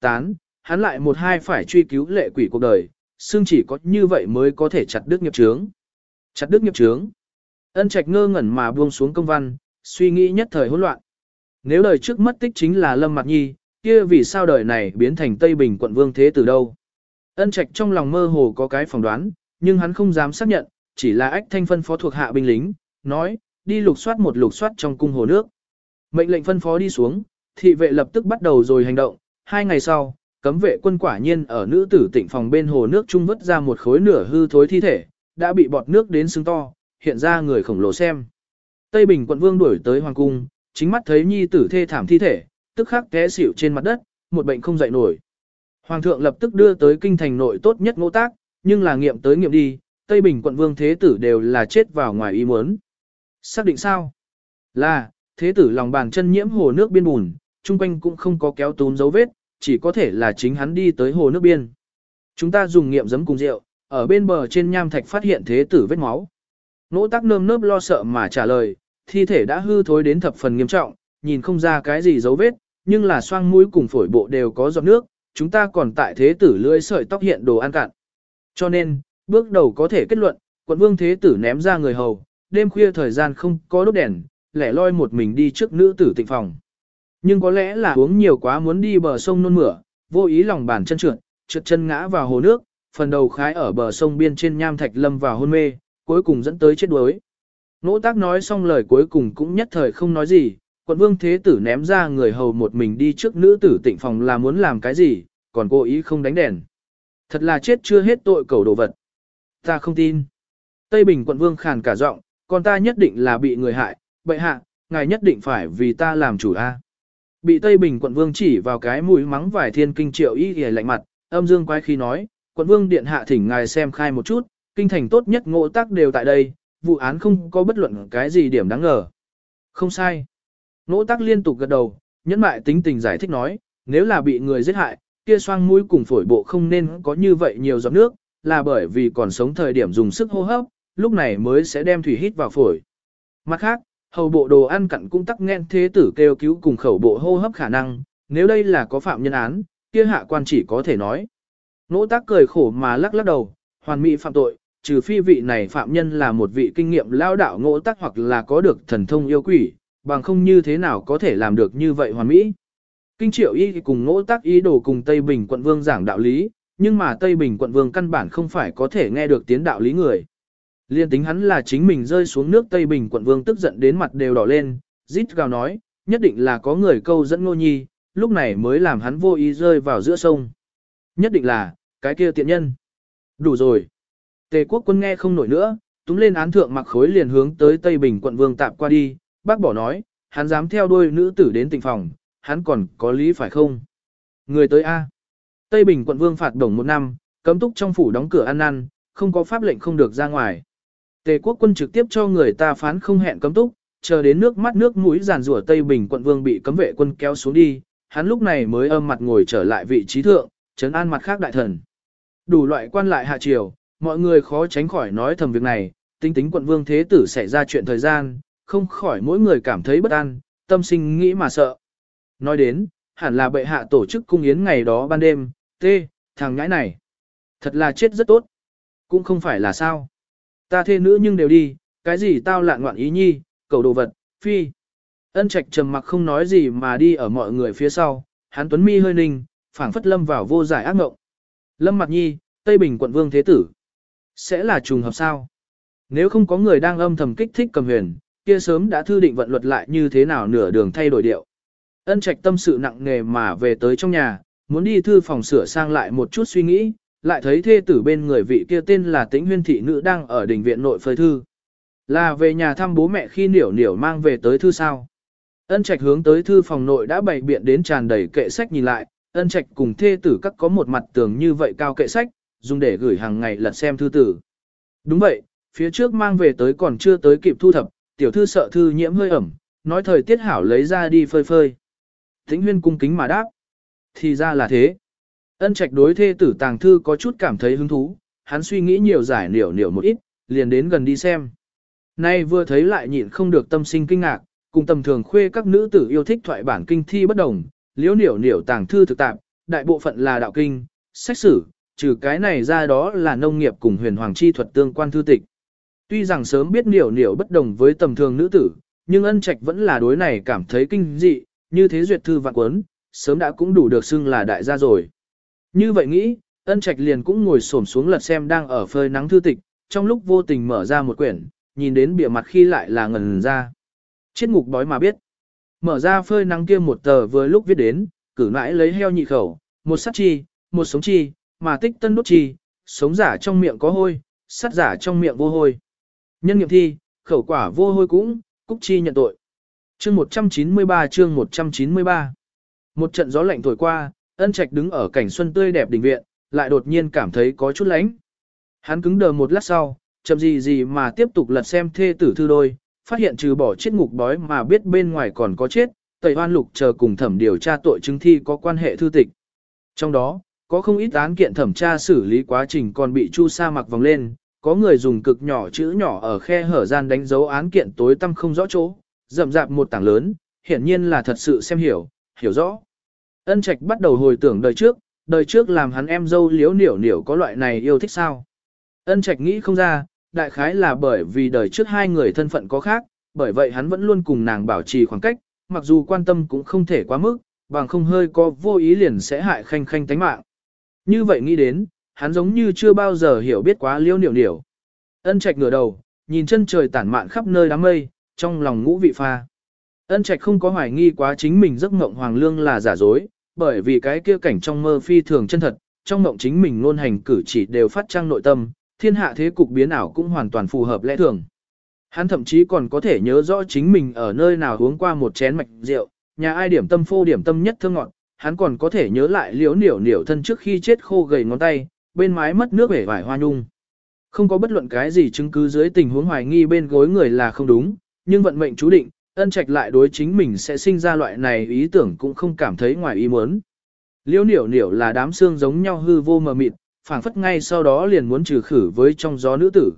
Tán, hắn lại một hai phải truy cứu lệ quỷ cuộc đời, xương chỉ có như vậy mới có thể chặt đứt nghiệp chướng. Chặt đứt nghiệp chướng. Ân trạch ngơ ngẩn mà buông xuống công văn, suy nghĩ nhất thời hỗn loạn. Nếu đời trước mất tích chính là Lâm Mạt Nhi, kia vì sao đời này biến thành Tây Bình quận vương thế từ đâu? Ân trạch trong lòng mơ hồ có cái phỏng đoán, nhưng hắn không dám xác nhận, chỉ là ách thanh phân phó thuộc hạ binh lính, nói, đi lục soát một lục soát trong cung hồ nước. Mệnh lệnh phân phó đi xuống, thị vệ lập tức bắt đầu rồi hành động, hai ngày sau, cấm vệ quân quả nhiên ở nữ tử tỉnh phòng bên hồ nước trung vứt ra một khối nửa hư thối thi thể, đã bị bọt nước đến sưng to, hiện ra người khổng lồ xem. Tây Bình quận vương đuổi tới hoàng cung, chính mắt thấy nhi tử thê thảm thi thể, tức khắc té xỉu trên mặt đất, một bệnh không dậy nổi. Hoàng thượng lập tức đưa tới kinh thành nội tốt nhất ngũ tác, nhưng là nghiệm tới nghiệm đi, Tây Bình quận vương thế tử đều là chết vào ngoài ý muốn. Xác định sao? Là, thế tử lòng bàn chân nhiễm hồ nước biên bùn, chung quanh cũng không có kéo túm dấu vết, chỉ có thể là chính hắn đi tới hồ nước biên. Chúng ta dùng nghiệm giấm cùng rượu, ở bên bờ trên nham thạch phát hiện thế tử vết máu. Nỗ tắc nơm nớp lo sợ mà trả lời, thi thể đã hư thối đến thập phần nghiêm trọng, nhìn không ra cái gì dấu vết, nhưng là xoang mũi cùng phổi bộ đều có giọt nước, chúng ta còn tại thế tử lưỡi sợi tóc hiện đồ ăn cạn. Cho nên, bước đầu có thể kết luận, quận vương thế tử ném ra người hầu, đêm khuya thời gian không có đốt đèn, lẻ loi một mình đi trước nữ tử tịnh phòng. Nhưng có lẽ là uống nhiều quá muốn đi bờ sông nôn mửa, vô ý lòng bàn chân trượt, trượt chân ngã vào hồ nước, phần đầu khái ở bờ sông biên trên nham thạch lâm vào hôn mê, cuối cùng dẫn tới chết đuối. Nỗ tác nói xong lời cuối cùng cũng nhất thời không nói gì, quận vương thế tử ném ra người hầu một mình đi trước nữ tử tịnh phòng là muốn làm cái gì, còn cố ý không đánh đèn. Thật là chết chưa hết tội cầu đồ vật. Ta không tin. Tây Bình quận vương khàn cả giọng, còn ta nhất định là bị người hại, bệ hạ, ngài nhất định phải vì ta làm chủ a. Bị Tây Bình quận vương chỉ vào cái mũi mắng vài thiên kinh triệu y ghề lạnh mặt, âm dương quái khi nói, quận vương điện hạ thỉnh ngài xem khai một chút, kinh thành tốt nhất ngộ tác đều tại đây, vụ án không có bất luận cái gì điểm đáng ngờ. Không sai. Ngộ tác liên tục gật đầu, nhẫn mại tính tình giải thích nói, nếu là bị người giết hại, kia xoang mũi cùng phổi bộ không nên có như vậy nhiều giọt nước, là bởi vì còn sống thời điểm dùng sức hô hấp, lúc này mới sẽ đem thủy hít vào phổi. Mặt khác, hầu bộ đồ ăn cặn cũng tắc nghẽn thế tử kêu cứu cùng khẩu bộ hô hấp khả năng, nếu đây là có phạm nhân án, kia hạ quan chỉ có thể nói. Nỗ tác cười khổ mà lắc lắc đầu, hoàn mỹ phạm tội, trừ phi vị này phạm nhân là một vị kinh nghiệm lao đạo ngỗ tác hoặc là có được thần thông yêu quỷ, bằng không như thế nào có thể làm được như vậy hoàn mỹ. Kinh triệu y cùng ngỗ tác ý đồ cùng Tây Bình quận vương giảng đạo lý, nhưng mà Tây Bình quận vương căn bản không phải có thể nghe được tiến đạo lý người. Liên tính hắn là chính mình rơi xuống nước Tây Bình quận vương tức giận đến mặt đều đỏ lên, rít gào nói, nhất định là có người câu dẫn ngô nhi, lúc này mới làm hắn vô ý rơi vào giữa sông. Nhất định là, cái kia tiện nhân. Đủ rồi. Tề quốc quân nghe không nổi nữa, túm lên án thượng mặc khối liền hướng tới Tây Bình quận vương tạm qua đi, bác bỏ nói, hắn dám theo đuôi nữ tử đến tình phòng, hắn còn có lý phải không? Người tới A. Tây Bình quận vương phạt đồng một năm, cấm túc trong phủ đóng cửa ăn năn, không có pháp lệnh không được ra ngoài. Tề quốc quân trực tiếp cho người ta phán không hẹn cấm túc, chờ đến nước mắt nước mũi giàn rủa Tây Bình quận vương bị cấm vệ quân kéo xuống đi, hắn lúc này mới âm mặt ngồi trở lại vị trí thượng, trấn an mặt khác đại thần. Đủ loại quan lại hạ triều, mọi người khó tránh khỏi nói thầm việc này, tính tính quận vương thế tử xảy ra chuyện thời gian, không khỏi mỗi người cảm thấy bất an, tâm sinh nghĩ mà sợ. Nói đến, hẳn là bệ hạ tổ chức cung yến ngày đó ban đêm, tê, thằng nhãi này. Thật là chết rất tốt. Cũng không phải là sao. Ta thê nữ nhưng đều đi, cái gì tao lạn ngoạn ý nhi, cầu đồ vật, phi. Ân trạch trầm mặc không nói gì mà đi ở mọi người phía sau, hắn tuấn mi hơi ninh, phảng phất lâm vào vô giải ác ngộng. Lâm mặt nhi, Tây Bình quận vương thế tử. Sẽ là trùng hợp sao? Nếu không có người đang âm thầm kích thích cầm huyền, kia sớm đã thư định vận luật lại như thế nào nửa đường thay đổi điệu. Ân trạch tâm sự nặng nề mà về tới trong nhà, muốn đi thư phòng sửa sang lại một chút suy nghĩ, lại thấy thê tử bên người vị kia tên là tĩnh huyên thị nữ đang ở đình viện nội phơi thư. Là về nhà thăm bố mẹ khi niểu niểu mang về tới thư sao. Ân trạch hướng tới thư phòng nội đã bày biện đến tràn đầy kệ sách nhìn lại, ân trạch cùng thê tử các có một mặt tường như vậy cao kệ sách, dùng để gửi hàng ngày lật xem thư tử. Đúng vậy, phía trước mang về tới còn chưa tới kịp thu thập, tiểu thư sợ thư nhiễm hơi ẩm, nói thời tiết hảo lấy ra đi phơi phơi. Tĩnh huyên cung kính mà đáp. Thì ra là thế. Ân trạch đối thê tử tàng thư có chút cảm thấy hứng thú, hắn suy nghĩ nhiều giải niểu niểu một ít, liền đến gần đi xem. Nay vừa thấy lại nhịn không được tâm sinh kinh ngạc, cùng tầm thường khuê các nữ tử yêu thích thoại bản kinh thi bất đồng, liễu niểu niểu tàng thư thực tạp, đại bộ phận là đạo kinh, sách sử, trừ cái này ra đó là nông nghiệp cùng huyền hoàng chi thuật tương quan thư tịch. Tuy rằng sớm biết liễu liễu bất đồng với tầm thường nữ tử, nhưng ân trạch vẫn là đối này cảm thấy kinh dị, như thế duyệt thư vạn cuốn, sớm đã cũng đủ được xưng là đại gia rồi. Như vậy nghĩ, ân trạch liền cũng ngồi xổm xuống lật xem đang ở phơi nắng thư tịch, trong lúc vô tình mở ra một quyển, nhìn đến bìa mặt khi lại là ngần ra. Chết ngục bói mà biết. Mở ra phơi nắng kia một tờ vừa lúc viết đến, cử mãi lấy heo nhị khẩu, một sắt chi, một sống chi, mà tích tân đốt chi, sống giả trong miệng có hôi, sắt giả trong miệng vô hôi. Nhân nghiệm thi, khẩu quả vô hôi cũng, cúc chi nhận tội. Chương 193 chương 193 Một trận gió lạnh thổi qua, ân trạch đứng ở cảnh xuân tươi đẹp đình viện, lại đột nhiên cảm thấy có chút lánh. Hắn cứng đờ một lát sau, chậm gì gì mà tiếp tục lật xem thê tử thư đôi, phát hiện trừ bỏ chết ngục bói mà biết bên ngoài còn có chết, tẩy hoan lục chờ cùng thẩm điều tra tội chứng thi có quan hệ thư tịch. Trong đó, có không ít án kiện thẩm tra xử lý quá trình còn bị chu sa mặc vòng lên, có người dùng cực nhỏ chữ nhỏ ở khe hở gian đánh dấu án kiện tối tăm không rõ chỗ, rậm rạp một tảng lớn, hiển nhiên là thật sự xem hiểu, hiểu rõ. Ân Trạch bắt đầu hồi tưởng đời trước, đời trước làm hắn em dâu liếu niểu niểu có loại này yêu thích sao. Ân Trạch nghĩ không ra, đại khái là bởi vì đời trước hai người thân phận có khác, bởi vậy hắn vẫn luôn cùng nàng bảo trì khoảng cách, mặc dù quan tâm cũng không thể quá mức, bằng không hơi có vô ý liền sẽ hại khanh khanh tánh mạng. Như vậy nghĩ đến, hắn giống như chưa bao giờ hiểu biết quá liêu niểu niểu. Ân trạch ngửa đầu, nhìn chân trời tản mạn khắp nơi đám mây, trong lòng ngũ vị pha. Ân trạch không có hoài nghi quá chính mình giấc mộng hoàng lương là giả dối, bởi vì cái kia cảnh trong mơ phi thường chân thật, trong mộng chính mình luôn hành cử chỉ đều phát trang nội tâm, thiên hạ thế cục biến ảo cũng hoàn toàn phù hợp lẽ thường. Hắn thậm chí còn có thể nhớ rõ chính mình ở nơi nào uống qua một chén mạch rượu, nhà ai điểm tâm phô điểm tâm nhất thương ngọt, hắn còn có thể nhớ lại liễu niểu niểu thân trước khi chết khô gầy ngón tay, bên mái mất nước vẻ vải hoa nhung. Không có bất luận cái gì chứng cứ dưới tình huống hoài nghi bên gối người là không đúng, nhưng vận mệnh chú định, ân trạch lại đối chính mình sẽ sinh ra loại này ý tưởng cũng không cảm thấy ngoài ý muốn. Liễu niểu niểu là đám xương giống nhau hư vô mờ mịt, phảng phất ngay sau đó liền muốn trừ khử với trong gió nữ tử.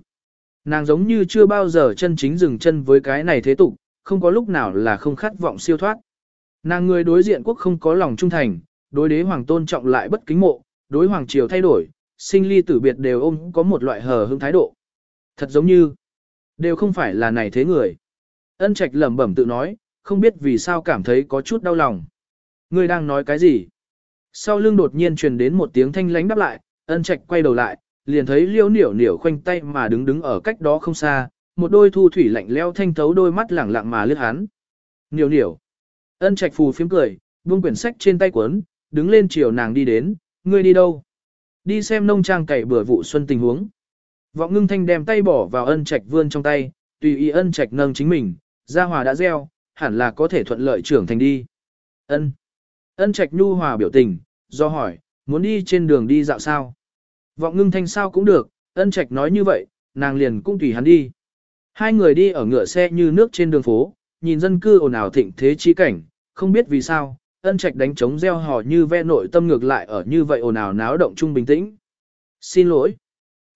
Nàng giống như chưa bao giờ chân chính dừng chân với cái này thế tục, không có lúc nào là không khát vọng siêu thoát. Nàng người đối diện quốc không có lòng trung thành, đối đế hoàng tôn trọng lại bất kính mộ, đối hoàng triều thay đổi, sinh ly tử biệt đều ôm có một loại hờ hững thái độ. Thật giống như, đều không phải là này thế người. Ân trạch lẩm bẩm tự nói, không biết vì sao cảm thấy có chút đau lòng. Ngươi đang nói cái gì? Sau lưng đột nhiên truyền đến một tiếng thanh lánh đáp lại, ân trạch quay đầu lại, liền thấy liêu niểu niểu khoanh tay mà đứng đứng ở cách đó không xa, một đôi thu thủy lạnh leo thanh thấu đôi mắt lẳng lặng mà lướt hắn. Niểu niểu. Ân trạch phù phím cười, buông quyển sách trên tay cuốn, đứng lên chiều nàng đi đến, ngươi đi đâu? Đi xem nông trang cày bừa vụ xuân tình huống. Vọng ngưng thanh đem tay bỏ vào ân trạch vươn trong tay, tùy ý ân trạch nâng chính mình, gia hòa đã gieo, hẳn là có thể thuận lợi trưởng thành đi. Ân. Ân trạch nhu hòa biểu tình, do hỏi, muốn đi trên đường đi dạo sao? Vọng ngưng thanh sao cũng được, ân trạch nói như vậy, nàng liền cũng tùy hắn đi. Hai người đi ở ngựa xe như nước trên đường phố, nhìn dân cư ồn ào thịnh thế chi cảnh, không biết vì sao, ân trạch đánh trống gieo hò như ve nội tâm ngược lại ở như vậy ồn ào náo động trung bình tĩnh. Xin lỗi.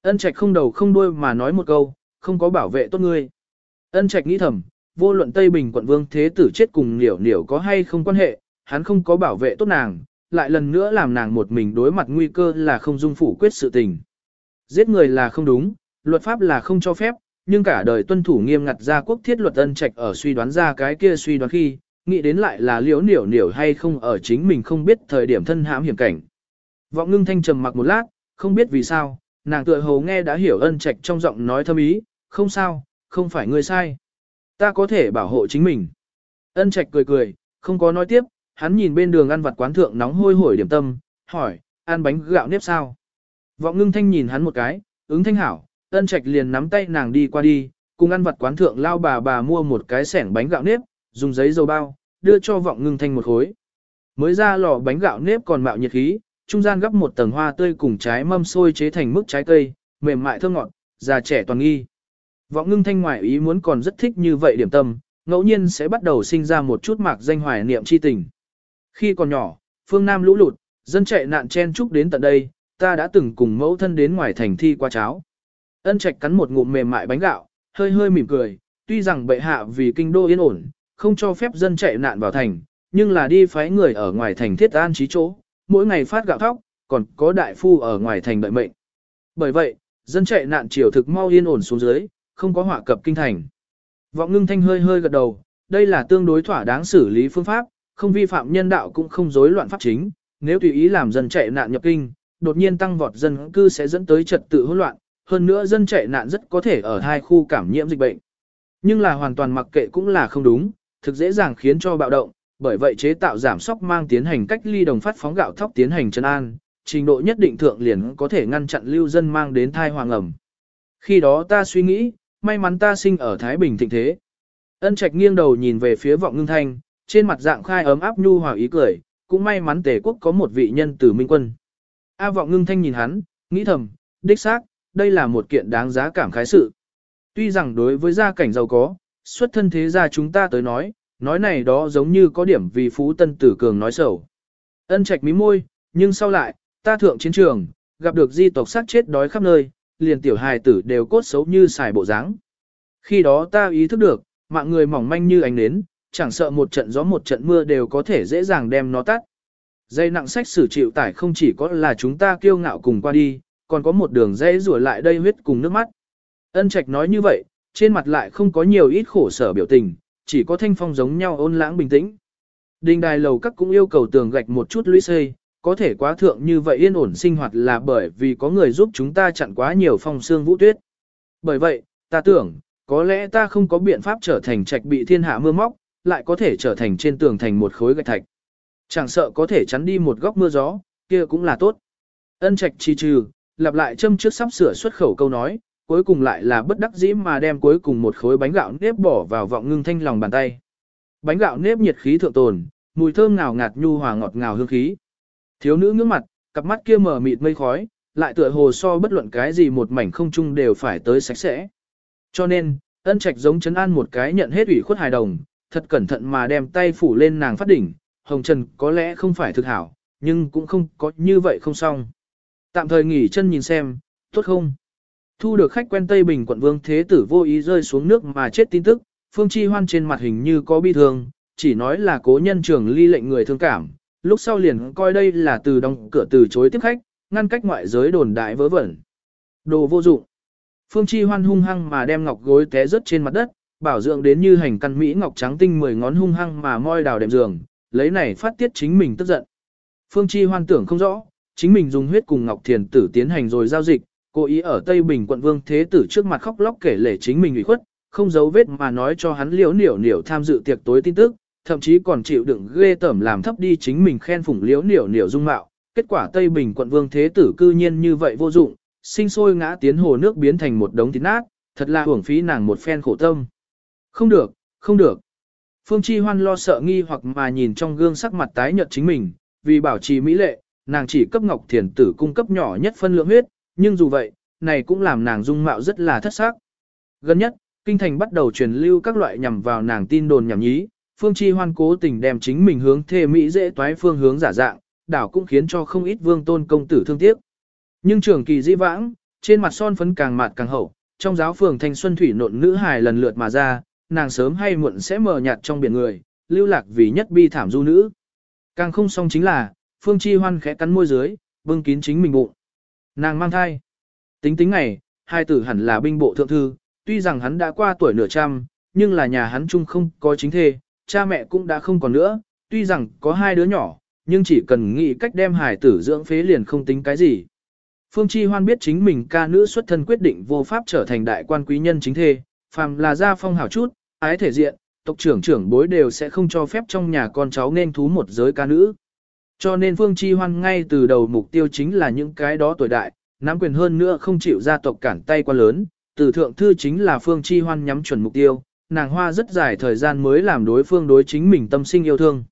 Ân trạch không đầu không đuôi mà nói một câu, không có bảo vệ tốt ngươi. Ân trạch nghĩ thầm, vô luận Tây Bình quận vương thế tử chết cùng niểu niểu có hay không quan hệ, hắn không có bảo vệ tốt nàng, lại lần nữa làm nàng một mình đối mặt nguy cơ là không dung phủ quyết sự tình. Giết người là không đúng, luật pháp là không cho phép, nhưng cả đời tuân thủ nghiêm ngặt ra quốc thiết luật ân trạch ở suy đoán ra cái kia suy đoán khi, nghĩ đến lại là liễu niểu niểu hay không ở chính mình không biết thời điểm thân hãm hiểm cảnh. Vọng ngưng thanh trầm mặc một lát, không biết vì sao, nàng tựa hồ nghe đã hiểu ân trạch trong giọng nói thâm ý, không sao, không phải người sai. Ta có thể bảo hộ chính mình. Ân trạch cười cười, không có nói tiếp, hắn nhìn bên đường ăn vặt quán thượng nóng hôi hổi điểm tâm, hỏi, ăn bánh gạo nếp sao? Vọng ngưng thanh nhìn hắn một cái, ứng thanh hảo, ân trạch liền nắm tay nàng đi qua đi, cùng ăn vặt quán thượng lao bà bà mua một cái sẻng bánh gạo nếp, dùng giấy dầu bao, đưa cho vọng ngưng thanh một khối. Mới ra lò bánh gạo nếp còn mạo nhiệt khí, trung gian gấp một tầng hoa tươi cùng trái mâm xôi chế thành mức trái cây, mềm mại thơm ngọt, già trẻ toàn nghi. Vọng ngưng thanh ngoại ý muốn còn rất thích như vậy điểm tâm, ngẫu nhiên sẽ bắt đầu sinh ra một chút mạc danh hoài niệm chi tình. Khi còn nhỏ, phương Nam lũ lụt, dân chạy nạn chen chúc đến tận đây, ta đã từng cùng mẫu thân đến ngoài thành thi qua cháo. Ân Trạch cắn một ngụm mềm mại bánh gạo, hơi hơi mỉm cười, tuy rằng bệ hạ vì kinh đô yên ổn, không cho phép dân chạy nạn vào thành, nhưng là đi phái người ở ngoài thành thiết an trí chỗ, mỗi ngày phát gạo thóc, còn có đại phu ở ngoài thành đợi mệnh. Bởi vậy, dân chạy nạn triều thực mau yên ổn xuống dưới, không có họa cập kinh thành. Vọng ngưng thanh hơi hơi gật đầu, đây là tương đối thỏa đáng xử lý phương pháp, không vi phạm nhân đạo cũng không rối loạn pháp chính, nếu tùy ý làm dân chạy nạn nhập kinh, đột nhiên tăng vọt dân cư sẽ dẫn tới trật tự hỗn loạn, hơn nữa dân chạy nạn rất có thể ở hai khu cảm nhiễm dịch bệnh. Nhưng là hoàn toàn mặc kệ cũng là không đúng, thực dễ dàng khiến cho bạo động, bởi vậy chế tạo giảm sóc mang tiến hành cách ly đồng phát phóng gạo thóc tiến hành chân an, trình độ nhất định thượng liền có thể ngăn chặn lưu dân mang đến thai hoàng ẩm. Khi đó ta suy nghĩ, may mắn ta sinh ở Thái Bình thịnh thế. Ân Trạch nghiêng đầu nhìn về phía vọng ngưng thanh, trên mặt dạng khai ấm áp nhu hòa ý cười, cũng may mắn tề quốc có một vị nhân tử minh quân. A vọng ngưng thanh nhìn hắn, nghĩ thầm, đích xác, đây là một kiện đáng giá cảm khái sự. Tuy rằng đối với gia cảnh giàu có, xuất thân thế gia chúng ta tới nói, nói này đó giống như có điểm vì phú tân tử cường nói sầu. Ân trạch mí môi, nhưng sau lại, ta thượng chiến trường, gặp được di tộc sát chết đói khắp nơi, liền tiểu hài tử đều cốt xấu như xài bộ dáng. Khi đó ta ý thức được, mạng người mỏng manh như ánh nến, chẳng sợ một trận gió một trận mưa đều có thể dễ dàng đem nó tắt. Dây nặng sách sử chịu tải không chỉ có là chúng ta kiêu ngạo cùng qua đi, còn có một đường dây rủa lại đây huyết cùng nước mắt. Ân Trạch nói như vậy, trên mặt lại không có nhiều ít khổ sở biểu tình, chỉ có thanh phong giống nhau ôn lãng bình tĩnh. Đình đài lầu các cũng yêu cầu tường gạch một chút lũy xây, có thể quá thượng như vậy yên ổn sinh hoạt là bởi vì có người giúp chúng ta chặn quá nhiều phong xương vũ tuyết. Bởi vậy, ta tưởng, có lẽ ta không có biện pháp trở thành trạch bị thiên hạ mưa móc, lại có thể trở thành trên tường thành một khối gạch thạch. Chẳng sợ có thể chắn đi một góc mưa gió, kia cũng là tốt. Ân trạch chi trừ, lặp lại châm trước sắp sửa xuất khẩu câu nói, cuối cùng lại là bất đắc dĩ mà đem cuối cùng một khối bánh gạo nếp bỏ vào vọng ngưng thanh lòng bàn tay. Bánh gạo nếp nhiệt khí thượng tồn, mùi thơm ngào ngạt nhu hòa ngọt ngào hương khí. Thiếu nữ ngước mặt, cặp mắt kia mở mịt mây khói, lại tựa hồ so bất luận cái gì một mảnh không chung đều phải tới sạch sẽ. Cho nên, ân trạch giống chấn an một cái nhận hết ủy khuất hài đồng, thật cẩn thận mà đem tay phủ lên nàng phát đỉnh, hồng trần có lẽ không phải thực hảo, nhưng cũng không có như vậy không xong. Tạm thời nghỉ chân nhìn xem, tốt không? Thu được khách quen Tây Bình quận Vương Thế Tử vô ý rơi xuống nước mà chết tin tức, Phương Chi Hoan trên mặt hình như có bi thương, chỉ nói là cố nhân trưởng ly lệnh người thương cảm, lúc sau liền coi đây là từ đóng cửa từ chối tiếp khách, ngăn cách ngoại giới đồn đại vớ vẩn. Đồ vô dụng. Phương Chi Hoan hung hăng mà đem ngọc gối té rớt trên mặt đất, bảo dưỡng đến như hành căn mỹ ngọc trắng tinh mười ngón hung hăng mà moi đào đệm giường, lấy này phát tiết chính mình tức giận. Phương Chi Hoan tưởng không rõ, chính mình dùng huyết cùng Ngọc Thiền tử tiến hành rồi giao dịch, cố ý ở Tây Bình quận Vương Thế tử trước mặt khóc lóc kể lể chính mình ủy khuất, không giấu vết mà nói cho hắn liễu niểu niểu tham dự tiệc tối tin tức, thậm chí còn chịu đựng ghê tởm làm thấp đi chính mình khen phủng liễu niểu niểu dung mạo. Kết quả Tây Bình quận Vương Thế tử cư nhiên như vậy vô dụng, sinh sôi ngã tiến hồ nước biến thành một đống thịt nát, thật là hưởng phí nàng một phen khổ tâm. Không được, không được. Phương Chi Hoan lo sợ nghi hoặc mà nhìn trong gương sắc mặt tái nhợt chính mình, vì bảo trì mỹ lệ, nàng chỉ cấp Ngọc Thiền tử cung cấp nhỏ nhất phân lượng huyết, nhưng dù vậy, này cũng làm nàng dung mạo rất là thất sắc. Gần nhất, kinh thành bắt đầu truyền lưu các loại nhằm vào nàng tin đồn nhảm nhí, Phương Chi Hoan cố tình đem chính mình hướng thê mỹ dễ toái phương hướng giả dạng, đảo cũng khiến cho không ít vương tôn công tử thương tiếc. Nhưng trường kỳ di vãng, trên mặt son phấn càng mạt càng hậu, trong giáo phường thanh xuân thủy nộn nữ hài lần lượt mà ra, nàng sớm hay muộn sẽ mờ nhạt trong biển người, lưu lạc vì nhất bi thảm du nữ. Càng không xong chính là, Phương Chi Hoan khẽ cắn môi dưới, bưng kín chính mình bụng. Nàng mang thai. Tính tính ngày, hai tử hẳn là binh bộ thượng thư, tuy rằng hắn đã qua tuổi nửa trăm, nhưng là nhà hắn chung không có chính thê, cha mẹ cũng đã không còn nữa, tuy rằng có hai đứa nhỏ, nhưng chỉ cần nghĩ cách đem hài tử dưỡng phế liền không tính cái gì. Phương Chi Hoan biết chính mình ca nữ xuất thân quyết định vô pháp trở thành đại quan quý nhân chính thê, phàm là gia phong hảo chút, ái thể diện, tộc trưởng trưởng bối đều sẽ không cho phép trong nhà con cháu nên thú một giới ca nữ. Cho nên Phương Chi Hoan ngay từ đầu mục tiêu chính là những cái đó tuổi đại, nắm quyền hơn nữa không chịu gia tộc cản tay quá lớn, từ thượng thư chính là Phương Chi Hoan nhắm chuẩn mục tiêu, nàng hoa rất dài thời gian mới làm đối phương đối chính mình tâm sinh yêu thương.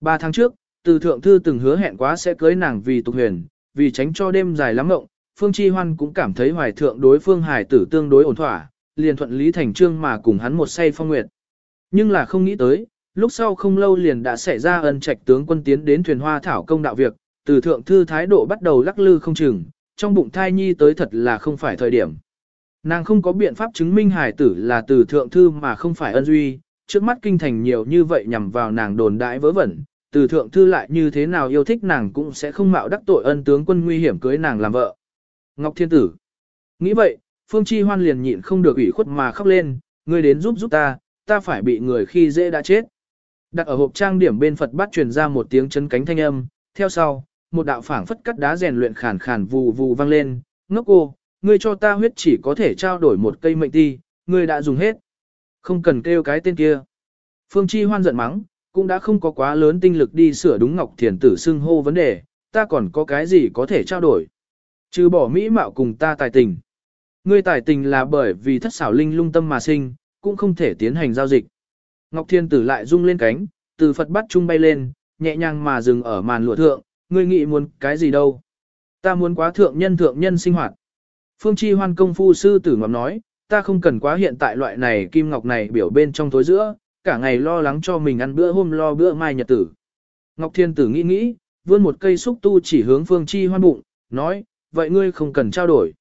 Ba tháng trước, từ thượng thư từng hứa hẹn quá sẽ cưới nàng vì tục huyền, vì tránh cho đêm dài lắm mộng, Phương Chi Hoan cũng cảm thấy hoài thượng đối phương hải tử tương đối ổn thỏa, liền thuận lý thành trương mà cùng hắn một say phong nguyệt. Nhưng là không nghĩ tới, lúc sau không lâu liền đã xảy ra ân trạch tướng quân tiến đến thuyền hoa thảo công đạo việc, từ thượng thư thái độ bắt đầu lắc lư không chừng, trong bụng thai nhi tới thật là không phải thời điểm. Nàng không có biện pháp chứng minh hải tử là từ thượng thư mà không phải ân duy, trước mắt kinh thành nhiều như vậy nhằm vào nàng đồn đãi vớ vẩn, từ thượng thư lại như thế nào yêu thích nàng cũng sẽ không mạo đắc tội ân tướng quân nguy hiểm cưới nàng làm vợ. Ngọc Thiên Tử. Nghĩ vậy, Phương Chi Hoan liền nhịn không được ủy khuất mà khóc lên, ngươi đến giúp giúp ta, ta phải bị người khi dễ đã chết. Đặt ở hộp trang điểm bên Phật bát truyền ra một tiếng chấn cánh thanh âm, theo sau, một đạo phảng phất cắt đá rèn luyện khàn khàn vù vù vang lên, ngốc cô, ngươi cho ta huyết chỉ có thể trao đổi một cây mệnh ti, ngươi đã dùng hết. Không cần kêu cái tên kia. Phương Chi hoan giận mắng, cũng đã không có quá lớn tinh lực đi sửa đúng Ngọc Thiền tử xưng hô vấn đề, ta còn có cái gì có thể trao đổi. Trừ bỏ mỹ mạo cùng ta tài tình. Ngươi tài tình là bởi vì thất xảo linh lung tâm mà sinh, cũng không thể tiến hành giao dịch. Ngọc Thiên Tử lại rung lên cánh, từ Phật bắt trung bay lên, nhẹ nhàng mà dừng ở màn lụa thượng, ngươi nghĩ muốn cái gì đâu. Ta muốn quá thượng nhân thượng nhân sinh hoạt. Phương Chi hoan công phu sư tử ngọc nói, ta không cần quá hiện tại loại này kim ngọc này biểu bên trong tối giữa, cả ngày lo lắng cho mình ăn bữa hôm lo bữa mai nhật tử. Ngọc Thiên Tử nghĩ nghĩ, vươn một cây xúc tu chỉ hướng Phương Chi hoan bụng, nói, vậy ngươi không cần trao đổi.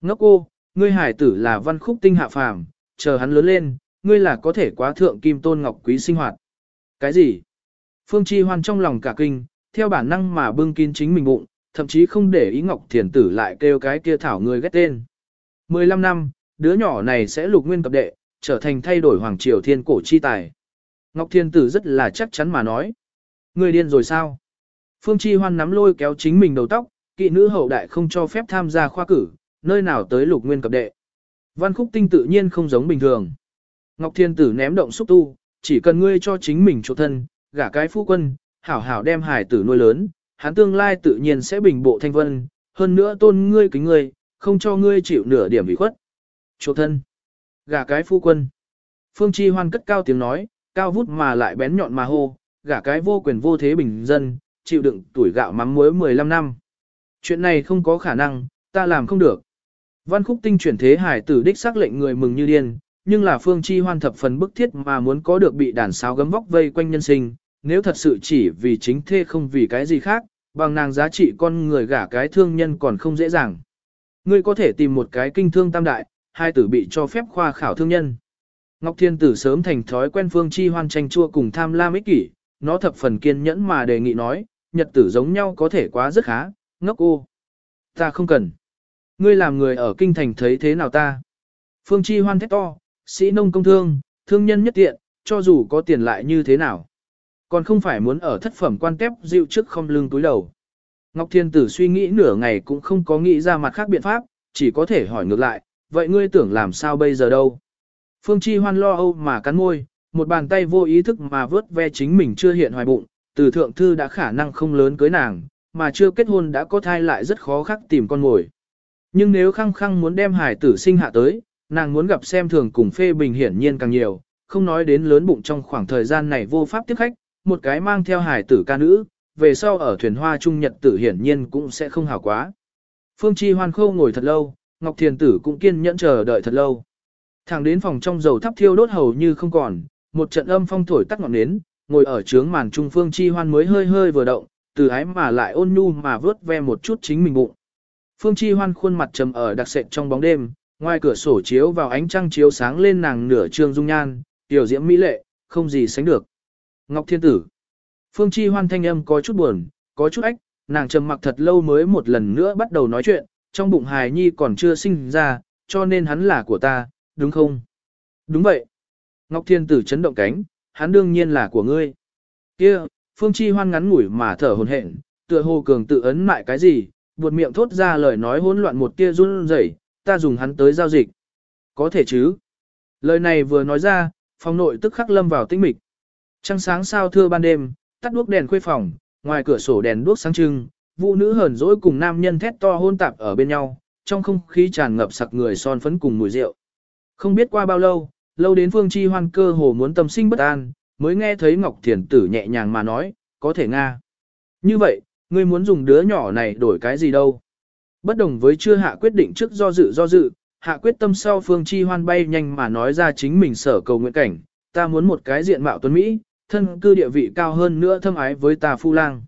Ngốc cô, ngươi hải tử là văn khúc tinh hạ phàm, chờ hắn lớn lên, ngươi là có thể quá thượng kim tôn ngọc quý sinh hoạt. Cái gì? Phương Chi hoan trong lòng cả kinh, theo bản năng mà bưng kín chính mình bụng, thậm chí không để ý Ngọc Thiền Tử lại kêu cái kia thảo người ghét tên. 15 năm, đứa nhỏ này sẽ lục nguyên cập đệ, trở thành thay đổi hoàng triều thiên cổ chi tài. Ngọc Thiên Tử rất là chắc chắn mà nói. Người điên rồi sao? Phương Chi Hoan nắm lôi kéo chính mình đầu tóc, kỵ nữ hậu đại không cho phép tham gia khoa cử, nơi nào tới lục nguyên cập đệ. Văn khúc tinh tự nhiên không giống bình thường. Ngọc Thiên Tử ném động xúc tu, chỉ cần ngươi cho chính mình chỗ thân, gả cái phu quân, hảo hảo đem hải tử nuôi lớn, hắn tương lai tự nhiên sẽ bình bộ thanh vân, hơn nữa tôn ngươi kính ngươi, không cho ngươi chịu nửa điểm bị khuất. Chỗ thân, gả cái phu quân. Phương Chi Hoan cất cao tiếng nói, cao vút mà lại bén nhọn mà hô, gả cái vô quyền vô thế bình dân, chịu đựng tuổi gạo mắm muối 15 năm. Chuyện này không có khả năng, ta làm không được. Văn khúc tinh chuyển thế hải tử đích xác lệnh người mừng như điên, nhưng là phương chi hoan thập phần bức thiết mà muốn có được bị đàn sáo gấm vóc vây quanh nhân sinh, nếu thật sự chỉ vì chính thê không vì cái gì khác, bằng nàng giá trị con người gả cái thương nhân còn không dễ dàng. Ngươi có thể tìm một cái kinh thương tam đại, hai tử bị cho phép khoa khảo thương nhân. Ngọc Thiên Tử sớm thành thói quen phương chi hoan tranh chua cùng tham lam ích kỷ, nó thập phần kiên nhẫn mà đề nghị nói, nhật tử giống nhau có thể quá rất khá, ngốc ô. Ta không cần. Ngươi làm người ở kinh thành thấy thế nào ta? Phương chi hoan thét to, sĩ nông công thương, thương nhân nhất tiện, cho dù có tiền lại như thế nào. Còn không phải muốn ở thất phẩm quan tép dịu trước không lưng túi đầu. Ngọc Thiên Tử suy nghĩ nửa ngày cũng không có nghĩ ra mặt khác biện pháp, chỉ có thể hỏi ngược lại, vậy ngươi tưởng làm sao bây giờ đâu? Phương Chi hoan lo âu mà cắn môi, một bàn tay vô ý thức mà vớt ve chính mình chưa hiện hoài bụng, từ thượng thư đã khả năng không lớn cưới nàng, mà chưa kết hôn đã có thai lại rất khó khắc tìm con ngồi. Nhưng nếu khăng khăng muốn đem hải tử sinh hạ tới, nàng muốn gặp xem thường cùng phê bình hiển nhiên càng nhiều, không nói đến lớn bụng trong khoảng thời gian này vô pháp tiếp khách, một cái mang theo hải tử ca nữ, về sau ở thuyền hoa trung nhật tử hiển nhiên cũng sẽ không hảo quá. Phương Chi hoan khô ngồi thật lâu, Ngọc Thiền Tử cũng kiên nhẫn chờ đợi thật lâu. Thẳng đến phòng trong dầu thắp thiêu đốt hầu như không còn, một trận âm phong thổi tắt ngọn nến, ngồi ở trướng màn trung Phương Chi hoan mới hơi hơi vừa động, từ ái mà lại ôn nhu mà vớt ve một chút chính mình bụng. Phương Chi hoan khuôn mặt trầm ở đặc sệt trong bóng đêm, ngoài cửa sổ chiếu vào ánh trăng chiếu sáng lên nàng nửa trương dung nhan, tiểu diễm mỹ lệ, không gì sánh được. Ngọc Thiên Tử. Phương Chi hoan thanh âm có chút buồn, có chút ách, nàng trầm mặc thật lâu mới một lần nữa bắt đầu nói chuyện, trong bụng hài nhi còn chưa sinh ra, cho nên hắn là của ta, đúng không? Đúng vậy. Ngọc Thiên Tử chấn động cánh, hắn đương nhiên là của ngươi. Kia, Phương Chi hoan ngắn ngủi mà thở hồn hển, tựa hồ cường tự ấn mại cái gì, buột miệng thốt ra lời nói hỗn loạn một tia run rẩy, ta dùng hắn tới giao dịch. Có thể chứ? Lời này vừa nói ra, phòng nội tức khắc lâm vào tĩnh mịch. Trăng sáng sao thưa ban đêm, tắt đuốc đèn khuê phòng, ngoài cửa sổ đèn đuốc sáng trưng, vụ nữ hờn dỗi cùng nam nhân thét to hôn tạp ở bên nhau, trong không khí tràn ngập sặc người son phấn cùng mùi rượu. Không biết qua bao lâu, lâu đến Phương Chi Hoan cơ hồ muốn tâm sinh bất an, mới nghe thấy Ngọc Thiền Tử nhẹ nhàng mà nói, có thể nga. Như vậy, ngươi muốn dùng đứa nhỏ này đổi cái gì đâu? Bất đồng với chưa hạ quyết định trước do dự do dự, hạ quyết tâm sau Phương Chi Hoan bay nhanh mà nói ra chính mình sở cầu nguyện cảnh, ta muốn một cái diện mạo tuấn Mỹ, thân cư địa vị cao hơn nữa thâm ái với ta phu lang.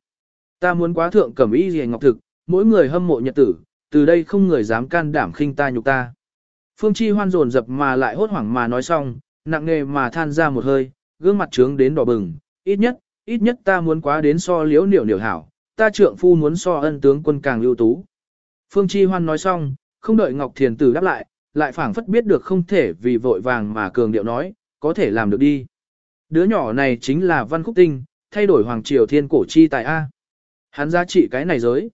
Ta muốn quá thượng cẩm y gì ngọc thực, mỗi người hâm mộ nhật tử, từ đây không người dám can đảm khinh ta nhục ta. Phương Chi hoan dồn dập mà lại hốt hoảng mà nói xong, nặng nề mà than ra một hơi, gương mặt trướng đến đỏ bừng, ít nhất, ít nhất ta muốn quá đến so liễu niểu niểu hảo, ta trượng phu muốn so ân tướng quân càng ưu tú. Phương Chi Hoan nói xong, không đợi Ngọc Thiền Tử đáp lại, lại phảng phất biết được không thể vì vội vàng mà cường điệu nói, có thể làm được đi. Đứa nhỏ này chính là Văn Khúc Tinh, thay đổi Hoàng Triều Thiên Cổ Chi tại A. Hắn giá trị cái này giới.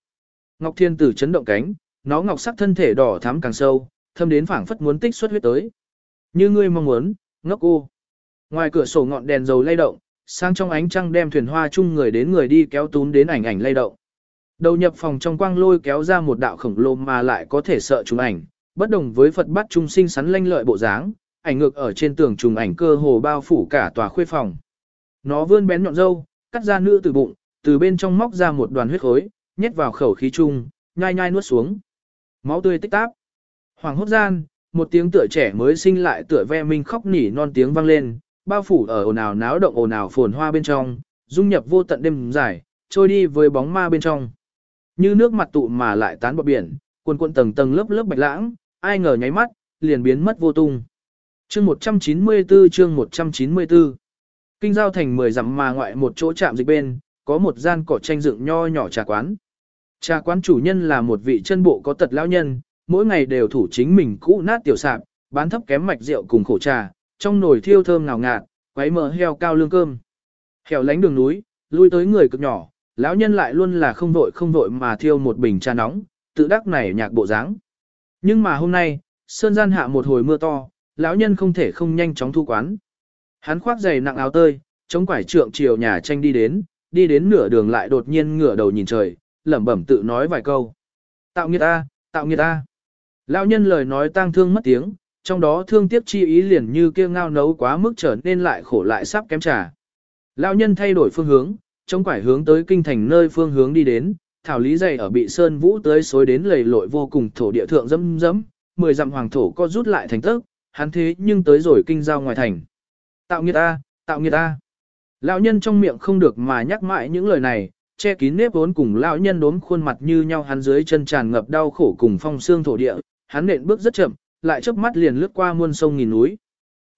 Ngọc Thiên Tử chấn động cánh, nó ngọc sắc thân thể đỏ thắm càng sâu, thâm đến phảng phất muốn tích xuất huyết tới. Như ngươi mong muốn, ngốc cô. Ngoài cửa sổ ngọn đèn dầu lay động, sang trong ánh trăng đem thuyền hoa chung người đến người đi kéo tún đến ảnh ảnh lay động. Đầu nhập phòng trong quang lôi kéo ra một đạo khổng lồ mà lại có thể sợ chúng ảnh, bất đồng với Phật bắt trung sinh sắn lanh lợi bộ dáng, ảnh ngược ở trên tường trùng ảnh cơ hồ bao phủ cả tòa khuê phòng. Nó vươn bén nhọn dâu, cắt ra nữ từ bụng, từ bên trong móc ra một đoàn huyết khối, nhét vào khẩu khí chung, nhai nhai nuốt xuống. Máu tươi tích táp. Hoàng hốt gian, một tiếng tựa trẻ mới sinh lại tựa ve minh khóc nỉ non tiếng vang lên, bao phủ ở ồn ào náo động ồn ào phồn hoa bên trong, dung nhập vô tận đêm dài, trôi đi với bóng ma bên trong. Như nước mặt tụ mà lại tán bọt biển, cuồn cuộn tầng tầng lớp lớp bạch lãng, ai ngờ nháy mắt, liền biến mất vô tung. Chương 194 chương 194 Kinh giao thành 10 dặm mà ngoại một chỗ chạm dịch bên, có một gian cỏ tranh dựng nho nhỏ trà quán. Trà quán chủ nhân là một vị chân bộ có tật lão nhân, mỗi ngày đều thủ chính mình cũ nát tiểu sạp, bán thấp kém mạch rượu cùng khổ trà, trong nồi thiêu thơm ngào ngạt, quấy mỡ heo cao lương cơm. Hẻo lánh đường núi, lui tới người cực nhỏ, lão nhân lại luôn là không vội không vội mà thiêu một bình trà nóng, tự đắc này nhạc bộ dáng. Nhưng mà hôm nay, sơn gian hạ một hồi mưa to, lão nhân không thể không nhanh chóng thu quán. Hắn khoác giày nặng áo tơi, chống quải trượng chiều nhà tranh đi đến, đi đến nửa đường lại đột nhiên ngửa đầu nhìn trời, lẩm bẩm tự nói vài câu. Tạo nghiệt ta, tạo nghiệt ta. Lão nhân lời nói tang thương mất tiếng, trong đó thương tiếc chi ý liền như kia ngao nấu quá mức trở nên lại khổ lại sắp kém trà. Lão nhân thay đổi phương hướng, chống quải hướng tới kinh thành nơi phương hướng đi đến, thảo lý dày ở bị sơn vũ tới xối đến lầy lội vô cùng thổ địa thượng dẫm dẫm, mười dặm hoàng thổ co rút lại thành tấc hắn thế nhưng tới rồi kinh giao ngoài thành. Tạo nghiệt ta, tạo nghiệt ta. Lão nhân trong miệng không được mà nhắc mãi những lời này, che kín nếp vốn cùng lão nhân đốm khuôn mặt như nhau hắn dưới chân tràn ngập đau khổ cùng phong xương thổ địa, hắn nện bước rất chậm, lại chớp mắt liền lướt qua muôn sông nghìn núi.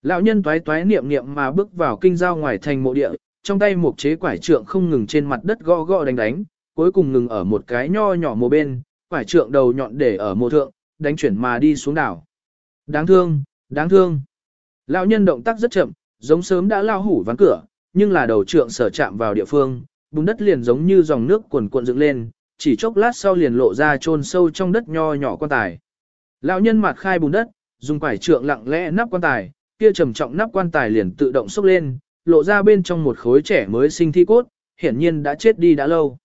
Lão nhân toái toái niệm niệm mà bước vào kinh giao ngoài thành mộ địa, trong tay một chế quải trượng không ngừng trên mặt đất gõ gõ đánh đánh, cuối cùng ngừng ở một cái nho nhỏ mộ bên, quải trượng đầu nhọn để ở mộ thượng, đánh chuyển mà đi xuống đảo. Đáng thương, đáng thương. Lão nhân động tác rất chậm, giống sớm đã lao hủ ván cửa, nhưng là đầu trượng sở chạm vào địa phương, bùn đất liền giống như dòng nước cuồn cuộn dựng lên, chỉ chốc lát sau liền lộ ra chôn sâu trong đất nho nhỏ quan tài. Lão nhân mặt khai bùn đất, dùng quải trượng lặng lẽ nắp quan tài, kia trầm trọng nắp quan tài liền tự động xốc lên, lộ ra bên trong một khối trẻ mới sinh thi cốt, hiển nhiên đã chết đi đã lâu.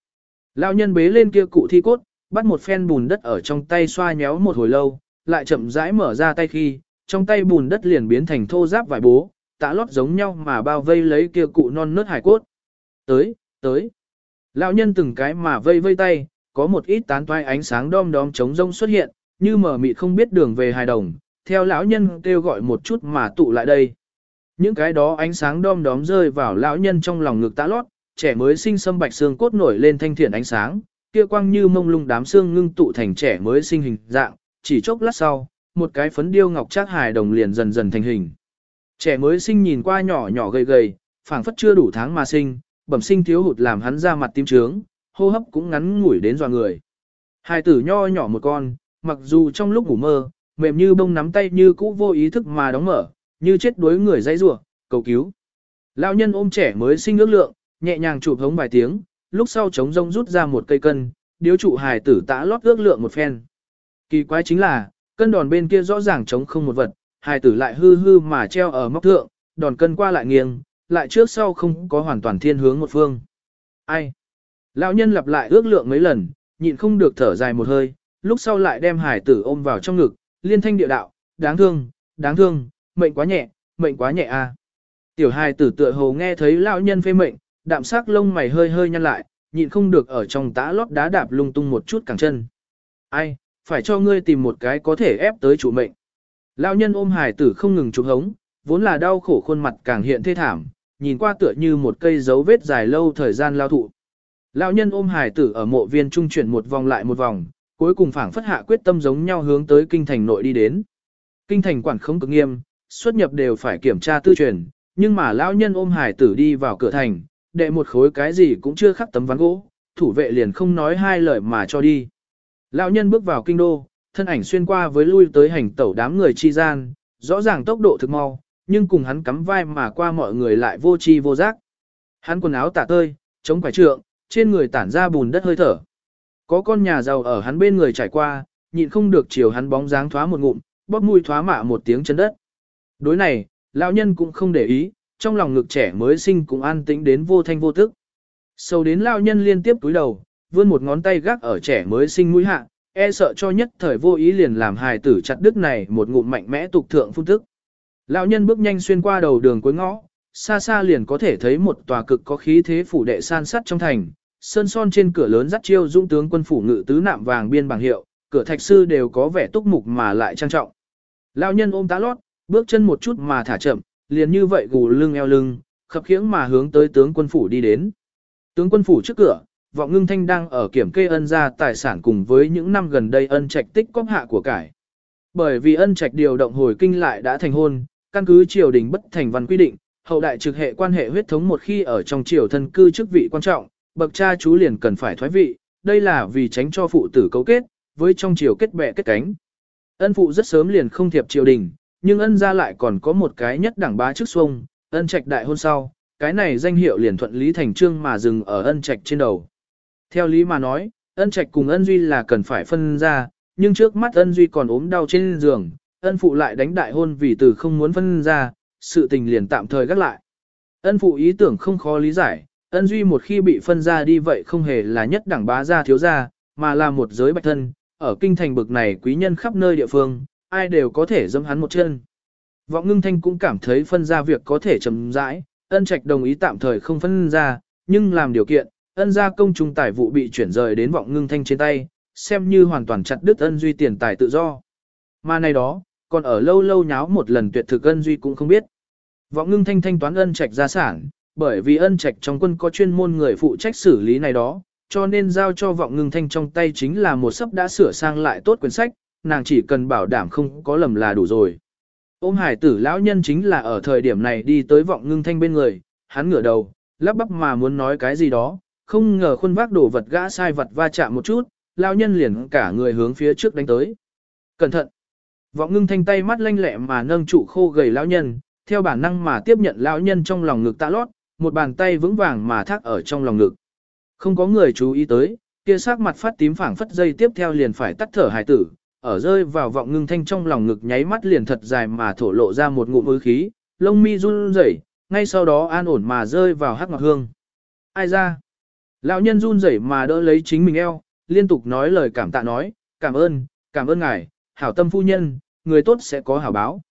Lão nhân bế lên kia cụ thi cốt, bắt một phen bùn đất ở trong tay xoa nhéo một hồi lâu, lại chậm rãi mở ra tay khi, trong tay bùn đất liền biến thành thô giáp vải bố, tạ lót giống nhau mà bao vây lấy kia cụ non nớt hải cốt. Tới, tới. Lão nhân từng cái mà vây vây tay, có một ít tán toai ánh sáng đom đóm trống rông xuất hiện, như mở mịt không biết đường về hài đồng, theo lão nhân kêu gọi một chút mà tụ lại đây. Những cái đó ánh sáng đom đóm rơi vào lão nhân trong lòng ngực tạ lót, trẻ mới sinh sâm bạch xương cốt nổi lên thanh thiện ánh sáng, kia quang như mông lung đám xương ngưng tụ thành trẻ mới sinh hình dạng, chỉ chốc lát sau, một cái phấn điêu ngọc trác hài đồng liền dần dần thành hình. Trẻ mới sinh nhìn qua nhỏ nhỏ gầy gầy, phảng phất chưa đủ tháng mà sinh, bẩm sinh thiếu hụt làm hắn ra mặt tim trướng, hô hấp cũng ngắn ngủi đến dọa người. Hài tử nho nhỏ một con, mặc dù trong lúc ngủ mơ, mềm như bông nắm tay như cũ vô ý thức mà đóng mở, như chết đuối người dãy rủa, cầu cứu. Lão nhân ôm trẻ mới sinh ước lượng, nhẹ nhàng chụp hống vài tiếng, lúc sau chống rông rút ra một cây cân, điếu trụ hài tử tã lót ước lượng một phen. Kỳ quái chính là, cân đòn bên kia rõ ràng chống không một vật, hài tử lại hư hư mà treo ở móc thượng, đòn cân qua lại nghiêng, lại trước sau không có hoàn toàn thiên hướng một phương. Ai? Lão nhân lặp lại ước lượng mấy lần, nhịn không được thở dài một hơi, lúc sau lại đem hải tử ôm vào trong ngực, liên thanh địa đạo, đáng thương, đáng thương, mệnh quá nhẹ, mệnh quá nhẹ a. À. Tiểu hài tử tựa hồ nghe thấy lão nhân phê mệnh, đạm sắc lông mày hơi hơi nhăn lại, nhịn không được ở trong tã lót đá đạp lung tung một chút cẳng chân. Ai, phải cho ngươi tìm một cái có thể ép tới chủ mệnh. Lão nhân ôm hài tử không ngừng trục hống, vốn là đau khổ khuôn mặt càng hiện thê thảm, nhìn qua tựa như một cây dấu vết dài lâu thời gian lao thụ. Lão nhân ôm hài tử ở mộ viên trung chuyển một vòng lại một vòng, cuối cùng phảng phất hạ quyết tâm giống nhau hướng tới kinh thành nội đi đến. Kinh thành quản không cực nghiêm, xuất nhập đều phải kiểm tra tư truyền, nhưng mà lão nhân ôm hài tử đi vào cửa thành, đệ một khối cái gì cũng chưa khắc tấm ván gỗ, thủ vệ liền không nói hai lời mà cho đi. Lão nhân bước vào kinh đô, thân ảnh xuyên qua với lui tới hành tẩu đám người chi gian, rõ ràng tốc độ thực mau, nhưng cùng hắn cắm vai mà qua mọi người lại vô chi vô giác. Hắn quần áo tả tơi, chống quải trượng, trên người tản ra bùn đất hơi thở. Có con nhà giàu ở hắn bên người trải qua, nhịn không được chiều hắn bóng dáng thoá một ngụm, bóp mũi thoá mạ một tiếng chân đất. Đối này, lão nhân cũng không để ý, trong lòng ngực trẻ mới sinh cũng an tĩnh đến vô thanh vô tức. Sâu đến lão nhân liên tiếp túi đầu, vươn một ngón tay gác ở trẻ mới sinh mũi hạ, e sợ cho nhất thời vô ý liền làm hài tử chặt đứt này một ngụm mạnh mẽ tục thượng phun tức. Lão nhân bước nhanh xuyên qua đầu đường cuối ngõ, xa xa liền có thể thấy một tòa cực có khí thế phủ đệ san sắt trong thành, sơn son trên cửa lớn dắt chiêu dũng tướng quân phủ ngự tứ nạm vàng biên bằng hiệu, cửa thạch sư đều có vẻ túc mục mà lại trang trọng. Lão nhân ôm tá lót, bước chân một chút mà thả chậm, liền như vậy gù lưng eo lưng, khập khiễng mà hướng tới tướng quân phủ đi đến. Tướng quân phủ trước cửa, vọng ngưng thanh đang ở kiểm kê ân gia tài sản cùng với những năm gần đây ân trạch tích cóp hạ của cải. Bởi vì ân trạch điều động hồi kinh lại đã thành hôn, căn cứ triều đình bất thành văn quy định, hậu đại trực hệ quan hệ huyết thống một khi ở trong triều thân cư chức vị quan trọng, bậc cha chú liền cần phải thoái vị, đây là vì tránh cho phụ tử cấu kết, với trong triều kết bè kết cánh. Ân phụ rất sớm liền không thiệp triều đình, nhưng ân gia lại còn có một cái nhất đẳng bá chức xuông, ân trạch đại hôn sau, cái này danh hiệu liền thuận lý thành trương mà dừng ở ân trạch trên đầu. Theo lý mà nói, ân trạch cùng ân duy là cần phải phân ra, nhưng trước mắt ân duy còn ốm đau trên giường, ân phụ lại đánh đại hôn vì từ không muốn phân ra, sự tình liền tạm thời gác lại. Ân phụ ý tưởng không khó lý giải, ân duy một khi bị phân ra đi vậy không hề là nhất đẳng bá gia thiếu gia, mà là một giới bạch thân, ở kinh thành bực này quý nhân khắp nơi địa phương, ai đều có thể dâm hắn một chân. Vọng ngưng thanh cũng cảm thấy phân ra việc có thể chấm rãi, ân trạch đồng ý tạm thời không phân ra, nhưng làm điều kiện, ân gia công trung tài vụ bị chuyển rời đến vọng ngưng thanh trên tay, xem như hoàn toàn chặt đứt ân duy tiền tài tự do. Mà này đó, còn ở lâu lâu nháo một lần tuyệt thực ân duy cũng không biết. Vọng ngưng thanh thanh toán ân trạch gia sản, bởi vì ân trạch trong quân có chuyên môn người phụ trách xử lý này đó, cho nên giao cho vọng ngưng thanh trong tay chính là một sấp đã sửa sang lại tốt quyển sách, nàng chỉ cần bảo đảm không có lầm là đủ rồi. Ôm hải tử lão nhân chính là ở thời điểm này đi tới vọng ngưng thanh bên người, hắn ngửa đầu, lắp bắp mà muốn nói cái gì đó, không ngờ khuôn vác đổ vật gã sai vật va chạm một chút, lão nhân liền cả người hướng phía trước đánh tới. Cẩn thận! Vọng ngưng thanh tay mắt lanh lẹ mà nâng trụ khô gầy lão nhân, theo bản năng mà tiếp nhận lão nhân trong lòng ngực tạ lót, một bàn tay vững vàng mà thác ở trong lòng ngực. Không có người chú ý tới, kia sắc mặt phát tím phảng phất dây tiếp theo liền phải tắt thở hài tử, ở rơi vào vọng ngưng thanh trong lòng ngực nháy mắt liền thật dài mà thổ lộ ra một ngụm ứ khí, lông mi run rẩy, ngay sau đó an ổn mà rơi vào hắc ngọc hương. Ai ra? Lão nhân run rẩy mà đỡ lấy chính mình eo, liên tục nói lời cảm tạ nói, cảm ơn, cảm ơn ngài, hảo tâm phu nhân, người tốt sẽ có hảo báo.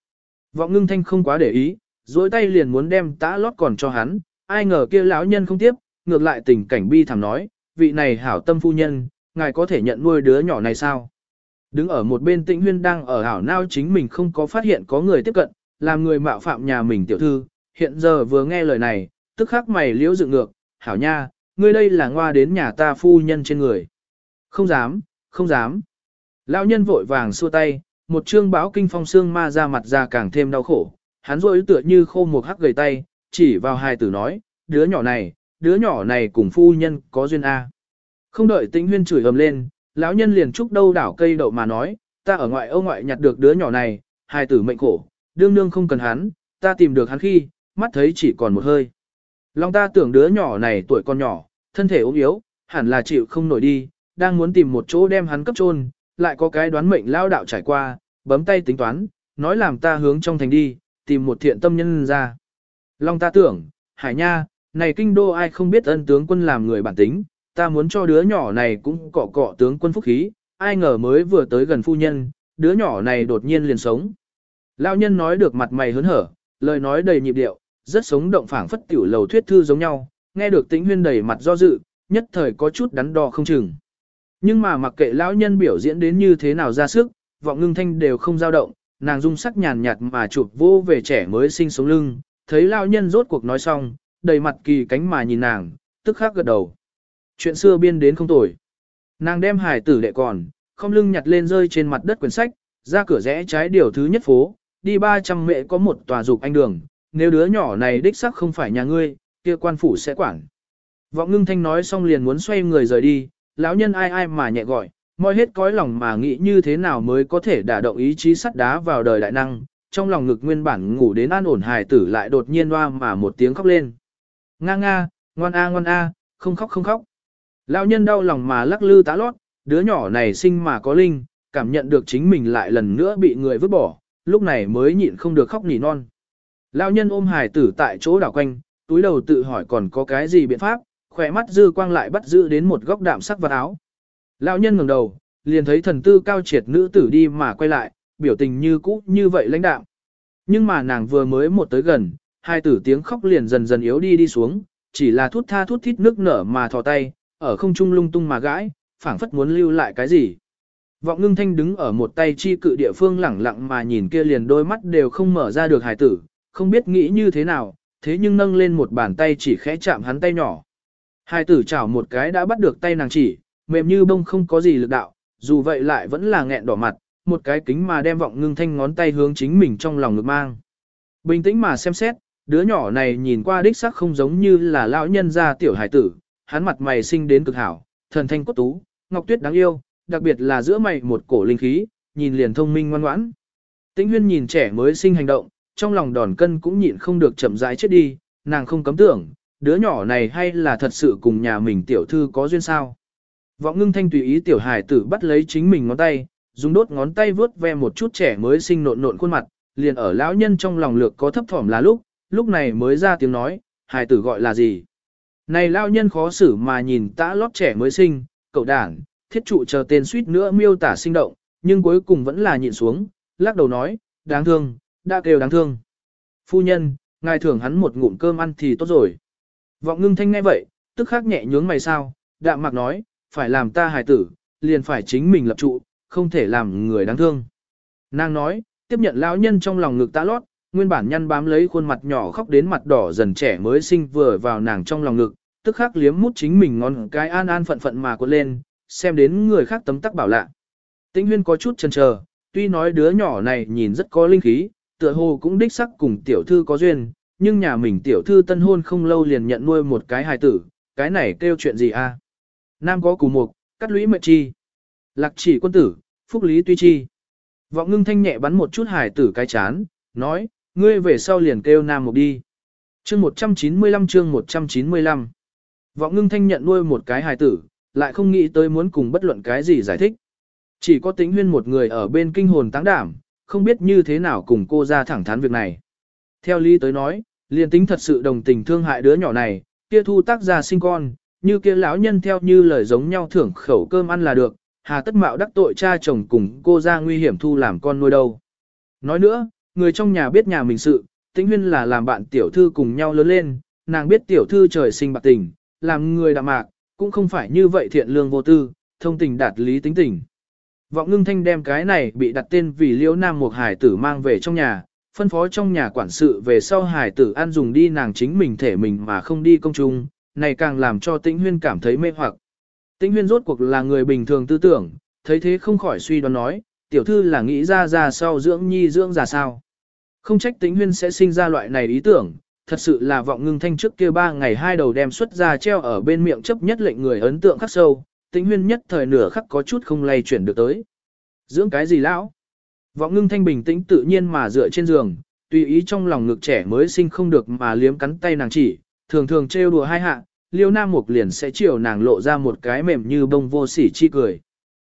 Vọng ngưng thanh không quá để ý, dối tay liền muốn đem tã lót còn cho hắn, ai ngờ kia lão nhân không tiếp, ngược lại tình cảnh bi thảm nói, vị này hảo tâm phu nhân, ngài có thể nhận nuôi đứa nhỏ này sao? Đứng ở một bên tĩnh huyên đang ở hảo nao chính mình không có phát hiện có người tiếp cận, làm người mạo phạm nhà mình tiểu thư, hiện giờ vừa nghe lời này, tức khắc mày liễu dựng ngược, hảo nha, ngươi đây là ngoa đến nhà ta phu nhân trên người. Không dám, không dám. Lão nhân vội vàng xua tay, một trương báo kinh phong xương ma ra mặt ra càng thêm đau khổ, hắn rôi tựa như khô một hắc gầy tay, chỉ vào hai tử nói, đứa nhỏ này, đứa nhỏ này cùng phu nhân có duyên A. Không đợi tĩnh huyên chửi ầm lên, lão nhân liền trúc đâu đảo cây đậu mà nói, ta ở ngoại âu ngoại nhặt được đứa nhỏ này, hai tử mệnh khổ, đương nương không cần hắn, ta tìm được hắn khi, mắt thấy chỉ còn một hơi. Long ta tưởng đứa nhỏ này tuổi còn nhỏ, thân thể ốm yếu, hẳn là chịu không nổi đi, đang muốn tìm một chỗ đem hắn cấp chôn, lại có cái đoán mệnh lao đạo trải qua, bấm tay tính toán, nói làm ta hướng trong thành đi, tìm một thiện tâm nhân ra. Long ta tưởng, hải nha, này kinh đô ai không biết ân tướng quân làm người bản tính, ta muốn cho đứa nhỏ này cũng cọ cọ tướng quân phúc khí, ai ngờ mới vừa tới gần phu nhân, đứa nhỏ này đột nhiên liền sống. Lão nhân nói được mặt mày hớn hở, lời nói đầy nhịp điệu, rất sống động phảng phất tiểu lầu thuyết thư giống nhau, nghe được tĩnh huyên đầy mặt do dự, nhất thời có chút đắn đo không chừng. Nhưng mà mặc kệ lão nhân biểu diễn đến như thế nào ra sức, vọng ngưng thanh đều không dao động, nàng dung sắc nhàn nhạt mà chụp vô về trẻ mới sinh sống lưng, thấy lão nhân rốt cuộc nói xong, đầy mặt kỳ cánh mà nhìn nàng, tức khắc gật đầu. Chuyện xưa biên đến không tồi. Nàng đem hải tử đệ còn, không lưng nhặt lên rơi trên mặt đất quyển sách, ra cửa rẽ trái điều thứ nhất phố, đi 300 mẹ có một tòa dục anh đường, nếu đứa nhỏ này đích sắc không phải nhà ngươi, kia quan phủ sẽ quản. Vọng ngưng thanh nói xong liền muốn xoay người rời đi, lão nhân ai ai mà nhẹ gọi, moi hết cõi lòng mà nghĩ như thế nào mới có thể đả động ý chí sắt đá vào đời đại năng, trong lòng ngực nguyên bản ngủ đến an ổn hài tử lại đột nhiên hoa mà một tiếng khóc lên. Nga nga, ngoan a ngoan a, không khóc không khóc. Lão nhân đau lòng mà lắc lư tá lót, đứa nhỏ này sinh mà có linh, cảm nhận được chính mình lại lần nữa bị người vứt bỏ, lúc này mới nhịn không được khóc nỉ non. Lão nhân ôm hài tử tại chỗ đảo quanh, túi đầu tự hỏi còn có cái gì biện pháp, khỏe mắt dư quang lại bắt giữ đến một góc đạm sắc vật áo. Lão nhân ngẩng đầu, liền thấy thần tư cao triệt nữ tử đi mà quay lại, biểu tình như cũ như vậy lãnh đạm. Nhưng mà nàng vừa mới một tới gần, hai tử tiếng khóc liền dần dần yếu đi đi xuống, chỉ là thút tha thút thít nước nở mà thò tay, ở không trung lung tung mà gãi, phảng phất muốn lưu lại cái gì. Vọng ngưng thanh đứng ở một tay chi cự địa phương lẳng lặng mà nhìn kia liền đôi mắt đều không mở ra được hài tử, không biết nghĩ như thế nào, thế nhưng nâng lên một bàn tay chỉ khẽ chạm hắn tay nhỏ. Hai tử chảo một cái đã bắt được tay nàng chỉ, mềm như bông không có gì lực đạo, dù vậy lại vẫn là nghẹn đỏ mặt, một cái kính mà đem vọng ngưng thanh ngón tay hướng chính mình trong lòng ngực mang. Bình tĩnh mà xem xét, đứa nhỏ này nhìn qua đích sắc không giống như là lão nhân gia tiểu hải tử, hắn mặt mày sinh đến cực hảo, thần thanh cốt tú, ngọc tuyết đáng yêu, đặc biệt là giữa mày một cổ linh khí, nhìn liền thông minh ngoan ngoãn. Tĩnh huyên nhìn trẻ mới sinh hành động, trong lòng đòn cân cũng nhịn không được chậm rãi chết đi, nàng không cấm tưởng, đứa nhỏ này hay là thật sự cùng nhà mình tiểu thư có duyên sao. Vọng ngưng thanh tùy ý tiểu hải tử bắt lấy chính mình ngón tay, dùng đốt ngón tay vướt ve một chút trẻ mới sinh nộn nộn khuôn mặt, liền ở lão nhân trong lòng lược có thấp thỏm là lúc, lúc này mới ra tiếng nói, hải tử gọi là gì. Này lão nhân khó xử mà nhìn tã lót trẻ mới sinh, cậu đảng, thiết trụ chờ tên suýt nữa miêu tả sinh động, nhưng cuối cùng vẫn là nhịn xuống, lắc đầu nói, đáng thương, đã kêu đáng thương. Phu nhân, ngài thưởng hắn một ngụm cơm ăn thì tốt rồi. Vọng ngưng thanh ngay vậy, tức khắc nhẹ nhướng mày sao, đạm mạc nói, phải làm ta hài tử, liền phải chính mình lập trụ, không thể làm người đáng thương. Nàng nói, tiếp nhận lão nhân trong lòng ngực ta lót, nguyên bản nhăn bám lấy khuôn mặt nhỏ khóc đến mặt đỏ dần trẻ mới sinh vừa vào nàng trong lòng ngực, tức khắc liếm mút chính mình ngon cái an an phận phận mà cuộn lên, xem đến người khác tấm tắc bảo lạ. Tĩnh huyên có chút chần chờ, tuy nói đứa nhỏ này nhìn rất có linh khí, tựa hồ cũng đích sắc cùng tiểu thư có duyên, nhưng nhà mình tiểu thư tân hôn không lâu liền nhận nuôi một cái hài tử, cái này kêu chuyện gì a? Nam có củ mục, cắt lũy mệnh chi. Lạc chỉ quân tử, phúc lý tuy chi. Vọng ngưng thanh nhẹ bắn một chút hài tử cái chán, nói, ngươi về sau liền kêu nam mục đi. Chương 195 chương 195 Vọng ngưng thanh nhận nuôi một cái hài tử, lại không nghĩ tới muốn cùng bất luận cái gì giải thích. Chỉ có tính huyên một người ở bên kinh hồn táng đảm, không biết như thế nào cùng cô ra thẳng thắn việc này. Theo lý tới nói, liền tính thật sự đồng tình thương hại đứa nhỏ này, kia thu tác gia sinh con, như kia lão nhân theo như lời giống nhau thưởng khẩu cơm ăn là được, hà tất mạo đắc tội cha chồng cùng cô ra nguy hiểm thu làm con nuôi đâu. Nói nữa, người trong nhà biết nhà mình sự, tĩnh huyên là làm bạn tiểu thư cùng nhau lớn lên, nàng biết tiểu thư trời sinh bạc tình, làm người đạm mạc, cũng không phải như vậy thiện lương vô tư, thông tình đạt lý tính tình. Vọng ngưng thanh đem cái này bị đặt tên vì liễu nam một hải tử mang về trong nhà, phân phó trong nhà quản sự về sau hải tử ăn dùng đi nàng chính mình thể mình mà không đi công chung, này càng làm cho tĩnh huyên cảm thấy mê hoặc. Tĩnh huyên rốt cuộc là người bình thường tư tưởng, thấy thế không khỏi suy đoán nói, tiểu thư là nghĩ ra ra sau dưỡng nhi dưỡng già sao. Không trách tĩnh huyên sẽ sinh ra loại này ý tưởng, thật sự là vọng ngưng thanh trước kia ba ngày hai đầu đem xuất ra treo ở bên miệng chấp nhất lệnh người ấn tượng khắc sâu, tĩnh huyên nhất thời nửa khắc có chút không lay chuyển được tới. Dưỡng cái gì lão? Vọng ngưng thanh bình tĩnh tự nhiên mà dựa trên giường, tùy ý trong lòng ngực trẻ mới sinh không được mà liếm cắn tay nàng chỉ, thường thường trêu đùa hai hạ, liêu nam mục liền sẽ chiều nàng lộ ra một cái mềm như bông vô sỉ chi cười.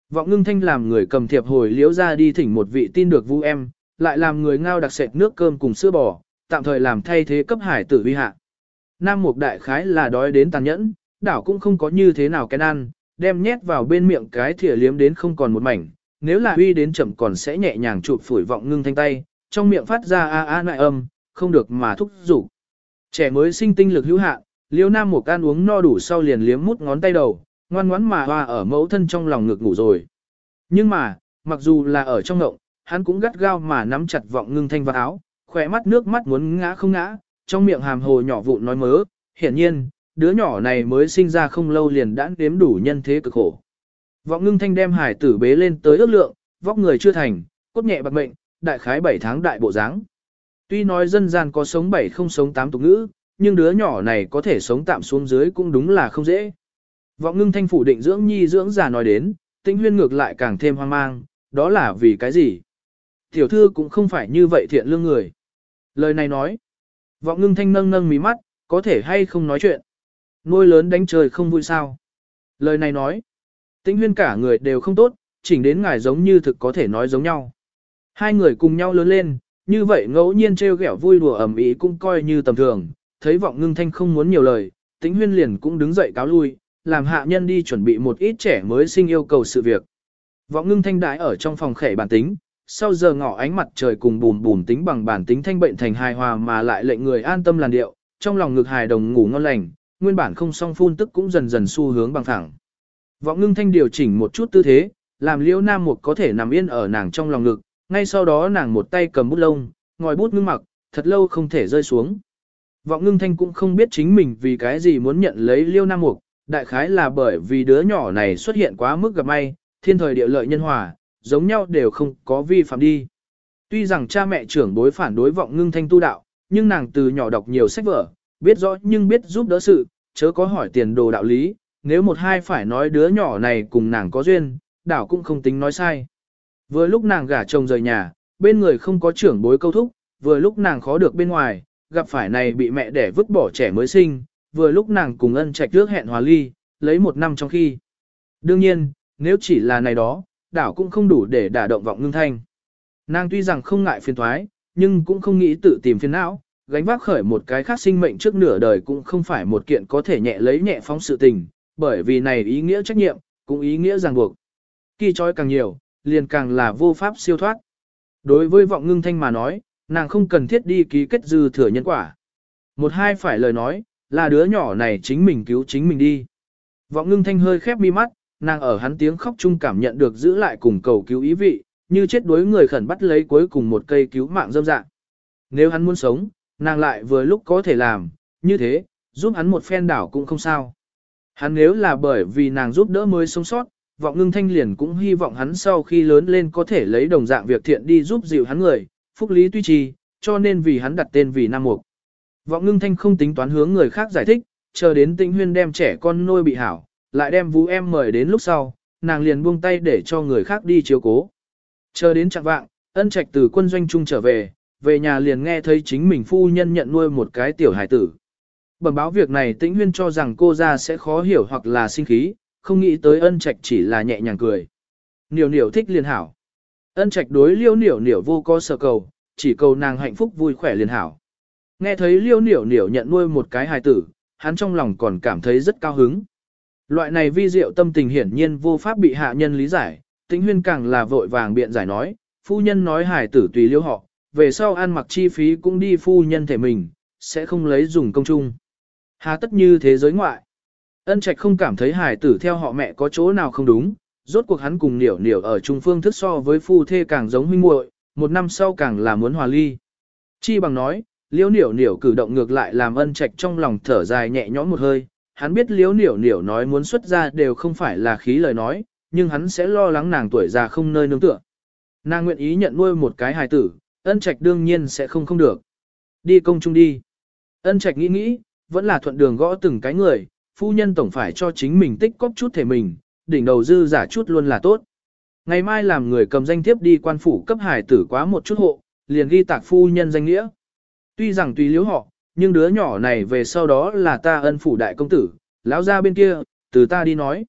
Vọng ngưng thanh làm người cầm thiệp hồi liễu ra đi thỉnh một vị tin được vu em, lại làm người ngao đặc sệt nước cơm cùng sữa bò, tạm thời làm thay thế cấp hải tử vi hạ. Nam mục đại khái là đói đến tàn nhẫn, đảo cũng không có như thế nào cái ăn, đem nhét vào bên miệng cái thìa liếm đến không còn một mảnh, nếu là uy đến chậm còn sẽ nhẹ nhàng chụp phủi vọng ngưng thanh tay, trong miệng phát ra a a nại âm, không được mà thúc dục. Trẻ mới sinh tinh lực hữu hạn, Liêu Nam một can uống no đủ sau liền liếm mút ngón tay đầu, ngoan ngoãn mà hoa ở mẫu thân trong lòng ngực ngủ rồi. Nhưng mà, mặc dù là ở trong ngộng, hắn cũng gắt gao mà nắm chặt vọng ngưng thanh vào áo, khỏe mắt nước mắt muốn ngã không ngã, trong miệng hàm hồ nhỏ vụn nói mớ, hiển nhiên, đứa nhỏ này mới sinh ra không lâu liền đã đếm đủ nhân thế cực khổ. Vọng ngưng thanh đem hải tử bế lên tới ước lượng, vóc người chưa thành, cốt nhẹ bạc mệnh, đại khái 7 tháng đại bộ dáng. Tuy nói dân gian có sống 7 không sống 8 tục ngữ, nhưng đứa nhỏ này có thể sống tạm xuống dưới cũng đúng là không dễ. Vọng ngưng thanh phủ định dưỡng nhi dưỡng già nói đến, Tinh huyên ngược lại càng thêm hoang mang, đó là vì cái gì? Tiểu thư cũng không phải như vậy thiện lương người. Lời này nói, vọng ngưng thanh nâng nâng mí mắt, có thể hay không nói chuyện. Nuôi lớn đánh trời không vui sao. Lời này nói, tĩnh huyên cả người đều không tốt, chỉnh đến ngài giống như thực có thể nói giống nhau. Hai người cùng nhau lớn lên, như vậy ngẫu nhiên trêu ghẹo vui đùa ẩm ý cũng coi như tầm thường, thấy vọng ngưng thanh không muốn nhiều lời, tĩnh huyên liền cũng đứng dậy cáo lui, làm hạ nhân đi chuẩn bị một ít trẻ mới sinh yêu cầu sự việc. Vọng ngưng thanh đái ở trong phòng khẻ bản tính, sau giờ ngỏ ánh mặt trời cùng bùn bùn tính bằng bản tính thanh bệnh thành hài hòa mà lại lệnh người an tâm làn điệu, trong lòng ngực hài đồng ngủ ngon lành, nguyên bản không song phun tức cũng dần dần xu hướng bằng thẳng. Vọng ngưng thanh điều chỉnh một chút tư thế, làm liễu nam mục có thể nằm yên ở nàng trong lòng ngực, ngay sau đó nàng một tay cầm bút lông, ngòi bút ngưng mặc, thật lâu không thể rơi xuống. Vọng ngưng thanh cũng không biết chính mình vì cái gì muốn nhận lấy liêu nam mục, đại khái là bởi vì đứa nhỏ này xuất hiện quá mức gặp may, thiên thời địa lợi nhân hòa, giống nhau đều không có vi phạm đi. Tuy rằng cha mẹ trưởng bối phản đối vọng ngưng thanh tu đạo, nhưng nàng từ nhỏ đọc nhiều sách vở, biết rõ nhưng biết giúp đỡ sự, chớ có hỏi tiền đồ đạo lý, nếu một hai phải nói đứa nhỏ này cùng nàng có duyên, đảo cũng không tính nói sai. Vừa lúc nàng gả chồng rời nhà, bên người không có trưởng bối câu thúc, vừa lúc nàng khó được bên ngoài, gặp phải này bị mẹ đẻ vứt bỏ trẻ mới sinh, vừa lúc nàng cùng ân trạch trước hẹn hòa ly, lấy một năm trong khi. Đương nhiên, nếu chỉ là này đó, đảo cũng không đủ để đả động vọng ngưng thanh. Nàng tuy rằng không ngại phiền thoái, nhưng cũng không nghĩ tự tìm phiền não, gánh vác khởi một cái khác sinh mệnh trước nửa đời cũng không phải một kiện có thể nhẹ lấy nhẹ phóng sự tình, bởi vì này ý nghĩa trách nhiệm, cũng ý nghĩa ràng buộc. Khi trói càng nhiều, liền càng là vô pháp siêu thoát. Đối với vọng ngưng thanh mà nói, nàng không cần thiết đi ký kết dư thừa nhân quả. Một hai phải lời nói, là đứa nhỏ này chính mình cứu chính mình đi. Vọng ngưng thanh hơi khép mi mắt, nàng ở hắn tiếng khóc chung cảm nhận được giữ lại cùng cầu cứu ý vị, như chết đuối người khẩn bắt lấy cuối cùng một cây cứu mạng dâm dạng. Nếu hắn muốn sống, nàng lại vừa lúc có thể làm, như thế, giúp hắn một phen đảo cũng không sao. Hắn nếu là bởi vì nàng giúp đỡ mới sống sót, vọng ngưng thanh liền cũng hy vọng hắn sau khi lớn lên có thể lấy đồng dạng việc thiện đi giúp dịu hắn người, phúc lý tuy trì, cho nên vì hắn đặt tên vì Nam Mục. Vọng ngưng thanh không tính toán hướng người khác giải thích, chờ đến tĩnh huyên đem trẻ con nuôi bị hảo, lại đem vũ em mời đến lúc sau, nàng liền buông tay để cho người khác đi chiếu cố. Chờ đến chặng vạng, ân trạch từ quân doanh trung trở về, về nhà liền nghe thấy chính mình phu nhân nhận nuôi một cái tiểu hải tử. Bẩm báo việc này tĩnh huyên cho rằng cô ra sẽ khó hiểu hoặc là sinh khí, không nghĩ tới ân trạch chỉ là nhẹ nhàng cười. Niểu niểu thích liền hảo. Ân trạch đối liêu niểu niểu vô có sở cầu, chỉ cầu nàng hạnh phúc vui khỏe liền hảo. Nghe thấy liêu niểu niểu nhận nuôi một cái hài tử, hắn trong lòng còn cảm thấy rất cao hứng. Loại này vi diệu tâm tình hiển nhiên vô pháp bị hạ nhân lý giải, tĩnh huyên càng là vội vàng biện giải nói, phu nhân nói hài tử tùy liêu họ, về sau ăn mặc chi phí cũng đi phu nhân thể mình, sẽ không lấy dùng công chung. Hà tất như thế giới ngoại. Ân trạch không cảm thấy hài tử theo họ mẹ có chỗ nào không đúng, rốt cuộc hắn cùng niểu niểu ở trung phương thức so với phu thê càng giống huynh muội, một năm sau càng là muốn hòa ly. Chi bằng nói, liễu niểu niểu cử động ngược lại làm ân trạch trong lòng thở dài nhẹ nhõm một hơi, hắn biết liễu niểu niểu nói muốn xuất ra đều không phải là khí lời nói, nhưng hắn sẽ lo lắng nàng tuổi già không nơi nương tựa. Nàng nguyện ý nhận nuôi một cái hài tử, ân trạch đương nhiên sẽ không không được. Đi công chung đi. Ân trạch nghĩ nghĩ, vẫn là thuận đường gõ từng cái người, phu nhân tổng phải cho chính mình tích cóp chút thể mình, đỉnh đầu dư giả chút luôn là tốt. Ngày mai làm người cầm danh thiếp đi quan phủ cấp hải tử quá một chút hộ, liền ghi tạc phu nhân danh nghĩa. Tuy rằng tùy liếu họ, nhưng đứa nhỏ này về sau đó là ta ân phủ đại công tử, lão ra bên kia, từ ta đi nói.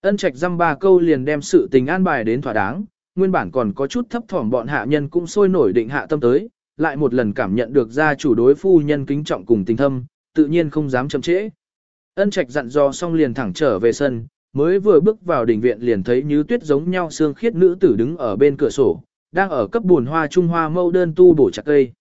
Ân trạch dăm ba câu liền đem sự tình an bài đến thỏa đáng, nguyên bản còn có chút thấp thỏm bọn hạ nhân cũng sôi nổi định hạ tâm tới, lại một lần cảm nhận được gia chủ đối phu nhân kính trọng cùng tình thâm, tự nhiên không dám chậm trễ. Ân trạch dặn dò xong liền thẳng trở về sân, mới vừa bước vào đình viện liền thấy như tuyết giống nhau xương khiết nữ tử đứng ở bên cửa sổ, đang ở cấp buồn hoa trung hoa mâu đơn tu bổ chặt cây.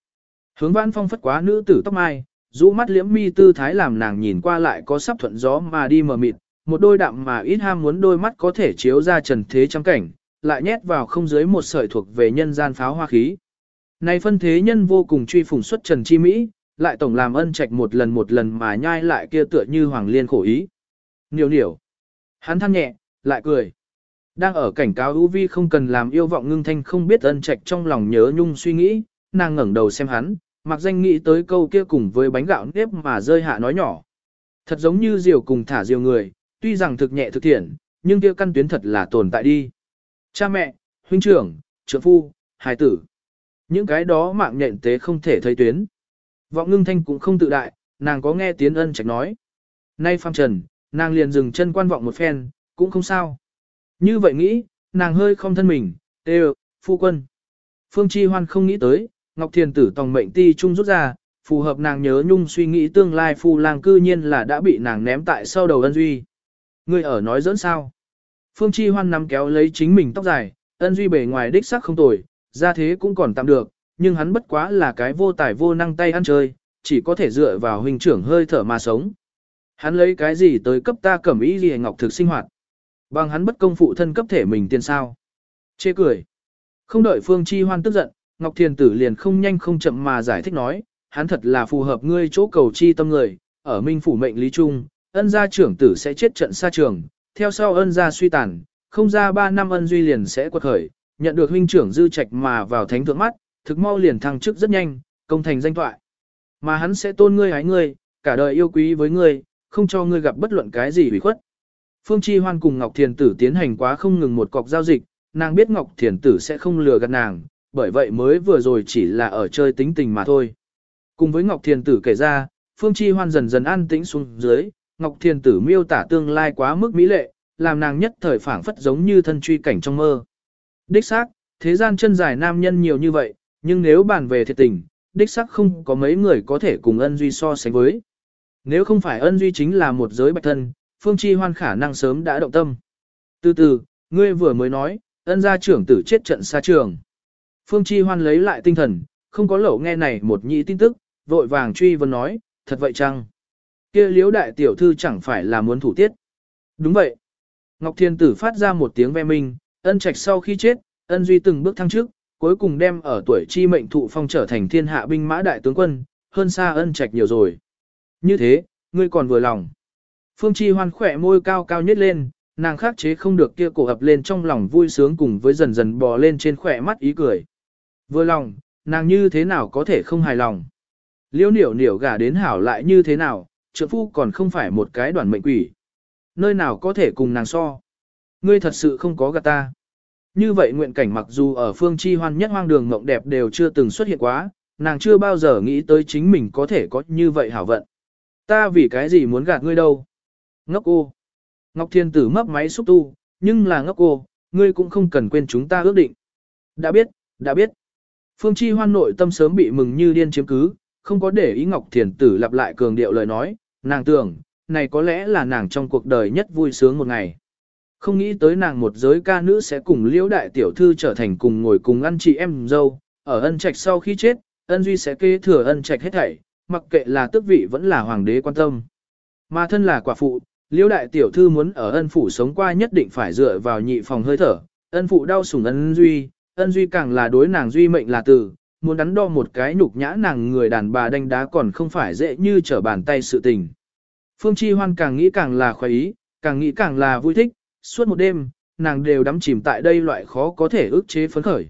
Hướng vãn phong phất quá nữ tử tóc mai, rũ mắt liễm mi tư thái làm nàng nhìn qua lại có sắp thuận gió mà đi mờ mịt, một đôi đạm mà ít ham muốn đôi mắt có thể chiếu ra trần thế trăm cảnh, lại nhét vào không dưới một sợi thuộc về nhân gian pháo hoa khí. Này phân thế nhân vô cùng truy phủng xuất trần chi mỹ, lại tổng làm ân trạch một lần một lần mà nhai lại kia tựa như hoàng liên khổ ý. Nhiều nhiều. Hắn than nhẹ, lại cười. Đang ở cảnh cáo U Vi không cần làm yêu vọng ngưng thanh không biết ân trạch trong lòng nhớ nhung suy nghĩ, nàng ngẩng đầu xem hắn, mặc danh nghĩ tới câu kia cùng với bánh gạo nếp mà rơi hạ nói nhỏ. Thật giống như diều cùng thả diều người, tuy rằng thực nhẹ thực thiện, nhưng kia căn tuyến thật là tồn tại đi. Cha mẹ, huynh trưởng, trưởng phu, hài tử. Những cái đó mạng nhện tế không thể thấy tuyến. Vọng ngưng thanh cũng không tự đại, nàng có nghe tiến ân trạch nói. Nay phang trần, nàng liền dừng chân quan vọng một phen, cũng không sao. Như vậy nghĩ, nàng hơi không thân mình, tê phu quân. Phương Chi Hoan không nghĩ tới, Ngọc Thiền tử tòng mệnh ti trung rút ra, phù hợp nàng nhớ nhung suy nghĩ tương lai phu lang cư nhiên là đã bị nàng ném tại sau đầu ân duy. Ngươi ở nói dẫn sao? Phương Chi Hoan nắm kéo lấy chính mình tóc dài, ân duy bề ngoài đích sắc không tồi, ra thế cũng còn tạm được, nhưng hắn bất quá là cái vô tài vô năng tay ăn chơi, chỉ có thể dựa vào huynh trưởng hơi thở mà sống. Hắn lấy cái gì tới cấp ta cẩm ý gì ngọc thực sinh hoạt. Bằng hắn bất công phụ thân cấp thể mình tiền sao. Chê cười. Không đợi Phương Chi Hoan tức giận, Ngọc Thiền Tử liền không nhanh không chậm mà giải thích nói, hắn thật là phù hợp ngươi chỗ cầu chi tâm người, ở minh phủ mệnh lý trung, ân gia trưởng tử sẽ chết trận xa trường, theo sau ân gia suy tàn, không ra 3 năm ân duy liền sẽ quật khởi, nhận được huynh trưởng dư trạch mà vào thánh thượng mắt, thực mau liền thăng chức rất nhanh, công thành danh thoại. Mà hắn sẽ tôn ngươi hái ngươi, cả đời yêu quý với ngươi, không cho ngươi gặp bất luận cái gì hủy khuất. Phương Chi Hoan cùng Ngọc Thiền Tử tiến hành quá không ngừng một cọc giao dịch, nàng biết Ngọc Thiền Tử sẽ không lừa gạt nàng, bởi vậy mới vừa rồi chỉ là ở chơi tính tình mà thôi. Cùng với Ngọc Thiền Tử kể ra, Phương Chi Hoan dần dần an tĩnh xuống dưới, Ngọc Thiền Tử miêu tả tương lai quá mức mỹ lệ, làm nàng nhất thời phảng phất giống như thân truy cảnh trong mơ. Đích xác, thế gian chân dài nam nhân nhiều như vậy, nhưng nếu bàn về thiệt tình, đích xác không có mấy người có thể cùng ân duy so sánh với. Nếu không phải ân duy chính là một giới bạch thân, Phương Chi Hoan khả năng sớm đã động tâm. Từ từ, ngươi vừa mới nói, ân gia trưởng tử chết trận xa trường. Phương Chi Hoan lấy lại tinh thần, không có lẩu nghe này một nhị tin tức, vội vàng truy vấn nói, thật vậy chăng? Kia liếu đại tiểu thư chẳng phải là muốn thủ tiết. Đúng vậy. Ngọc Thiên Tử phát ra một tiếng ve minh, ân trạch sau khi chết, ân duy từng bước thăng trước, cuối cùng đem ở tuổi chi mệnh thụ phong trở thành thiên hạ binh mã đại tướng quân, hơn xa ân trạch nhiều rồi. Như thế, ngươi còn vừa lòng. Phương Chi Hoan khỏe môi cao cao nhất lên, nàng khắc chế không được kia cổ ập lên trong lòng vui sướng cùng với dần dần bò lên trên khỏe mắt ý cười. Vừa lòng, nàng như thế nào có thể không hài lòng. Liêu niểu niểu gả đến hảo lại như thế nào, trượng phu còn không phải một cái đoàn mệnh quỷ. Nơi nào có thể cùng nàng so. Ngươi thật sự không có gạt ta. Như vậy nguyện cảnh mặc dù ở phương chi hoan nhất hoang đường mộng đẹp đều chưa từng xuất hiện quá, nàng chưa bao giờ nghĩ tới chính mình có thể có như vậy hảo vận. Ta vì cái gì muốn gạt ngươi đâu? Ngốc cô. Ngọc Thiên Tử mấp máy xúc tu, nhưng là ngốc cô, ngươi cũng không cần quên chúng ta ước định. Đã biết, đã biết. Phương Chi hoan nội tâm sớm bị mừng như điên chiếm cứ, không có để ý Ngọc Thiền Tử lặp lại cường điệu lời nói, nàng tưởng, này có lẽ là nàng trong cuộc đời nhất vui sướng một ngày. Không nghĩ tới nàng một giới ca nữ sẽ cùng liễu đại tiểu thư trở thành cùng ngồi cùng ăn chị em dâu, ở ân trạch sau khi chết, ân duy sẽ kế thừa ân trạch hết thảy, mặc kệ là tước vị vẫn là hoàng đế quan tâm. Mà thân là quả phụ, liễu đại tiểu thư muốn ở ân phủ sống qua nhất định phải dựa vào nhị phòng hơi thở, ân phụ đau sủng ân duy, ân duy càng là đối nàng duy mệnh là tử, muốn đắn đo một cái nhục nhã nàng người đàn bà đánh đá còn không phải dễ như trở bàn tay sự tình. Phương Chi Hoan càng nghĩ càng là khoái ý, càng nghĩ càng là vui thích, suốt một đêm, nàng đều đắm chìm tại đây loại khó có thể ức chế phấn khởi.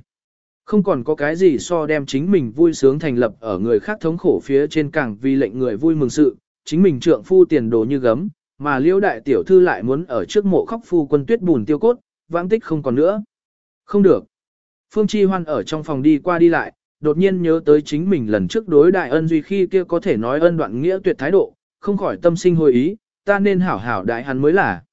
Không còn có cái gì so đem chính mình vui sướng thành lập ở người khác thống khổ phía trên càng vì lệnh người vui mừng sự, chính mình trượng phu tiền đồ như gấm, mà liễu đại tiểu thư lại muốn ở trước mộ khóc phu quân tuyết bùn tiêu cốt, vãng tích không còn nữa. Không được. Phương Chi Hoan ở trong phòng đi qua đi lại, đột nhiên nhớ tới chính mình lần trước đối đại ân duy khi kia có thể nói ân đoạn nghĩa tuyệt thái độ, không khỏi tâm sinh hồi ý, ta nên hảo hảo đại hắn mới là.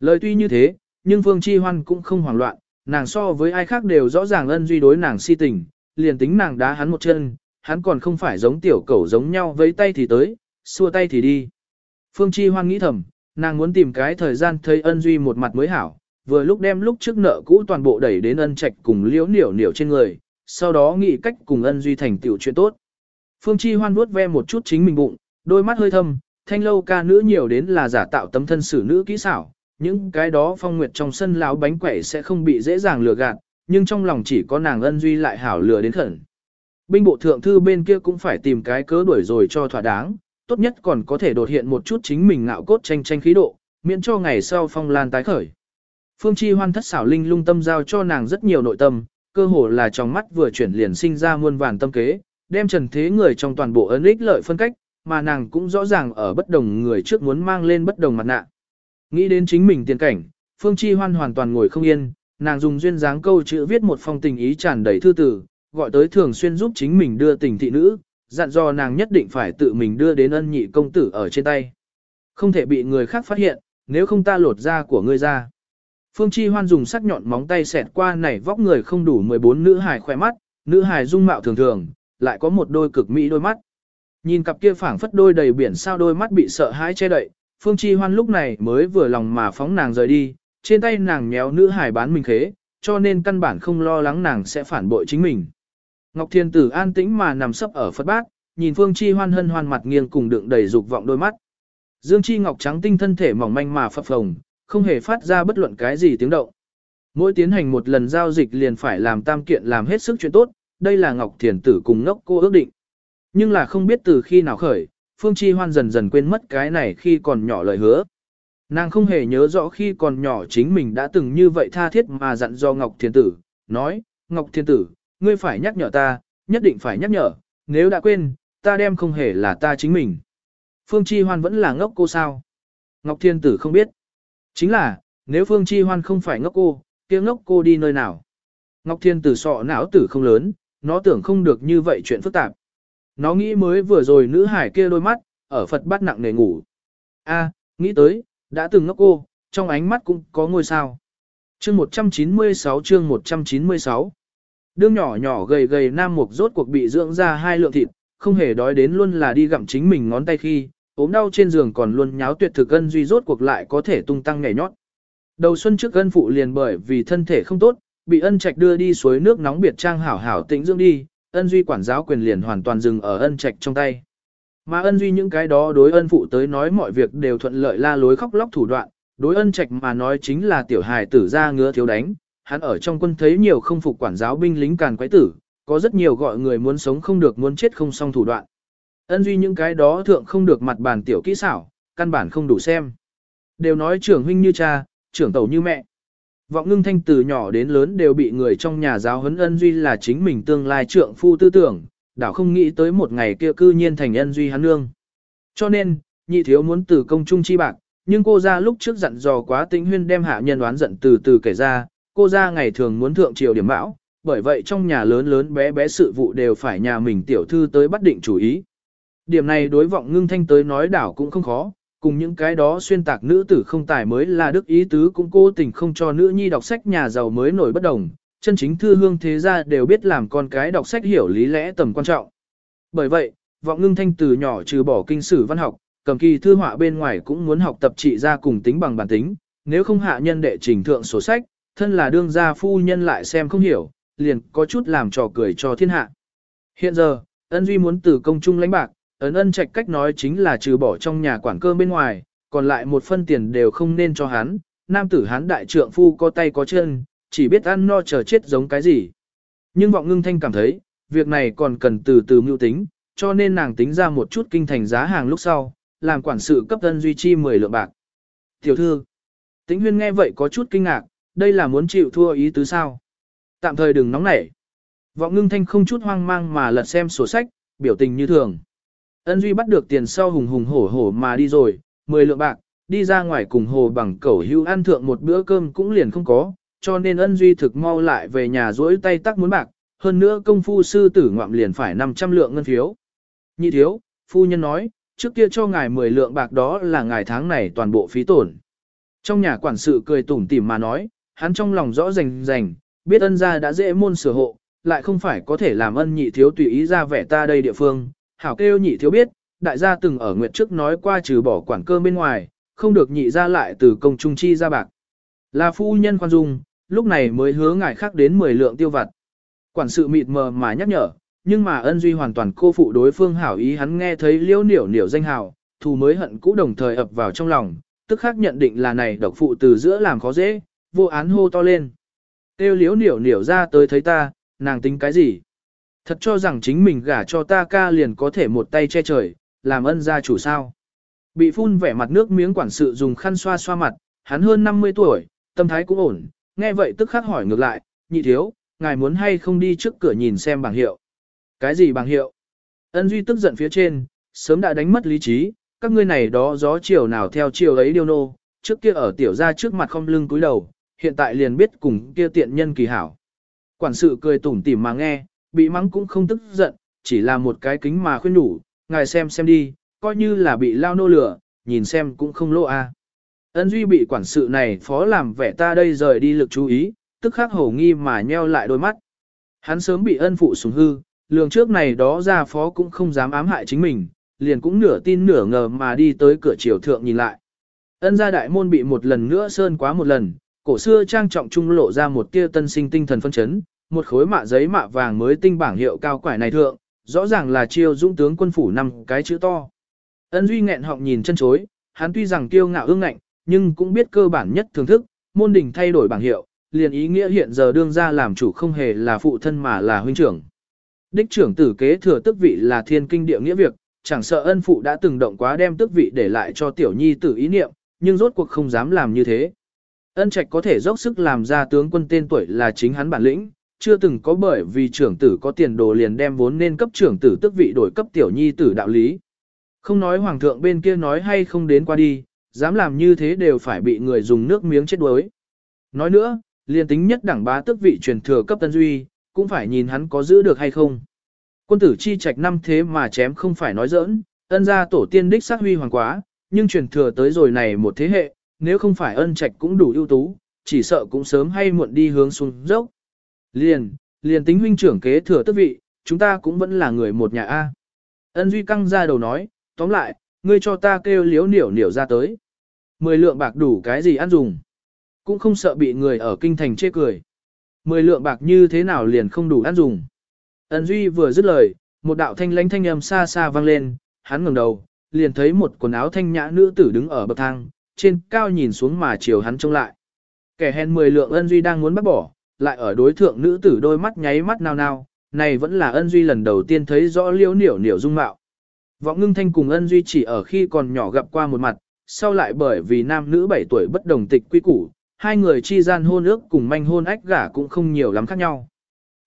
Lời tuy như thế, nhưng Phương Chi Hoan cũng không hoảng loạn, nàng so với ai khác đều rõ ràng ân duy đối nàng si tình, liền tính nàng đá hắn một chân, hắn còn không phải giống tiểu cẩu giống nhau với tay thì tới, xua tay thì đi. Phương Chi Hoan nghĩ thầm, nàng muốn tìm cái thời gian thấy ân duy một mặt mới hảo, vừa lúc đem lúc trước nợ cũ toàn bộ đẩy đến ân trạch cùng liễu niểu niểu trên người, sau đó nghĩ cách cùng ân duy thành tiểu chuyện tốt. Phương Chi Hoan vuốt ve một chút chính mình bụng, đôi mắt hơi thâm, thanh lâu ca nữ nhiều đến là giả tạo tấm thân xử nữ kỹ xảo, những cái đó phong nguyệt trong sân láo bánh quẩy sẽ không bị dễ dàng lừa gạt, nhưng trong lòng chỉ có nàng ân duy lại hảo lừa đến khẩn. Binh bộ thượng thư bên kia cũng phải tìm cái cớ đuổi rồi cho thỏa đáng, tốt nhất còn có thể đột hiện một chút chính mình ngạo cốt tranh tranh khí độ, miễn cho ngày sau phong lan tái khởi. Phương Chi hoan thất xảo linh lung tâm giao cho nàng rất nhiều nội tâm, cơ hồ là trong mắt vừa chuyển liền sinh ra muôn vàn tâm kế, đem trần thế người trong toàn bộ ấn ích lợi phân cách, mà nàng cũng rõ ràng ở bất đồng người trước muốn mang lên bất đồng mặt nạ. Nghĩ đến chính mình tiền cảnh, Phương Chi Hoan hoàn toàn ngồi không yên, nàng dùng duyên dáng câu chữ viết một phong tình ý tràn đầy thư tử, gọi tới thường xuyên giúp chính mình đưa tình thị nữ, dặn dò nàng nhất định phải tự mình đưa đến ân nhị công tử ở trên tay. Không thể bị người khác phát hiện, nếu không ta lột da của ngươi ra. Phương Chi Hoan dùng sắc nhọn móng tay xẹt qua nảy vóc người không đủ 14 nữ hài khỏe mắt, nữ hài dung mạo thường thường, lại có một đôi cực mỹ đôi mắt. Nhìn cặp kia phảng phất đôi đầy biển sao đôi mắt bị sợ hãi che đậy, Phương Chi Hoan lúc này mới vừa lòng mà phóng nàng rời đi, trên tay nàng nhéo nữ hài bán mình khế, cho nên căn bản không lo lắng nàng sẽ phản bội chính mình. Ngọc Thiên Tử an tĩnh mà nằm sấp ở Phật bát, nhìn Phương Chi Hoan hân hoan mặt nghiêng cùng đựng đầy dục vọng đôi mắt. Dương Chi Ngọc trắng tinh thân thể mỏng manh mà phập phồng, không hề phát ra bất luận cái gì tiếng động. Mỗi tiến hành một lần giao dịch liền phải làm tam kiện làm hết sức chuyện tốt, đây là Ngọc Thiền Tử cùng ngốc cô ước định. Nhưng là không biết từ khi nào khởi, Phương Chi Hoan dần dần quên mất cái này khi còn nhỏ lời hứa. Nàng không hề nhớ rõ khi còn nhỏ chính mình đã từng như vậy tha thiết mà dặn do Ngọc Thiền Tử, nói, Ngọc Thiền Tử, ngươi phải nhắc nhở ta, nhất định phải nhắc nhở, nếu đã quên, ta đem không hề là ta chính mình. Phương Chi Hoan vẫn là ngốc cô sao? Ngọc Thiên Tử không biết. Chính là, nếu Phương Chi Hoan không phải ngốc cô, kia ngốc cô đi nơi nào? Ngọc Thiên Tử sọ não tử không lớn, nó tưởng không được như vậy chuyện phức tạp. Nó nghĩ mới vừa rồi nữ hải kia đôi mắt, ở Phật bắt nặng nề ngủ. A, nghĩ tới, đã từng ngốc cô, trong ánh mắt cũng có ngôi sao. Chương 196 chương 196 Đương nhỏ nhỏ gầy gầy nam mục rốt cuộc bị dưỡng ra hai lượng thịt, không hề đói đến luôn là đi gặm chính mình ngón tay khi, ốm đau trên giường còn luôn nháo tuyệt thực ân duy rốt cuộc lại có thể tung tăng nhảy nhót. Đầu xuân trước ân phụ liền bởi vì thân thể không tốt, bị ân trạch đưa đi suối nước nóng biệt trang hảo hảo tĩnh dưỡng đi, ân duy quản giáo quyền liền hoàn toàn dừng ở ân trạch trong tay. Mà ân duy những cái đó đối ân phụ tới nói mọi việc đều thuận lợi la lối khóc lóc thủ đoạn, đối ân trạch mà nói chính là tiểu hài tử ra ngứa thiếu đánh, hắn ở trong quân thấy nhiều không phục quản giáo binh lính càn quái tử, có rất nhiều gọi người muốn sống không được muốn chết không xong thủ đoạn. Ân duy những cái đó thượng không được mặt bàn tiểu kỹ xảo, căn bản không đủ xem. Đều nói trưởng huynh như cha, trưởng tẩu như mẹ. Vọng ngưng thanh từ nhỏ đến lớn đều bị người trong nhà giáo huấn ân duy là chính mình tương lai trượng phu tư tưởng, đảo không nghĩ tới một ngày kia cư nhiên thành ân duy hắn nương. Cho nên, nhị thiếu muốn từ công trung chi bạc, nhưng cô ra lúc trước dặn dò quá tính huyên đem hạ nhân đoán giận từ từ kể ra, cô ra ngày thường muốn thượng triều điểm bão, bởi vậy trong nhà lớn lớn bé bé sự vụ đều phải nhà mình tiểu thư tới bắt định chủ ý. Điểm này đối vọng ngưng thanh tới nói đảo cũng không khó, cùng những cái đó xuyên tạc nữ tử không tài mới là đức ý tứ cũng cố tình không cho nữ nhi đọc sách nhà giàu mới nổi bất đồng, chân chính thư hương thế gia đều biết làm con cái đọc sách hiểu lý lẽ tầm quan trọng. Bởi vậy, vọng ngưng thanh từ nhỏ trừ bỏ kinh sử văn học, cầm kỳ thư họa bên ngoài cũng muốn học tập trị gia cùng tính bằng bản tính, nếu không hạ nhân đệ trình thượng sổ sách, thân là đương gia phu nhân lại xem không hiểu, liền có chút làm trò cười cho thiên hạ. Hiện giờ, ân duy muốn từ công trung lãnh bạc, ấn ân trạch cách nói chính là trừ bỏ trong nhà quản cơm bên ngoài, còn lại một phân tiền đều không nên cho hắn, nam tử hắn đại trượng phu có tay có chân, chỉ biết ăn no chờ chết giống cái gì. Nhưng vọng ngưng thanh cảm thấy, việc này còn cần từ từ mưu tính, cho nên nàng tính ra một chút kinh thành giá hàng lúc sau, làm quản sự cấp ân duy chi 10 lượng bạc. Tiểu thư, tĩnh huyên nghe vậy có chút kinh ngạc, đây là muốn chịu thua ý tứ sao. Tạm thời đừng nóng nảy. Vọng ngưng thanh không chút hoang mang mà lật xem sổ sách, biểu tình như thường. Ân Duy bắt được tiền sau hùng hùng hổ hổ mà đi rồi, 10 lượng bạc, đi ra ngoài cùng hồ bằng cẩu hưu ăn thượng một bữa cơm cũng liền không có, cho nên Ân Duy thực mau lại về nhà rỗi tay tắc muốn bạc, hơn nữa công phu sư tử ngoạm liền phải 500 lượng ngân phiếu. Nhị thiếu, phu nhân nói, trước kia cho ngài 10 lượng bạc đó là ngài tháng này toàn bộ phí tổn. Trong nhà quản sự cười tủm tỉm mà nói, hắn trong lòng rõ rành rành, biết ân gia đã dễ môn sửa hộ, lại không phải có thể làm ân nhị thiếu tùy ý ra vẻ ta đây địa phương, hảo kêu nhị thiếu biết, đại gia từng ở nguyệt trước nói qua trừ bỏ quản cơ bên ngoài, không được nhị ra lại từ công trung chi ra bạc. Là phu nhân khoan dung, lúc này mới hứa ngài khác đến 10 lượng tiêu vặt. Quản sự mịt mờ mà nhắc nhở, nhưng mà ân duy hoàn toàn cô phụ đối phương hảo ý hắn nghe thấy liêu niểu niểu danh hào, thù mới hận cũ đồng thời ập vào trong lòng, tức khác nhận định là này độc phụ từ giữa làm khó dễ, vô án hô to lên. Tiêu liếu niểu niểu ra tới thấy ta, nàng tính cái gì? Thật cho rằng chính mình gả cho ta ca liền có thể một tay che trời, làm ân gia chủ sao. Bị phun vẻ mặt nước miếng quản sự dùng khăn xoa xoa mặt, hắn hơn 50 tuổi, tâm thái cũng ổn, nghe vậy tức khắc hỏi ngược lại, nhị thiếu, ngài muốn hay không đi trước cửa nhìn xem bảng hiệu. Cái gì bảng hiệu? Ân Duy tức giận phía trên, sớm đã đánh mất lý trí, các ngươi này đó gió chiều nào theo chiều ấy điêu nô, trước kia ở tiểu gia trước mặt không lưng cúi đầu, hiện tại liền biết cùng kia tiện nhân kỳ hảo. Quản sự cười tủm tỉm mà nghe, bị mắng cũng không tức giận, chỉ là một cái kính mà khuyên đủ, ngài xem xem đi, coi như là bị lao nô lửa, nhìn xem cũng không lỗ a. Ân Duy bị quản sự này phó làm vẻ ta đây rời đi lực chú ý, tức khắc hổ nghi mà nheo lại đôi mắt. Hắn sớm bị ân phụ sủng hư, lường trước này đó ra phó cũng không dám ám hại chính mình, liền cũng nửa tin nửa ngờ mà đi tới cửa triều thượng nhìn lại. Ân gia đại môn bị một lần nữa sơn quá một lần, cổ xưa trang trọng trung lộ ra một tia tân sinh tinh thần phân chấn, một khối mạ giấy mạ vàng mới tinh bảng hiệu cao quải này thượng, rõ ràng là chiêu dũng tướng quân phủ năm cái chữ to. Ân Duy nghẹn họng nhìn chân chối, hắn tuy rằng kiêu ngạo ương ngạnh, nhưng cũng biết cơ bản nhất thưởng thức, môn đỉnh thay đổi bảng hiệu, liền ý nghĩa hiện giờ đương ra làm chủ không hề là phụ thân mà là huynh trưởng. Đích trưởng tử kế thừa tức vị là thiên kinh địa nghĩa việc, chẳng sợ ân phụ đã từng động quá đem tức vị để lại cho tiểu nhi tử ý niệm, nhưng rốt cuộc không dám làm như thế. Ân trạch có thể dốc sức làm ra tướng quân tên tuổi là chính hắn bản lĩnh, chưa từng có bởi vì trưởng tử có tiền đồ liền đem vốn nên cấp trưởng tử tức vị đổi cấp tiểu nhi tử đạo lý. Không nói hoàng thượng bên kia nói hay không đến qua đi, dám làm như thế đều phải bị người dùng nước miếng chết đuối. Nói nữa, liền tính nhất đẳng bá tức vị truyền thừa cấp tân duy, cũng phải nhìn hắn có giữ được hay không. Quân tử chi trạch năm thế mà chém không phải nói giỡn, ân gia tổ tiên đích xác huy hoàng quá, nhưng truyền thừa tới rồi này một thế hệ, nếu không phải ân trạch cũng đủ ưu tú, chỉ sợ cũng sớm hay muộn đi hướng xuống dốc. Liền, liền tính huynh trưởng kế thừa tước vị, chúng ta cũng vẫn là người một nhà A. Ân duy căng ra đầu nói, tóm lại, ngươi cho ta kêu liếu niểu niểu ra tới. Mười lượng bạc đủ cái gì ăn dùng. Cũng không sợ bị người ở kinh thành chê cười. Mười lượng bạc như thế nào liền không đủ ăn dùng. Ân Duy vừa dứt lời, một đạo thanh lãnh thanh âm xa xa vang lên, hắn ngẩng đầu, liền thấy một quần áo thanh nhã nữ tử đứng ở bậc thang, trên cao nhìn xuống mà chiều hắn trông lại. Kẻ hèn mười lượng Ân Duy đang muốn bắt bỏ, lại ở đối thượng nữ tử đôi mắt nháy mắt nao nao, này vẫn là Ân Duy lần đầu tiên thấy rõ liễu niểu niểu dung mạo. Vọng ngưng thanh cùng Ân Duy chỉ ở khi còn nhỏ gặp qua một mặt, sau lại bởi vì nam nữ 7 tuổi bất đồng tịch quy củ, hai người chi gian hôn ước cùng manh hôn ách gả cũng không nhiều lắm khác nhau.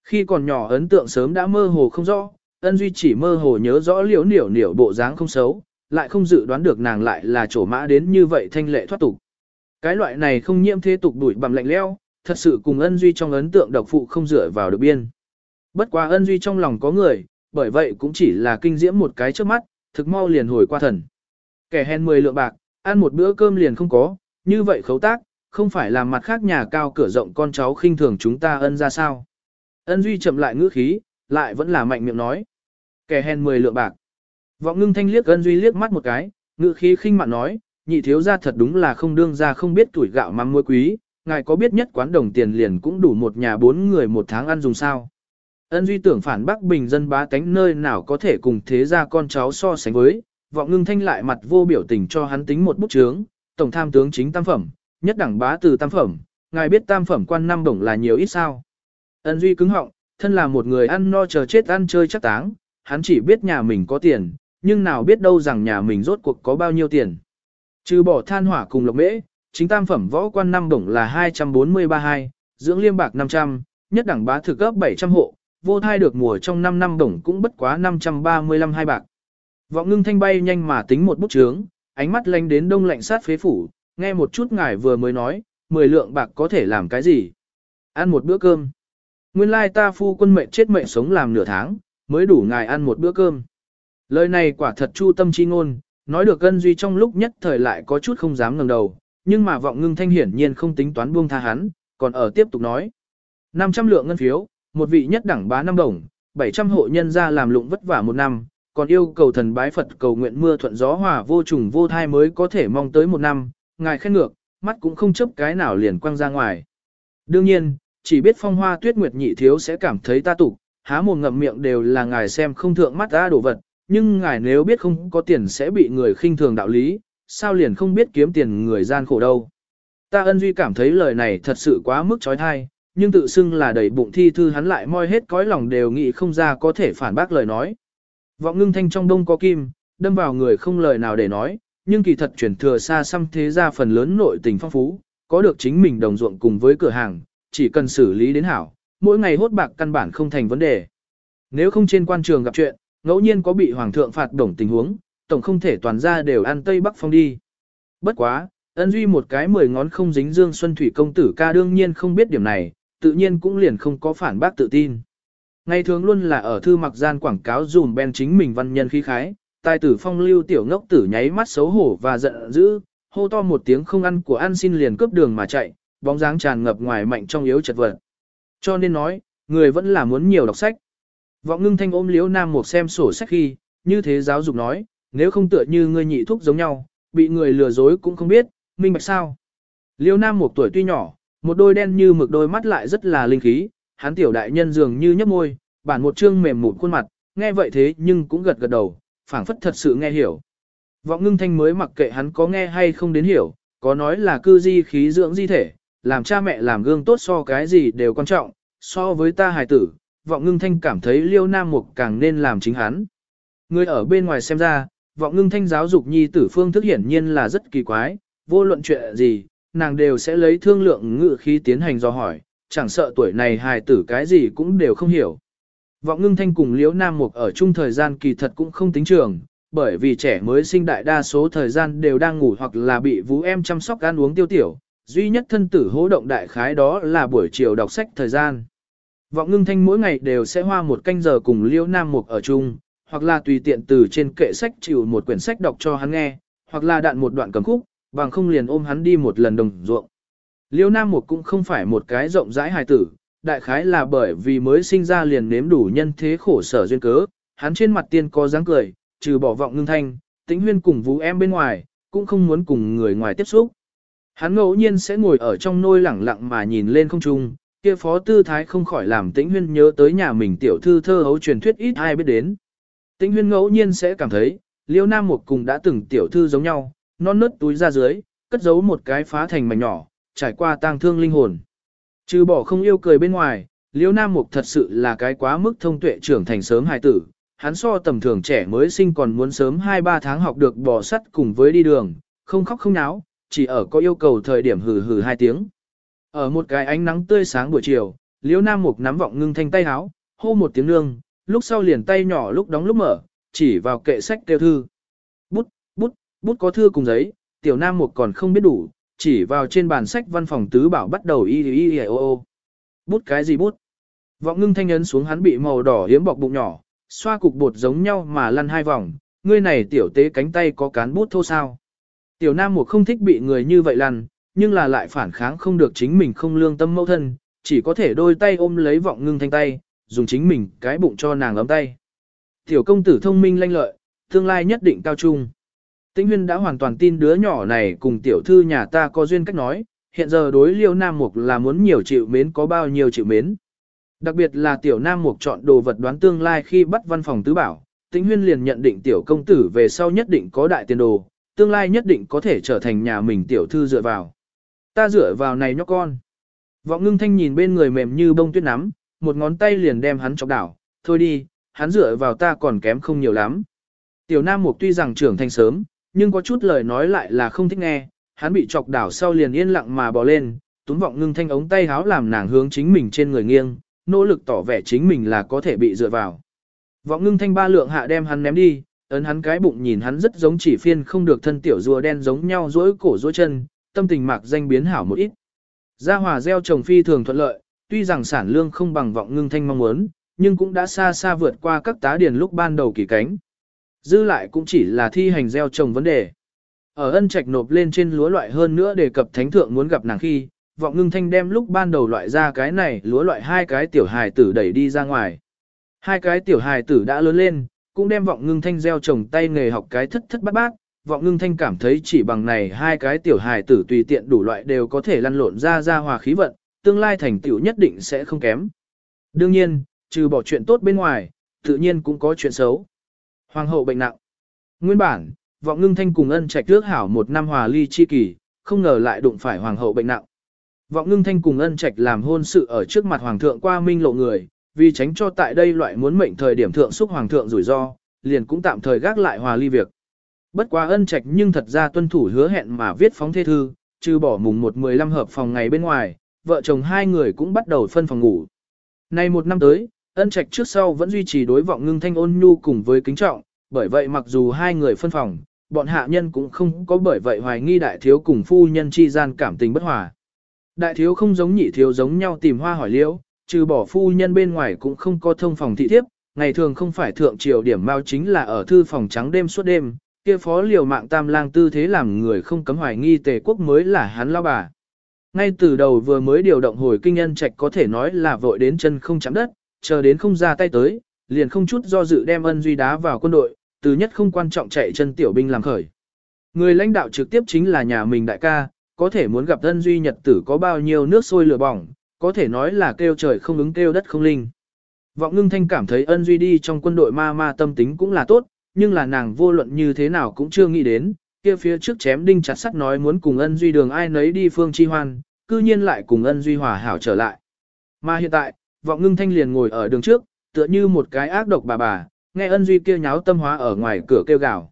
Khi còn nhỏ ấn tượng sớm đã mơ hồ không rõ, ân duy chỉ mơ hồ nhớ rõ liễu niểu niểu bộ dáng không xấu, lại không dự đoán được nàng lại là chỗ mã đến như vậy thanh lệ thoát tục. Cái loại này không nhiễm thế tục đuổi bằng lạnh leo, thật sự cùng ân duy trong ấn tượng độc phụ không dựa vào được biên. Bất quá ân duy trong lòng có người, bởi vậy cũng chỉ là kinh diễm một cái trước mắt, thực mau liền hồi qua thần. Kẻ hèn 10 lượng bạc, ăn một bữa cơm liền không có, như vậy khấu tác, không phải là mặt khác nhà cao cửa rộng con cháu khinh thường chúng ta ân ra sao. Ân Duy chậm lại ngữ khí, lại vẫn là mạnh miệng nói. Kẻ hèn 10 lượng bạc. Vọng ngưng thanh liếc Ân Duy liếc mắt một cái, ngữ khí khinh mạn nói, nhị thiếu ra thật đúng là không đương ra không biết tuổi gạo mắm muối quý, ngài có biết nhất quán đồng tiền liền cũng đủ một nhà bốn người một tháng ăn dùng sao. Ân Duy tưởng phản bác Bình dân bá tánh nơi nào có thể cùng thế ra con cháu so sánh với, vọng ngưng thanh lại mặt vô biểu tình cho hắn tính một bút chướng, tổng tham tướng chính tam phẩm, nhất đẳng bá từ tam phẩm, ngài biết tam phẩm quan năm đồng là nhiều ít sao. Ân Duy cứng họng, thân là một người ăn no chờ chết ăn chơi chắc táng, hắn chỉ biết nhà mình có tiền, nhưng nào biết đâu rằng nhà mình rốt cuộc có bao nhiêu tiền. Trừ bỏ than hỏa cùng lộc mễ, chính tam phẩm võ quan năm đồng là 243 hai, dưỡng liêm bạc 500, nhất đẳng bá thực cấp 700 hộ, vô thai được mùa trong 5 năm đồng cũng bất quá 535 hai bạc. Vọng ngưng thanh bay nhanh mà tính một bút chướng, ánh mắt lanh đến đông lạnh sát phế phủ, nghe một chút ngài vừa mới nói, 10 lượng bạc có thể làm cái gì? Ăn một bữa cơm. Nguyên lai ta phu quân mệnh chết mệnh sống làm nửa tháng, mới đủ ngài ăn một bữa cơm. Lời này quả thật chu tâm chi ngôn, nói được cân duy trong lúc nhất thời lại có chút không dám ngẩng đầu, nhưng mà vọng ngưng thanh hiển nhiên không tính toán buông tha hắn, còn ở tiếp tục nói. 500 lượng ngân phiếu, một vị nhất đẳng bá năm đồng, 700 hộ nhân ra làm lụng vất vả một năm, còn yêu cầu thần bái Phật cầu nguyện mưa thuận gió hòa vô trùng vô thai mới có thể mong tới một năm, ngài khen ngược, mắt cũng không chấp cái nào liền quăng ra ngoài. Đương nhiên, chỉ biết phong hoa tuyết nguyệt nhị thiếu sẽ cảm thấy ta tục, há mồm ngậm miệng đều là ngài xem không thượng mắt ta đồ vật, nhưng ngài nếu biết không có tiền sẽ bị người khinh thường đạo lý, sao liền không biết kiếm tiền người gian khổ đâu. Ta ân duy cảm thấy lời này thật sự quá mức trói thai, nhưng tự xưng là đầy bụng thi thư hắn lại moi hết cõi lòng đều nghĩ không ra có thể phản bác lời nói. Vọng ngưng thanh trong đông có kim, đâm vào người không lời nào để nói, nhưng kỳ thật chuyển thừa xa xăm thế ra phần lớn nội tình phong phú, có được chính mình đồng ruộng cùng với cửa hàng, chỉ cần xử lý đến hảo, mỗi ngày hốt bạc căn bản không thành vấn đề. Nếu không trên quan trường gặp chuyện, ngẫu nhiên có bị hoàng thượng phạt đổng tình huống, tổng không thể toàn ra đều ăn tây bắc phong đi. Bất quá, ân duy một cái mười ngón không dính dương xuân thủy công tử ca đương nhiên không biết điểm này, tự nhiên cũng liền không có phản bác tự tin. Ngày thường luôn là ở thư mặc gian quảng cáo dùm bên chính mình văn nhân khí khái, tài tử phong lưu tiểu ngốc tử nháy mắt xấu hổ và giận dữ, hô to một tiếng không ăn của ăn xin liền cướp đường mà chạy, bóng dáng tràn ngập ngoài mạnh trong yếu chật vật. Cho nên nói, người vẫn là muốn nhiều đọc sách. Vọng ngưng thanh ôm liếu nam một xem sổ sách khi, như thế giáo dục nói, nếu không tựa như ngươi nhị thúc giống nhau, bị người lừa dối cũng không biết, minh bạch sao. Liêu nam một tuổi tuy nhỏ, một đôi đen như mực đôi mắt lại rất là linh khí, hắn tiểu đại nhân dường như nhấp môi, bản một trương mềm mụn khuôn mặt, nghe vậy thế nhưng cũng gật gật đầu, phảng phất thật sự nghe hiểu. Vọng ngưng thanh mới mặc kệ hắn có nghe hay không đến hiểu, có nói là cư di khí dưỡng di thể, làm cha mẹ làm gương tốt so cái gì đều quan trọng, so với ta hài tử, vọng ngưng thanh cảm thấy liêu nam mục càng nên làm chính hắn. Người ở bên ngoài xem ra, vọng ngưng thanh giáo dục nhi tử phương thức hiển nhiên là rất kỳ quái, vô luận chuyện gì, nàng đều sẽ lấy thương lượng ngự khí tiến hành do hỏi, chẳng sợ tuổi này hài tử cái gì cũng đều không hiểu. Vọng ngưng thanh cùng liễu nam mục ở chung thời gian kỳ thật cũng không tính trường, bởi vì trẻ mới sinh đại đa số thời gian đều đang ngủ hoặc là bị vũ em chăm sóc ăn uống tiêu tiểu, duy nhất thân tử hỗ động đại khái đó là buổi chiều đọc sách thời gian. Vọng ngưng thanh mỗi ngày đều sẽ hoa một canh giờ cùng liễu nam mục ở chung, hoặc là tùy tiện từ trên kệ sách chịu một quyển sách đọc cho hắn nghe, hoặc là đạn một đoạn cầm khúc, bằng không liền ôm hắn đi một lần đồng ruộng. Liêu Nam Mục cũng không phải một cái rộng rãi hài tử, đại khái là bởi vì mới sinh ra liền nếm đủ nhân thế khổ sở duyên cớ, hắn trên mặt tiên có dáng cười, trừ bỏ vọng ngưng thanh, tĩnh huyên cùng vũ em bên ngoài, cũng không muốn cùng người ngoài tiếp xúc. Hắn ngẫu nhiên sẽ ngồi ở trong nôi lẳng lặng mà nhìn lên không trung, kia phó tư thái không khỏi làm tĩnh huyên nhớ tới nhà mình tiểu thư thơ hấu truyền thuyết ít ai biết đến. Tĩnh huyên ngẫu nhiên sẽ cảm thấy, liêu nam một cùng đã từng tiểu thư giống nhau, non nớt túi ra dưới, cất giấu một cái phá thành mảnh nhỏ, trải qua tang thương linh hồn. Trừ bỏ không yêu cười bên ngoài, liêu nam mục thật sự là cái quá mức thông tuệ trưởng thành sớm hài tử, hắn so tầm thường trẻ mới sinh còn muốn sớm 2-3 tháng học được bò sắt cùng với đi đường, không khóc không náo, chỉ ở có yêu cầu thời điểm hừ hừ hai tiếng. Ở một cái ánh nắng tươi sáng buổi chiều, liêu nam mục nắm vọng ngưng thanh tay háo, hô một tiếng nương, lúc sau liền tay nhỏ lúc đóng lúc mở, chỉ vào kệ sách tiêu thư. Bút, bút, bút có thư cùng giấy, tiểu nam một còn không biết đủ, chỉ vào trên bàn sách văn phòng tứ bảo bắt đầu y y y o o. Bút cái gì bút? Vọng ngưng thanh ấn xuống hắn bị màu đỏ hiếm bọc bụng nhỏ, xoa cục bột giống nhau mà lăn hai vòng, ngươi này tiểu tế cánh tay có cán bút thô sao. Tiểu nam một không thích bị người như vậy lăn, nhưng là lại phản kháng không được chính mình không lương tâm mẫu thân, chỉ có thể đôi tay ôm lấy vọng ngưng thanh tay, dùng chính mình cái bụng cho nàng ấm tay. Tiểu công tử thông minh lanh lợi, tương lai nhất định cao trung. Tĩnh Huyên đã hoàn toàn tin đứa nhỏ này cùng tiểu thư nhà ta có duyên cách nói, hiện giờ đối liêu Nam Mục là muốn nhiều chịu mến có bao nhiêu chịu mến. Đặc biệt là tiểu Nam Mục chọn đồ vật đoán tương lai khi bắt văn phòng tứ bảo, Tĩnh Huyên liền nhận định tiểu công tử về sau nhất định có đại tiền đồ, tương lai nhất định có thể trở thành nhà mình tiểu thư dựa vào. Ta dựa vào này nhóc con. Vọng ngưng thanh nhìn bên người mềm như bông tuyết nắm, một ngón tay liền đem hắn chọc đảo, thôi đi, hắn dựa vào ta còn kém không nhiều lắm. Tiểu Nam Mục tuy rằng trưởng thành sớm, nhưng có chút lời nói lại là không thích nghe, hắn bị chọc đảo sau liền yên lặng mà bò lên, túm vọng ngưng thanh ống tay háo làm nàng hướng chính mình trên người nghiêng, nỗ lực tỏ vẻ chính mình là có thể bị dựa vào. Vọng ngưng thanh ba lượng hạ đem hắn ném đi, ấn hắn cái bụng nhìn hắn rất giống chỉ phiên không được thân tiểu rùa đen giống nhau dỗi cổ dỗi chân, tâm tình mạc danh biến hảo một ít. Gia hòa gieo trồng phi thường thuận lợi, tuy rằng sản lương không bằng vọng ngưng thanh mong muốn, nhưng cũng đã xa xa vượt qua các tá điền lúc ban đầu kỳ cánh. Dư lại cũng chỉ là thi hành gieo trồng vấn đề. Ở ân trạch nộp lên trên lúa loại hơn nữa đề cập thánh thượng muốn gặp nàng khi, vọng ngưng thanh đem lúc ban đầu loại ra cái này lúa loại hai cái tiểu hài tử đẩy đi ra ngoài. Hai cái tiểu hài tử đã lớn lên, cũng đem vọng ngưng thanh gieo trồng tay nghề học cái thất thất bát bát. Vọng ngưng thanh cảm thấy chỉ bằng này hai cái tiểu hài tử tùy tiện đủ loại đều có thể lăn lộn ra ra hòa khí vận, tương lai thành tựu nhất định sẽ không kém. Đương nhiên, trừ bỏ chuyện tốt bên ngoài, tự nhiên cũng có chuyện xấu. Hoàng hậu bệnh nặng. Nguyên bản, vọng ngưng thanh cùng ân trạch trước hảo một năm hòa ly chi kỳ, không ngờ lại đụng phải hoàng hậu bệnh nặng. Vọng ngưng thanh cùng ân trạch làm hôn sự ở trước mặt hoàng thượng qua minh lộ người, vì tránh cho tại đây loại muốn mệnh thời điểm thượng xúc hoàng thượng rủi ro, liền cũng tạm thời gác lại hòa ly việc. Bất quá ân trạch nhưng thật ra tuân thủ hứa hẹn mà viết phóng thê thư, trừ bỏ mùng một mười lăm hợp phòng ngày bên ngoài, vợ chồng hai người cũng bắt đầu phân phòng ngủ. Nay một năm tới, ân trạch trước sau vẫn duy trì đối vọng ngưng thanh ôn nhu cùng với kính trọng, bởi vậy mặc dù hai người phân phòng, bọn hạ nhân cũng không có bởi vậy hoài nghi đại thiếu cùng phu nhân chi gian cảm tình bất hòa. Đại thiếu không giống nhị thiếu giống nhau tìm hoa hỏi liễu, trừ bỏ phu nhân bên ngoài cũng không có thông phòng thị thiếp, ngày thường không phải thượng triều điểm mao chính là ở thư phòng trắng đêm suốt đêm, kia phó liều mạng tam lang tư thế làm người không cấm hoài nghi tề quốc mới là hắn lao bà. Ngay từ đầu vừa mới điều động hồi kinh nhân trạch có thể nói là vội đến chân không chạm đất, chờ đến không ra tay tới, liền không chút do dự đem ân duy đá vào quân đội, từ nhất không quan trọng chạy chân tiểu binh làm khởi. Người lãnh đạo trực tiếp chính là nhà mình đại ca, có thể muốn gặp ân duy nhật tử có bao nhiêu nước sôi lửa bỏng, có thể nói là kêu trời không ứng kêu đất không linh. Vọng ngưng thanh cảm thấy ân duy đi trong quân đội ma ma tâm tính cũng là tốt, nhưng là nàng vô luận như thế nào cũng chưa nghĩ đến, kia phía trước chém đinh chặt sắt nói muốn cùng ân duy đường ai nấy đi phương chi hoan, cư nhiên lại cùng ân duy hòa hảo trở lại. Mà hiện tại, vọng ngưng thanh liền ngồi ở đường trước, tựa như một cái ác độc bà bà, nghe ân duy kia nháo tâm hóa ở ngoài cửa kêu gào.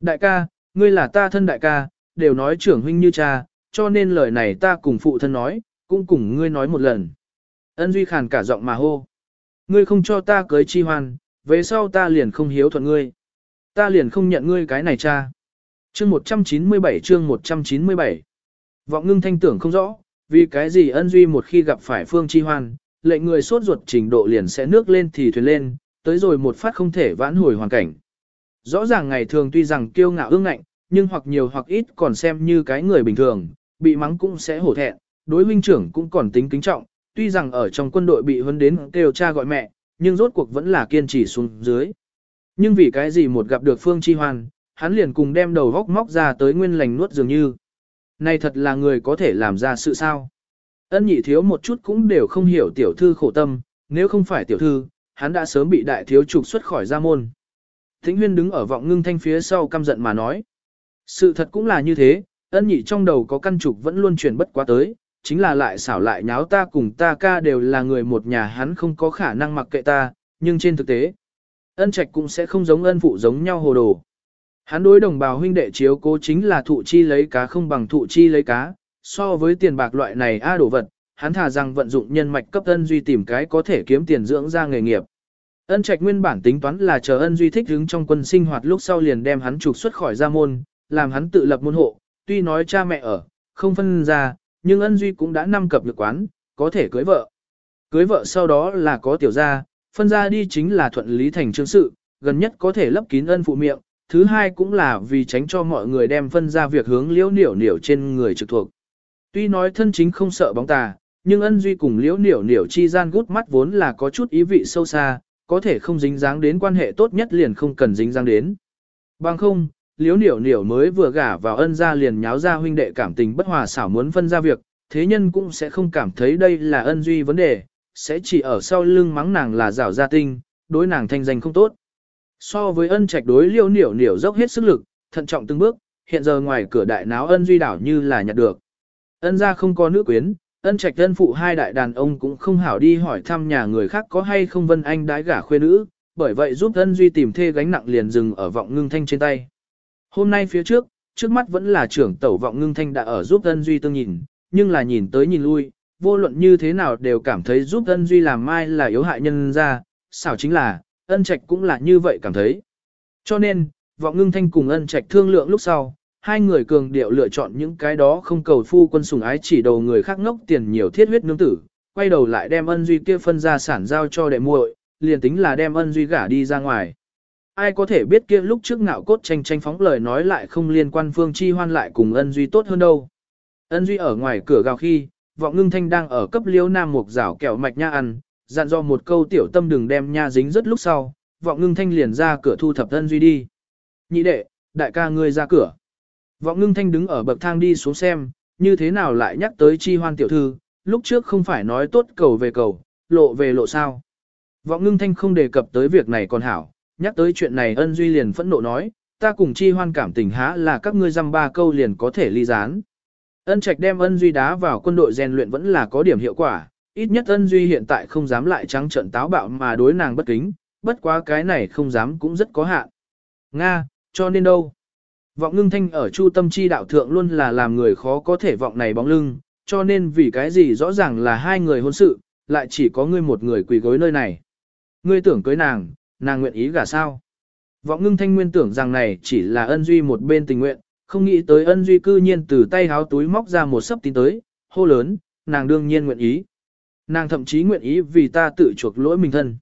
Đại ca, ngươi là ta thân đại ca, đều nói trưởng huynh như cha, cho nên lời này ta cùng phụ thân nói, cũng cùng ngươi nói một lần. Ân duy khàn cả giọng mà hô. Ngươi không cho ta cưới chi hoan, về sau ta liền không hiếu thuận ngươi. Ta liền không nhận ngươi cái này cha. Chương 197 chương 197 Vọng ngưng thanh tưởng không rõ, vì cái gì ân duy một khi gặp phải phương chi hoan, lệnh người sốt ruột trình độ liền sẽ nước lên thì thuyền lên, tới rồi một phát không thể vãn hồi hoàn cảnh. Rõ ràng ngày thường tuy rằng kiêu ngạo ương ngạnh, nhưng hoặc nhiều hoặc ít còn xem như cái người bình thường, bị mắng cũng sẽ hổ thẹn, đối huynh trưởng cũng còn tính kính trọng, tuy rằng ở trong quân đội bị huấn đến kêu cha gọi mẹ, nhưng rốt cuộc vẫn là kiên trì xuống dưới. Nhưng vì cái gì một gặp được Phương Chi Hoan, hắn liền cùng đem đầu góc móc ra tới nguyên lành nuốt dường như. Này thật là người có thể làm ra sự sao. Ân nhị thiếu một chút cũng đều không hiểu tiểu thư khổ tâm, nếu không phải tiểu thư, hắn đã sớm bị đại thiếu trục xuất khỏi gia môn. Thính huyên đứng ở vọng ngưng thanh phía sau căm giận mà nói. Sự thật cũng là như thế, ân nhị trong đầu có căn trục vẫn luôn chuyển bất quá tới, chính là lại xảo lại nháo ta cùng ta ca đều là người một nhà hắn không có khả năng mặc kệ ta, nhưng trên thực tế, ân trạch cũng sẽ không giống ân phụ giống nhau hồ đồ. Hắn đối đồng bào huynh đệ chiếu cố chính là thụ chi lấy cá không bằng thụ chi lấy cá, so với tiền bạc loại này a đổ vật, hắn thà rằng vận dụng nhân mạch cấp ân duy tìm cái có thể kiếm tiền dưỡng ra nghề nghiệp. Ân trạch nguyên bản tính toán là chờ ân duy thích đứng trong quân sinh hoạt lúc sau liền đem hắn trục xuất khỏi gia môn, làm hắn tự lập môn hộ, tuy nói cha mẹ ở, không phân ra, nhưng ân duy cũng đã năm cập lực quán, có thể cưới vợ. Cưới vợ sau đó là có tiểu gia, phân ra đi chính là thuận lý thành chương sự, gần nhất có thể lấp kín ân phụ miệng, thứ hai cũng là vì tránh cho mọi người đem phân ra việc hướng liễu niểu niểu trên người trực thuộc. Tuy nói thân chính không sợ bóng tà, nhưng ân duy cùng liễu niểu niểu chi gian gút mắt vốn là có chút ý vị sâu xa, có thể không dính dáng đến quan hệ tốt nhất liền không cần dính dáng đến. Bằng không, liễu niểu niểu mới vừa gả vào ân gia liền nháo ra huynh đệ cảm tình bất hòa xảo muốn phân ra việc, thế nhân cũng sẽ không cảm thấy đây là ân duy vấn đề, sẽ chỉ ở sau lưng mắng nàng là rảo gia tinh, đối nàng thanh danh không tốt. So với ân trạch đối liêu niểu niểu dốc hết sức lực, thận trọng từng bước, hiện giờ ngoài cửa đại náo ân duy đảo như là nhặt được. Ân gia không có nữ quyến, ân trạch ân phụ hai đại đàn ông cũng không hảo đi hỏi thăm nhà người khác có hay không vân anh đái gả khuê nữ, bởi vậy giúp ân duy tìm thê gánh nặng liền dừng ở vọng ngưng thanh trên tay. Hôm nay phía trước, trước mắt vẫn là trưởng tẩu vọng ngưng thanh đã ở giúp ân duy tương nhìn, nhưng là nhìn tới nhìn lui, vô luận như thế nào đều cảm thấy giúp ân duy làm mai là yếu hại nhân ra, xảo chính là, ân trạch cũng là như vậy cảm thấy. Cho nên, vọng ngưng thanh cùng ân trạch thương lượng lúc sau, hai người cường điệu lựa chọn những cái đó không cầu phu quân sùng ái chỉ đầu người khác ngốc tiền nhiều thiết huyết nương tử, quay đầu lại đem ân duy kia phân ra sản giao cho đệ muội, liền tính là đem ân duy gả đi ra ngoài. Ai có thể biết kia lúc trước ngạo cốt tranh tranh phóng lời nói lại không liên quan phương chi hoan lại cùng ân duy tốt hơn đâu. Ân duy ở ngoài cửa gào khi, vọng ngưng thanh đang ở cấp liêu nam mục rảo kẹo mạch nha ăn, dặn do một câu tiểu tâm đừng đem nha dính rất lúc sau, vọng ngưng thanh liền ra cửa thu thập ân duy đi. Nhị đệ, đại ca ngươi ra cửa. Vọng ngưng thanh đứng ở bậc thang đi xuống xem, như thế nào lại nhắc tới chi hoan tiểu thư, lúc trước không phải nói tốt cầu về cầu, lộ về lộ sao. Vọng ngưng thanh không đề cập tới việc này còn hảo, nhắc tới chuyện này ân duy liền phẫn nộ nói, ta cùng chi hoan cảm tình há là các ngươi dăm ba câu liền có thể ly gián. Ân trạch đem ân duy đá vào quân đội rèn luyện vẫn là có điểm hiệu quả, ít nhất ân duy hiện tại không dám lại trắng trận táo bạo mà đối nàng bất kính, bất quá cái này không dám cũng rất có hạn. Nga, cho nên đâu? Vọng ngưng thanh ở chu tâm chi đạo thượng luôn là làm người khó có thể vọng này bóng lưng, cho nên vì cái gì rõ ràng là hai người hôn sự, lại chỉ có ngươi một người quỳ gối nơi này. ngươi tưởng cưới nàng, nàng nguyện ý gả sao. Vọng ngưng thanh nguyên tưởng rằng này chỉ là ân duy một bên tình nguyện, không nghĩ tới ân duy cư nhiên từ tay háo túi móc ra một sấp tin tới, hô lớn, nàng đương nhiên nguyện ý. Nàng thậm chí nguyện ý vì ta tự chuộc lỗi mình thân.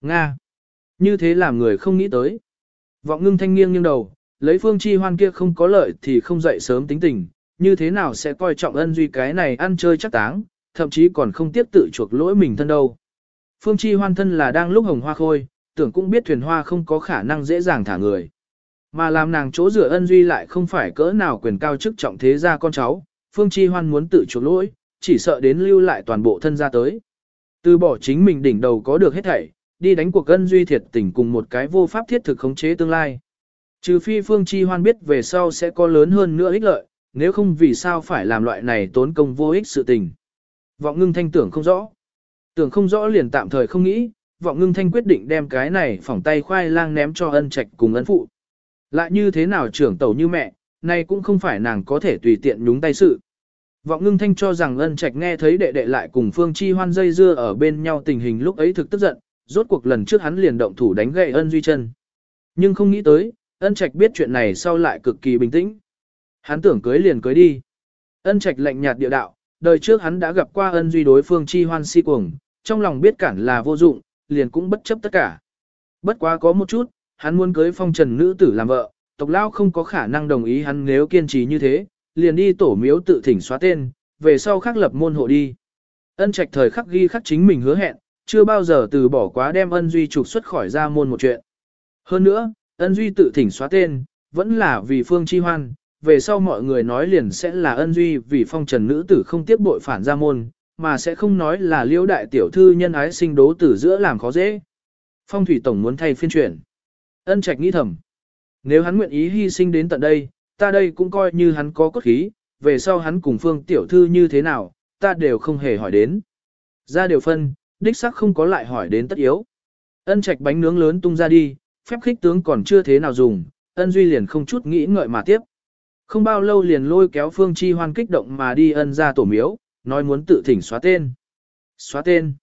Nga. Như thế làm người không nghĩ tới. Vọng ngưng thanh nghiêng nghiêng đầu, lấy phương chi hoan kia không có lợi thì không dậy sớm tính tình, như thế nào sẽ coi trọng ân duy cái này ăn chơi chắc táng, thậm chí còn không tiếp tự chuộc lỗi mình thân đâu. Phương chi hoan thân là đang lúc hồng hoa khôi, tưởng cũng biết thuyền hoa không có khả năng dễ dàng thả người. Mà làm nàng chỗ rửa ân duy lại không phải cỡ nào quyền cao chức trọng thế gia con cháu, Phương Chi Hoan muốn tự chuộc lỗi, chỉ sợ đến lưu lại toàn bộ thân ra tới. Từ bỏ chính mình đỉnh đầu có được hết thảy, đi đánh cuộc cân duy thiệt tình cùng một cái vô pháp thiết thực khống chế tương lai. Trừ phi Phương Chi Hoan biết về sau sẽ có lớn hơn nữa ích lợi, nếu không vì sao phải làm loại này tốn công vô ích sự tình. Vọng ngưng thanh tưởng không rõ. Tưởng không rõ liền tạm thời không nghĩ, vọng ngưng thanh quyết định đem cái này phỏng tay khoai lang ném cho ân trạch cùng ân phụ. Lại như thế nào trưởng tẩu như mẹ, nay cũng không phải nàng có thể tùy tiện nhúng tay sự. Vọng ngưng thanh cho rằng ân trạch nghe thấy đệ đệ lại cùng phương chi hoan dây dưa ở bên nhau tình hình lúc ấy thực tức giận, rốt cuộc lần trước hắn liền động thủ đánh gậy ân duy chân. Nhưng không nghĩ tới, ân trạch biết chuyện này sau lại cực kỳ bình tĩnh. Hắn tưởng cưới liền cưới đi. Ân trạch lạnh nhạt địa đạo, đời trước hắn đã gặp qua ân duy đối phương chi hoan si cuồng, trong lòng biết cản là vô dụng, liền cũng bất chấp tất cả. Bất quá có một chút, hắn muốn cưới phong trần nữ tử làm vợ, tộc lao không có khả năng đồng ý hắn nếu kiên trì như thế, liền đi tổ miếu tự thỉnh xóa tên, về sau khắc lập môn hộ đi. Ân trạch thời khắc ghi khắc chính mình hứa hẹn, chưa bao giờ từ bỏ quá đem ân duy trục xuất khỏi ra môn một chuyện. Hơn nữa, ân duy tự thỉnh xóa tên, vẫn là vì phương chi hoan, về sau mọi người nói liền sẽ là ân duy vì phong trần nữ tử không tiếp bội phản ra môn, mà sẽ không nói là liễu đại tiểu thư nhân ái sinh đố tử giữa làm khó dễ. Phong thủy tổng muốn thay phiên chuyển. Ân trạch nghĩ thầm. Nếu hắn nguyện ý hy sinh đến tận đây, ta đây cũng coi như hắn có cốt khí, về sau hắn cùng phương tiểu thư như thế nào, ta đều không hề hỏi đến. Ra đều phân, đích sắc không có lại hỏi đến tất yếu. Ân trạch bánh nướng lớn tung ra đi, phép khích tướng còn chưa thế nào dùng, ân duy liền không chút nghĩ ngợi mà tiếp. Không bao lâu liền lôi kéo phương chi hoan kích động mà đi ân ra tổ miếu, nói muốn tự thỉnh xóa tên. Xóa tên.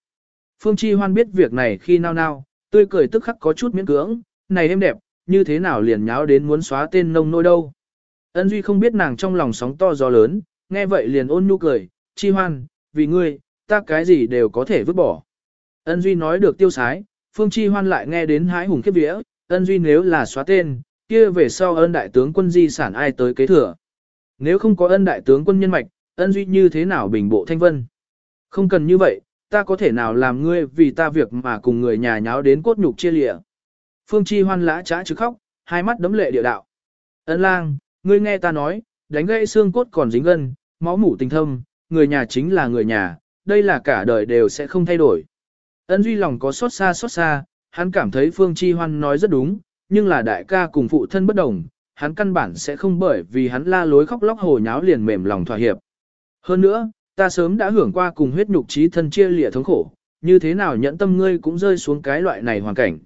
Phương chi hoan biết việc này khi nào nào, tươi cười tức khắc có chút miễn cưỡng, này em đẹp, như thế nào liền nháo đến muốn xóa tên nông nôi đâu. Ân Duy không biết nàng trong lòng sóng to gió lớn, nghe vậy liền ôn nhu cười, chi hoan, vì ngươi, ta cái gì đều có thể vứt bỏ. Ân Duy nói được tiêu sái, Phương Chi hoan lại nghe đến hái hùng kiếp vía, ân Duy nếu là xóa tên, kia về sau ân đại tướng quân di sản ai tới kế thừa. Nếu không có ân đại tướng quân nhân mạch, ân Duy như thế nào bình bộ thanh vân. Không cần như vậy, ta có thể nào làm ngươi vì ta việc mà cùng người nhà nháo đến cốt nhục chia lịa. Phương Chi hoan lã trá chứ khóc, hai mắt đấm lệ địa đạo. Ân lang, ngươi nghe ta nói, đánh gãy xương cốt còn dính gân, máu mủ tình thâm, người nhà chính là người nhà, đây là cả đời đều sẽ không thay đổi. Ân duy lòng có xót xa xót xa, hắn cảm thấy Phương Chi Hoan nói rất đúng, nhưng là đại ca cùng phụ thân bất đồng, hắn căn bản sẽ không bởi vì hắn la lối khóc lóc hồ nháo liền mềm lòng thỏa hiệp. Hơn nữa, ta sớm đã hưởng qua cùng huyết nhục trí thân chia lịa thống khổ, như thế nào nhẫn tâm ngươi cũng rơi xuống cái loại này hoàn cảnh.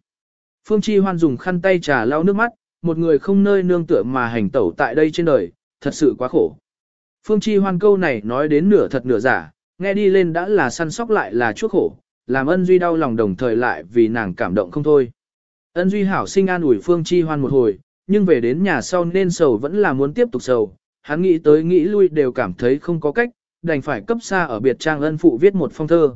Phương Chi Hoan dùng khăn tay trà lau nước mắt, một người không nơi nương tựa mà hành tẩu tại đây trên đời, thật sự quá khổ. Phương Chi Hoan câu này nói đến nửa thật nửa giả, nghe đi lên đã là săn sóc lại là chuốc khổ, làm ân duy đau lòng đồng thời lại vì nàng cảm động không thôi. Ân duy hảo sinh an ủi Phương Chi Hoan một hồi, nhưng về đến nhà sau nên sầu vẫn là muốn tiếp tục sầu, hắn nghĩ tới nghĩ lui đều cảm thấy không có cách, đành phải cấp xa ở biệt trang ân phụ viết một phong thơ.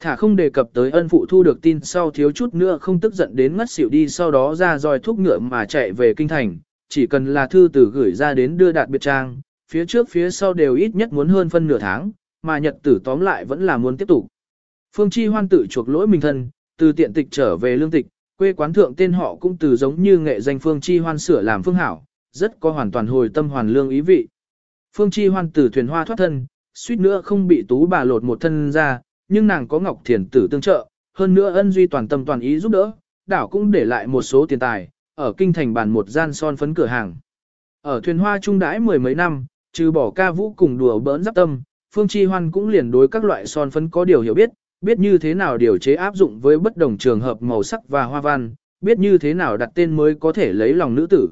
Thả không đề cập tới ân phụ thu được tin sau thiếu chút nữa không tức giận đến ngất xỉu đi sau đó ra roi thuốc ngựa mà chạy về kinh thành, chỉ cần là thư từ gửi ra đến đưa đạt biệt trang, phía trước phía sau đều ít nhất muốn hơn phân nửa tháng, mà nhật tử tóm lại vẫn là muốn tiếp tục. Phương Chi hoan tự chuộc lỗi mình thân, từ tiện tịch trở về lương tịch, quê quán thượng tên họ cũng từ giống như nghệ danh Phương Chi hoan sửa làm Phương Hảo, rất có hoàn toàn hồi tâm hoàn lương ý vị. Phương Chi hoan từ thuyền hoa thoát thân, suýt nữa không bị tú bà lột một thân ra, nhưng nàng có Ngọc Thiền tử tương trợ, hơn nữa ân duy toàn tâm toàn ý giúp đỡ, đảo cũng để lại một số tiền tài, ở kinh thành bàn một gian son phấn cửa hàng. Ở thuyền hoa trung đãi mười mấy năm, trừ bỏ ca vũ cùng đùa bỡn giáp tâm, Phương Chi Hoan cũng liền đối các loại son phấn có điều hiểu biết, biết như thế nào điều chế áp dụng với bất đồng trường hợp màu sắc và hoa văn, biết như thế nào đặt tên mới có thể lấy lòng nữ tử.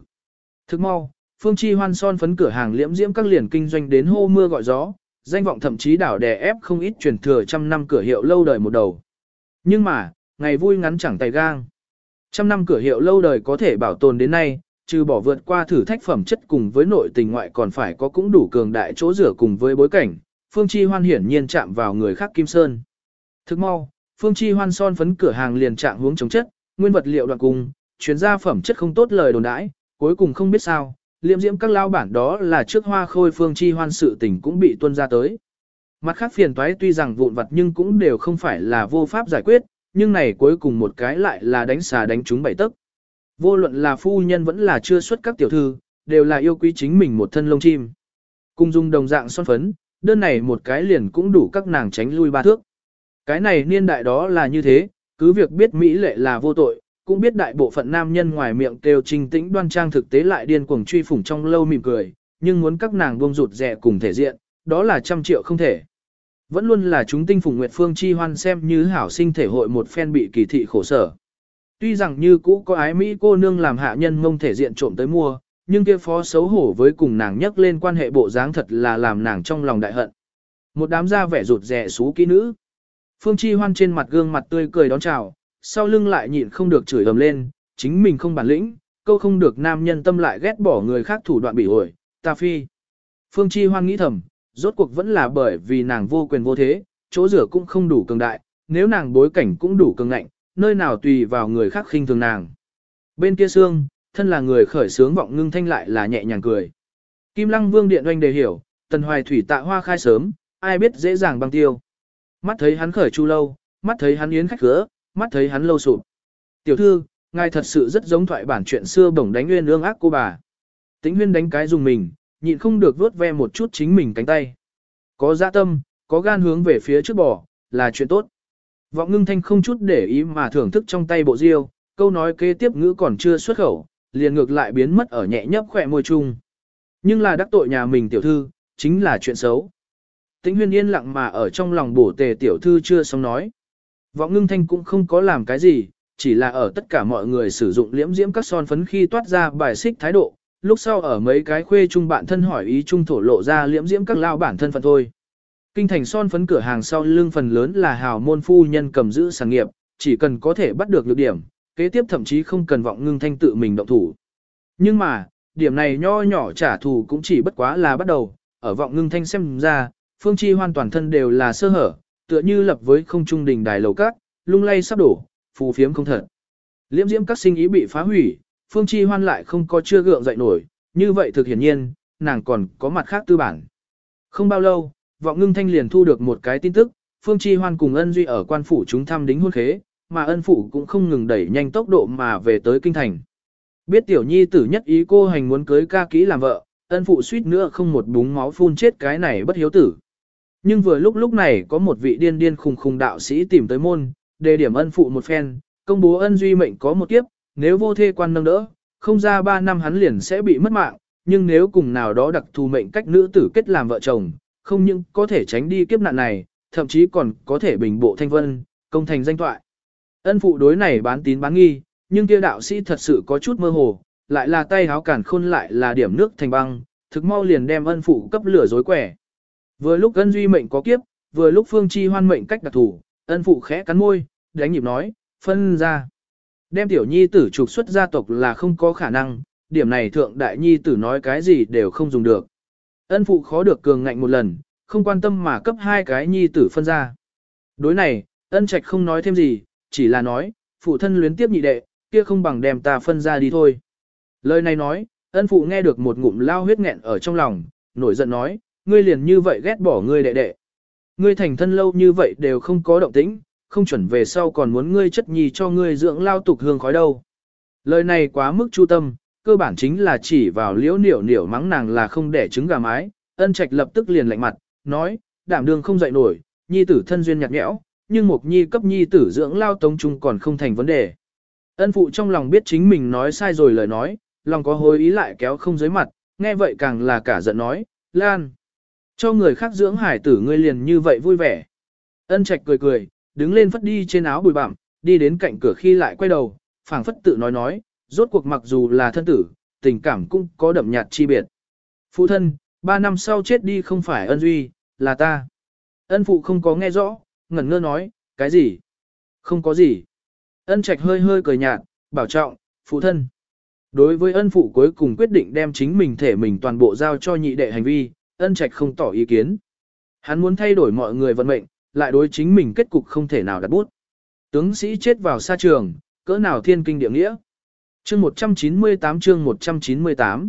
Thức mau, Phương Chi Hoan son phấn cửa hàng liễm diễm các liền kinh doanh đến hô mưa gọi gió, danh vọng thậm chí đảo đè ép không ít truyền thừa trăm năm cửa hiệu lâu đời một đầu. Nhưng mà, ngày vui ngắn chẳng tay gang. Trăm năm cửa hiệu lâu đời có thể bảo tồn đến nay, trừ bỏ vượt qua thử thách phẩm chất cùng với nội tình ngoại còn phải có cũng đủ cường đại chỗ rửa cùng với bối cảnh, Phương Chi Hoan hiển nhiên chạm vào người khác Kim Sơn. Thức mau, Phương Chi Hoan son phấn cửa hàng liền trạng hướng chống chất, nguyên vật liệu đoạn cùng, chuyên gia phẩm chất không tốt lời đồn đãi, cuối cùng không biết sao, liệm diễm các lao bản đó là trước hoa khôi Phương Chi Hoan sự tình cũng bị tuân ra tới. Mặt khác phiền toái tuy rằng vụn vặt nhưng cũng đều không phải là vô pháp giải quyết, nhưng này cuối cùng một cái lại là đánh xà đánh chúng bảy tức. Vô luận là phu nhân vẫn là chưa xuất các tiểu thư, đều là yêu quý chính mình một thân lông chim. Cùng dùng đồng dạng son phấn, đơn này một cái liền cũng đủ các nàng tránh lui ba thước. Cái này niên đại đó là như thế, cứ việc biết Mỹ lệ là vô tội, cũng biết đại bộ phận nam nhân ngoài miệng kêu trình tĩnh đoan trang thực tế lại điên cuồng truy phủng trong lâu mỉm cười, nhưng muốn các nàng buông rụt rẻ cùng thể diện, đó là trăm triệu không thể. Vẫn luôn là chúng tinh phùng Nguyệt Phương chi hoan xem như hảo sinh thể hội một phen bị kỳ thị khổ sở. Tuy rằng như cũ có ái Mỹ cô nương làm hạ nhân mông thể diện trộm tới mua, nhưng kia phó xấu hổ với cùng nàng nhắc lên quan hệ bộ dáng thật là làm nàng trong lòng đại hận. Một đám da vẻ rụt rẻ xú kỹ nữ. Phương Chi Hoan trên mặt gương mặt tươi cười đón chào, sau lưng lại nhịn không được chửi ầm lên, chính mình không bản lĩnh, câu không được nam nhân tâm lại ghét bỏ người khác thủ đoạn bị ổi, ta phi. Phương Chi Hoan nghĩ thầm, rốt cuộc vẫn là bởi vì nàng vô quyền vô thế, chỗ rửa cũng không đủ cường đại, nếu nàng bối cảnh cũng đủ cường ngạnh, nơi nào tùy vào người khác khinh thường nàng. Bên kia xương, thân là người khởi sướng vọng ngưng thanh lại là nhẹ nhàng cười. Kim Lăng Vương điện oanh đề hiểu, tần hoài thủy tạ hoa khai sớm, ai biết dễ dàng băng tiêu. Mắt thấy hắn khởi chu lâu, mắt thấy hắn yến khách cửa, mắt thấy hắn lâu sụp. Tiểu thư, ngài thật sự rất giống thoại bản chuyện xưa bổng đánh nguyên ương ác cô bà. Tĩnh huyên đánh cái dùng mình, nhịn không được vuốt ve một chút chính mình cánh tay. Có dạ tâm, có gan hướng về phía trước bỏ, là chuyện tốt. Vọng ngưng thanh không chút để ý mà thưởng thức trong tay bộ diêu, câu nói kế tiếp ngữ còn chưa xuất khẩu, liền ngược lại biến mất ở nhẹ nhấp khỏe môi chung. Nhưng là đắc tội nhà mình tiểu thư, chính là chuyện xấu. Tĩnh huyên yên lặng mà ở trong lòng bổ tề tiểu thư chưa xong nói. Vọng ngưng thanh cũng không có làm cái gì, chỉ là ở tất cả mọi người sử dụng liễm diễm các son phấn khi toát ra bài xích thái độ, lúc sau ở mấy cái khuê chung bạn thân hỏi ý chung thổ lộ ra liễm diễm các lao bản thân phận thôi. Kinh thành son phấn cửa hàng sau lưng phần lớn là hào môn phu nhân cầm giữ sản nghiệp, chỉ cần có thể bắt được lược điểm, kế tiếp thậm chí không cần vọng ngưng thanh tự mình động thủ. Nhưng mà, điểm này nho nhỏ trả thù cũng chỉ bất quá là bắt đầu, ở vọng ngưng thanh xem ra, phương chi hoàn toàn thân đều là sơ hở, tựa như lập với không trung đỉnh đài lầu cát, lung lay sắp đổ, phù phiếm không thật. Liễm diễm các sinh ý bị phá hủy, phương chi hoan lại không có chưa gượng dậy nổi, như vậy thực hiển nhiên, nàng còn có mặt khác tư bản. Không bao lâu, vọng ngưng thanh liền thu được một cái tin tức, phương chi hoan cùng ân duy ở quan phủ chúng thăm đính hôn khế, mà ân phụ cũng không ngừng đẩy nhanh tốc độ mà về tới kinh thành. Biết tiểu nhi tử nhất ý cô hành muốn cưới ca kỹ làm vợ, ân phụ suýt nữa không một búng máu phun chết cái này bất hiếu tử. Nhưng vừa lúc lúc này có một vị điên điên khùng khùng đạo sĩ tìm tới môn, đề điểm ân phụ một phen, công bố ân duy mệnh có một kiếp, nếu vô thê quan nâng đỡ, không ra ba năm hắn liền sẽ bị mất mạng, nhưng nếu cùng nào đó đặc thù mệnh cách nữ tử kết làm vợ chồng, không những có thể tránh đi kiếp nạn này, thậm chí còn có thể bình bộ thanh vân, công thành danh thoại. Ân phụ đối này bán tín bán nghi, nhưng kia đạo sĩ thật sự có chút mơ hồ, lại là tay háo cản khôn lại là điểm nước thành băng, thực mau liền đem ân phụ cấp lửa dối quẻ. Vừa lúc ân duy mệnh có kiếp, vừa lúc phương chi hoan mệnh cách đặc thủ, ân phụ khẽ cắn môi, đánh nhịp nói, phân ra. Đem tiểu nhi tử trục xuất gia tộc là không có khả năng, điểm này thượng đại nhi tử nói cái gì đều không dùng được. Ân phụ khó được cường ngạnh một lần, không quan tâm mà cấp hai cái nhi tử phân ra. Đối này, ân trạch không nói thêm gì, chỉ là nói, phụ thân luyến tiếp nhị đệ, kia không bằng đem ta phân ra đi thôi. Lời này nói, ân phụ nghe được một ngụm lao huyết nghẹn ở trong lòng, nổi giận nói, ngươi liền như vậy ghét bỏ ngươi đệ đệ. Ngươi thành thân lâu như vậy đều không có động tĩnh, không chuẩn về sau còn muốn ngươi chất nhì cho ngươi dưỡng lao tục hương khói đâu. Lời này quá mức chu tâm, cơ bản chính là chỉ vào liễu niểu niểu mắng nàng là không đẻ trứng gà mái, ân trạch lập tức liền lạnh mặt, nói, đảm đường không dậy nổi, nhi tử thân duyên nhạt nhẽo, nhưng một nhi cấp nhi tử dưỡng lao tống trung còn không thành vấn đề. Ân phụ trong lòng biết chính mình nói sai rồi lời nói, lòng có hối ý lại kéo không dưới mặt, nghe vậy càng là cả giận nói, Lan, cho người khác dưỡng hải tử ngươi liền như vậy vui vẻ. Ân trạch cười cười, đứng lên phất đi trên áo bùi bặm, đi đến cạnh cửa khi lại quay đầu, phảng phất tự nói nói, rốt cuộc mặc dù là thân tử, tình cảm cũng có đậm nhạt chi biệt. Phụ thân, ba năm sau chết đi không phải ân duy, là ta. Ân phụ không có nghe rõ, ngẩn ngơ nói, cái gì? Không có gì. Ân trạch hơi hơi cười nhạt, bảo trọng, phụ thân. Đối với ân phụ cuối cùng quyết định đem chính mình thể mình toàn bộ giao cho nhị đệ hành vi, ân trạch không tỏ ý kiến. Hắn muốn thay đổi mọi người vận mệnh, lại đối chính mình kết cục không thể nào đặt bút. Tướng sĩ chết vào xa trường, cỡ nào thiên kinh địa nghĩa. Chương 198 chương 198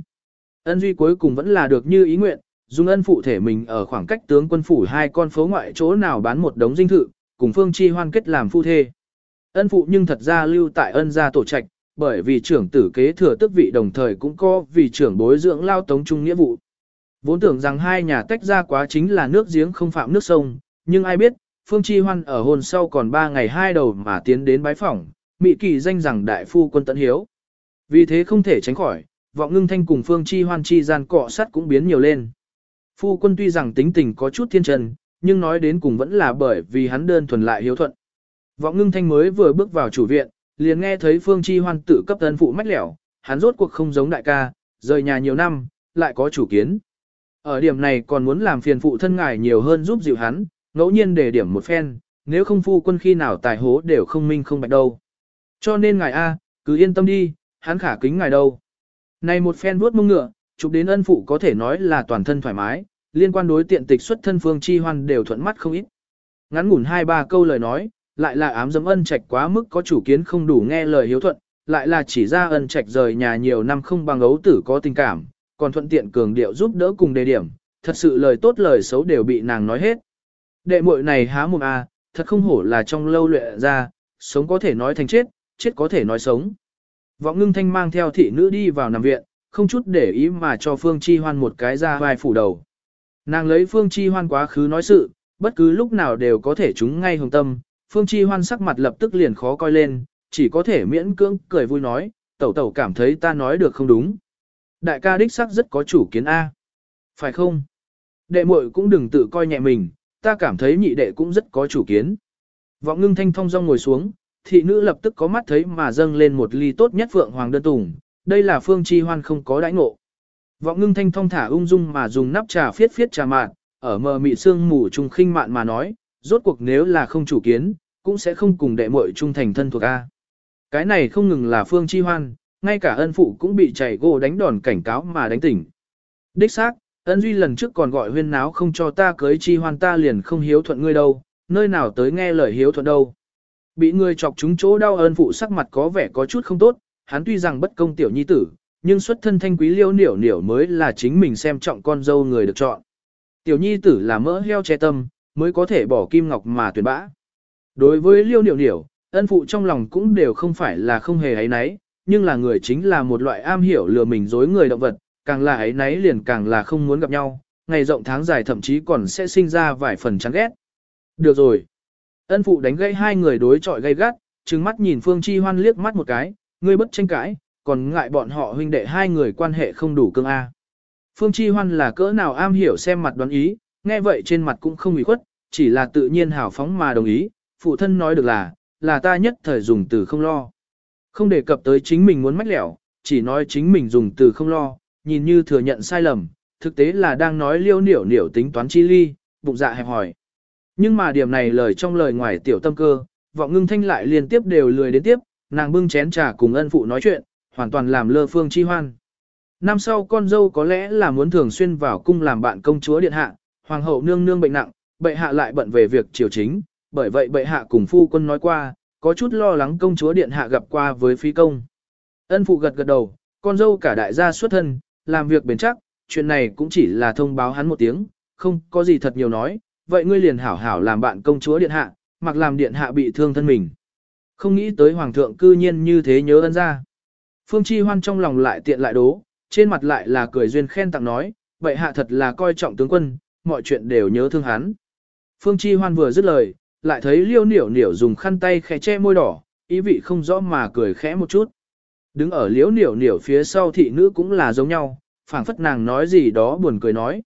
Ân duy cuối cùng vẫn là được như ý nguyện, dùng ân phụ thể mình ở khoảng cách tướng quân phủ hai con phố ngoại chỗ nào bán một đống dinh thự, cùng phương chi hoan kết làm phu thê. Ân phụ nhưng thật ra lưu tại ân gia tổ trạch, bởi vì trưởng tử kế thừa tức vị đồng thời cũng có vì trưởng bối dưỡng lao tống trung nghĩa vụ. Vốn tưởng rằng hai nhà tách ra quá chính là nước giếng không phạm nước sông, nhưng ai biết, Phương Chi Hoan ở hôn sau còn ba ngày hai đầu mà tiến đến bái phỏng, mị kỳ danh rằng đại phu quân tận hiếu. Vì thế không thể tránh khỏi, vọng ngưng thanh cùng Phương Chi Hoan chi gian cọ sắt cũng biến nhiều lên. Phu quân tuy rằng tính tình có chút thiên trần, nhưng nói đến cùng vẫn là bởi vì hắn đơn thuần lại hiếu thuận. Vọng ngưng thanh mới vừa bước vào chủ viện, liền nghe thấy Phương Chi Hoan tự cấp thân phụ mách lẻo, hắn rốt cuộc không giống đại ca, rời nhà nhiều năm, lại có chủ kiến. Ở điểm này còn muốn làm phiền phụ thân ngài nhiều hơn giúp dịu hắn, ngẫu nhiên để điểm một phen, nếu không phu quân khi nào tài hố đều không minh không bạch đâu. Cho nên ngài A, cứ yên tâm đi, hắn khả kính ngài đâu. Này một phen vuốt mông ngựa, chụp đến ân phụ có thể nói là toàn thân thoải mái, liên quan đối tiện tịch xuất thân phương chi hoan đều thuận mắt không ít. Ngắn ngủn hai ba câu lời nói, lại là ám dấm ân trạch quá mức có chủ kiến không đủ nghe lời hiếu thuận, lại là chỉ ra ân trạch rời nhà nhiều năm không bằng ấu tử có tình cảm, còn thuận tiện cường điệu giúp đỡ cùng đề điểm, thật sự lời tốt lời xấu đều bị nàng nói hết. Đệ muội này há mồm a, à, thật không hổ là trong lâu luyện ra, sống có thể nói thành chết, chết có thể nói sống. Vọng ngưng thanh mang theo thị nữ đi vào nằm viện, không chút để ý mà cho Phương Chi Hoan một cái ra vai phủ đầu. Nàng lấy Phương Chi Hoan quá khứ nói sự, bất cứ lúc nào đều có thể trúng ngay hồng tâm, Phương Chi Hoan sắc mặt lập tức liền khó coi lên, chỉ có thể miễn cưỡng cười vui nói, tẩu tẩu cảm thấy ta nói được không đúng. Đại ca đích sắc rất có chủ kiến A. Phải không? Đệ muội cũng đừng tự coi nhẹ mình, ta cảm thấy nhị đệ cũng rất có chủ kiến. Vọng ngưng thanh thông dong ngồi xuống, thị nữ lập tức có mắt thấy mà dâng lên một ly tốt nhất phượng hoàng đơn tùng, đây là phương chi hoan không có đãi ngộ. Vọng ngưng thanh thông thả ung dung mà dùng nắp trà phiết phiết trà mạn, ở mờ mị sương mù trung khinh mạn mà nói, rốt cuộc nếu là không chủ kiến, cũng sẽ không cùng đệ muội trung thành thân thuộc A. Cái này không ngừng là phương chi hoan, ngay cả ân phụ cũng bị chảy gỗ đánh đòn cảnh cáo mà đánh tỉnh. Đích xác, ân duy lần trước còn gọi huyên náo không cho ta cưới chi hoan ta liền không hiếu thuận ngươi đâu, nơi nào tới nghe lời hiếu thuận đâu. Bị người chọc chúng chỗ đau ân phụ sắc mặt có vẻ có chút không tốt, hắn tuy rằng bất công tiểu nhi tử, nhưng xuất thân thanh quý liêu niểu niểu mới là chính mình xem trọng con dâu người được chọn. Tiểu nhi tử là mỡ heo che tâm, mới có thể bỏ kim ngọc mà tuyển bã. Đối với liêu niểu niểu, ân phụ trong lòng cũng đều không phải là không hề ấy náy nhưng là người chính là một loại am hiểu lừa mình dối người động vật, càng là ấy nấy liền càng là không muốn gặp nhau, ngày rộng tháng dài thậm chí còn sẽ sinh ra vài phần chán ghét. Được rồi. Ân phụ đánh gây hai người đối chọi gay gắt, trừng mắt nhìn Phương Chi Hoan liếc mắt một cái, ngươi bất tranh cãi, còn ngại bọn họ huynh đệ hai người quan hệ không đủ cương A. Phương Chi Hoan là cỡ nào am hiểu xem mặt đoán ý, nghe vậy trên mặt cũng không ủy khuất, chỉ là tự nhiên hào phóng mà đồng ý, phụ thân nói được là, là ta nhất thời dùng từ không lo. Không đề cập tới chính mình muốn mách lẻo, chỉ nói chính mình dùng từ không lo, nhìn như thừa nhận sai lầm, thực tế là đang nói liêu niểu niểu tính toán chi ly, bụng dạ hẹp hỏi. Nhưng mà điểm này lời trong lời ngoài tiểu tâm cơ, vọng ngưng thanh lại liên tiếp đều lười đến tiếp, nàng bưng chén trà cùng ân phụ nói chuyện, hoàn toàn làm lơ phương chi hoan. Năm sau con dâu có lẽ là muốn thường xuyên vào cung làm bạn công chúa điện hạ, hoàng hậu nương nương bệnh nặng, bệ hạ lại bận về việc triều chính, bởi vậy bệ hạ cùng phu quân nói qua, có chút lo lắng công chúa điện hạ gặp qua với phi công. Ân phụ gật gật đầu, con dâu cả đại gia xuất thân, làm việc bền chắc, chuyện này cũng chỉ là thông báo hắn một tiếng, không có gì thật nhiều nói, vậy ngươi liền hảo hảo làm bạn công chúa điện hạ, mặc làm điện hạ bị thương thân mình. Không nghĩ tới hoàng thượng cư nhiên như thế nhớ ân ra. Phương Chi Hoan trong lòng lại tiện lại đố, trên mặt lại là cười duyên khen tặng nói, vậy hạ thật là coi trọng tướng quân, mọi chuyện đều nhớ thương hắn. Phương Chi Hoan vừa dứt lời, lại thấy liêu niểu niểu dùng khăn tay khẽ che môi đỏ, ý vị không rõ mà cười khẽ một chút. Đứng ở liễu niểu niểu phía sau thị nữ cũng là giống nhau, phảng phất nàng nói gì đó buồn cười nói.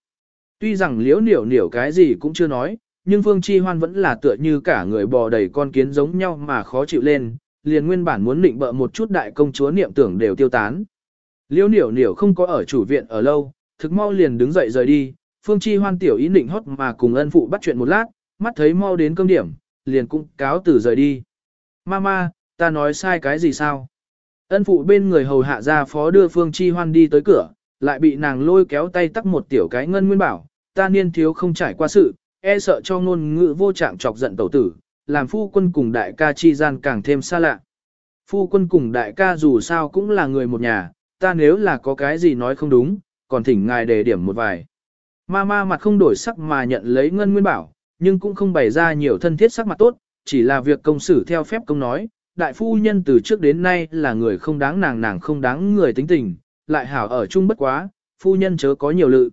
Tuy rằng liễu niểu niểu cái gì cũng chưa nói, nhưng Phương Chi Hoan vẫn là tựa như cả người bò đầy con kiến giống nhau mà khó chịu lên, liền nguyên bản muốn định bợ một chút đại công chúa niệm tưởng đều tiêu tán. Liễu niểu niểu không có ở chủ viện ở lâu, thực mau liền đứng dậy rời đi, Phương Chi Hoan tiểu ý định hót mà cùng ân phụ bắt chuyện một lát, mắt thấy mau đến cơm điểm, liền cũng cáo từ rời đi. Mama, Ta nói sai cái gì sao? Ân phụ bên người hầu hạ ra phó đưa Phương Chi Hoan đi tới cửa, lại bị nàng lôi kéo tay tắc một tiểu cái ngân nguyên bảo, ta niên thiếu không trải qua sự, e sợ cho ngôn ngữ vô trạng chọc giận tẩu tử, làm phu quân cùng đại ca chi gian càng thêm xa lạ. Phu quân cùng đại ca dù sao cũng là người một nhà, ta nếu là có cái gì nói không đúng, còn thỉnh ngài đề điểm một vài. Ma ma mặt không đổi sắc mà nhận lấy ngân nguyên bảo, nhưng cũng không bày ra nhiều thân thiết sắc mặt tốt, chỉ là việc công xử theo phép công nói, đại phu nhân từ trước đến nay là người không đáng nàng nàng không đáng người tính tình, lại hảo ở chung bất quá, phu nhân chớ có nhiều lự.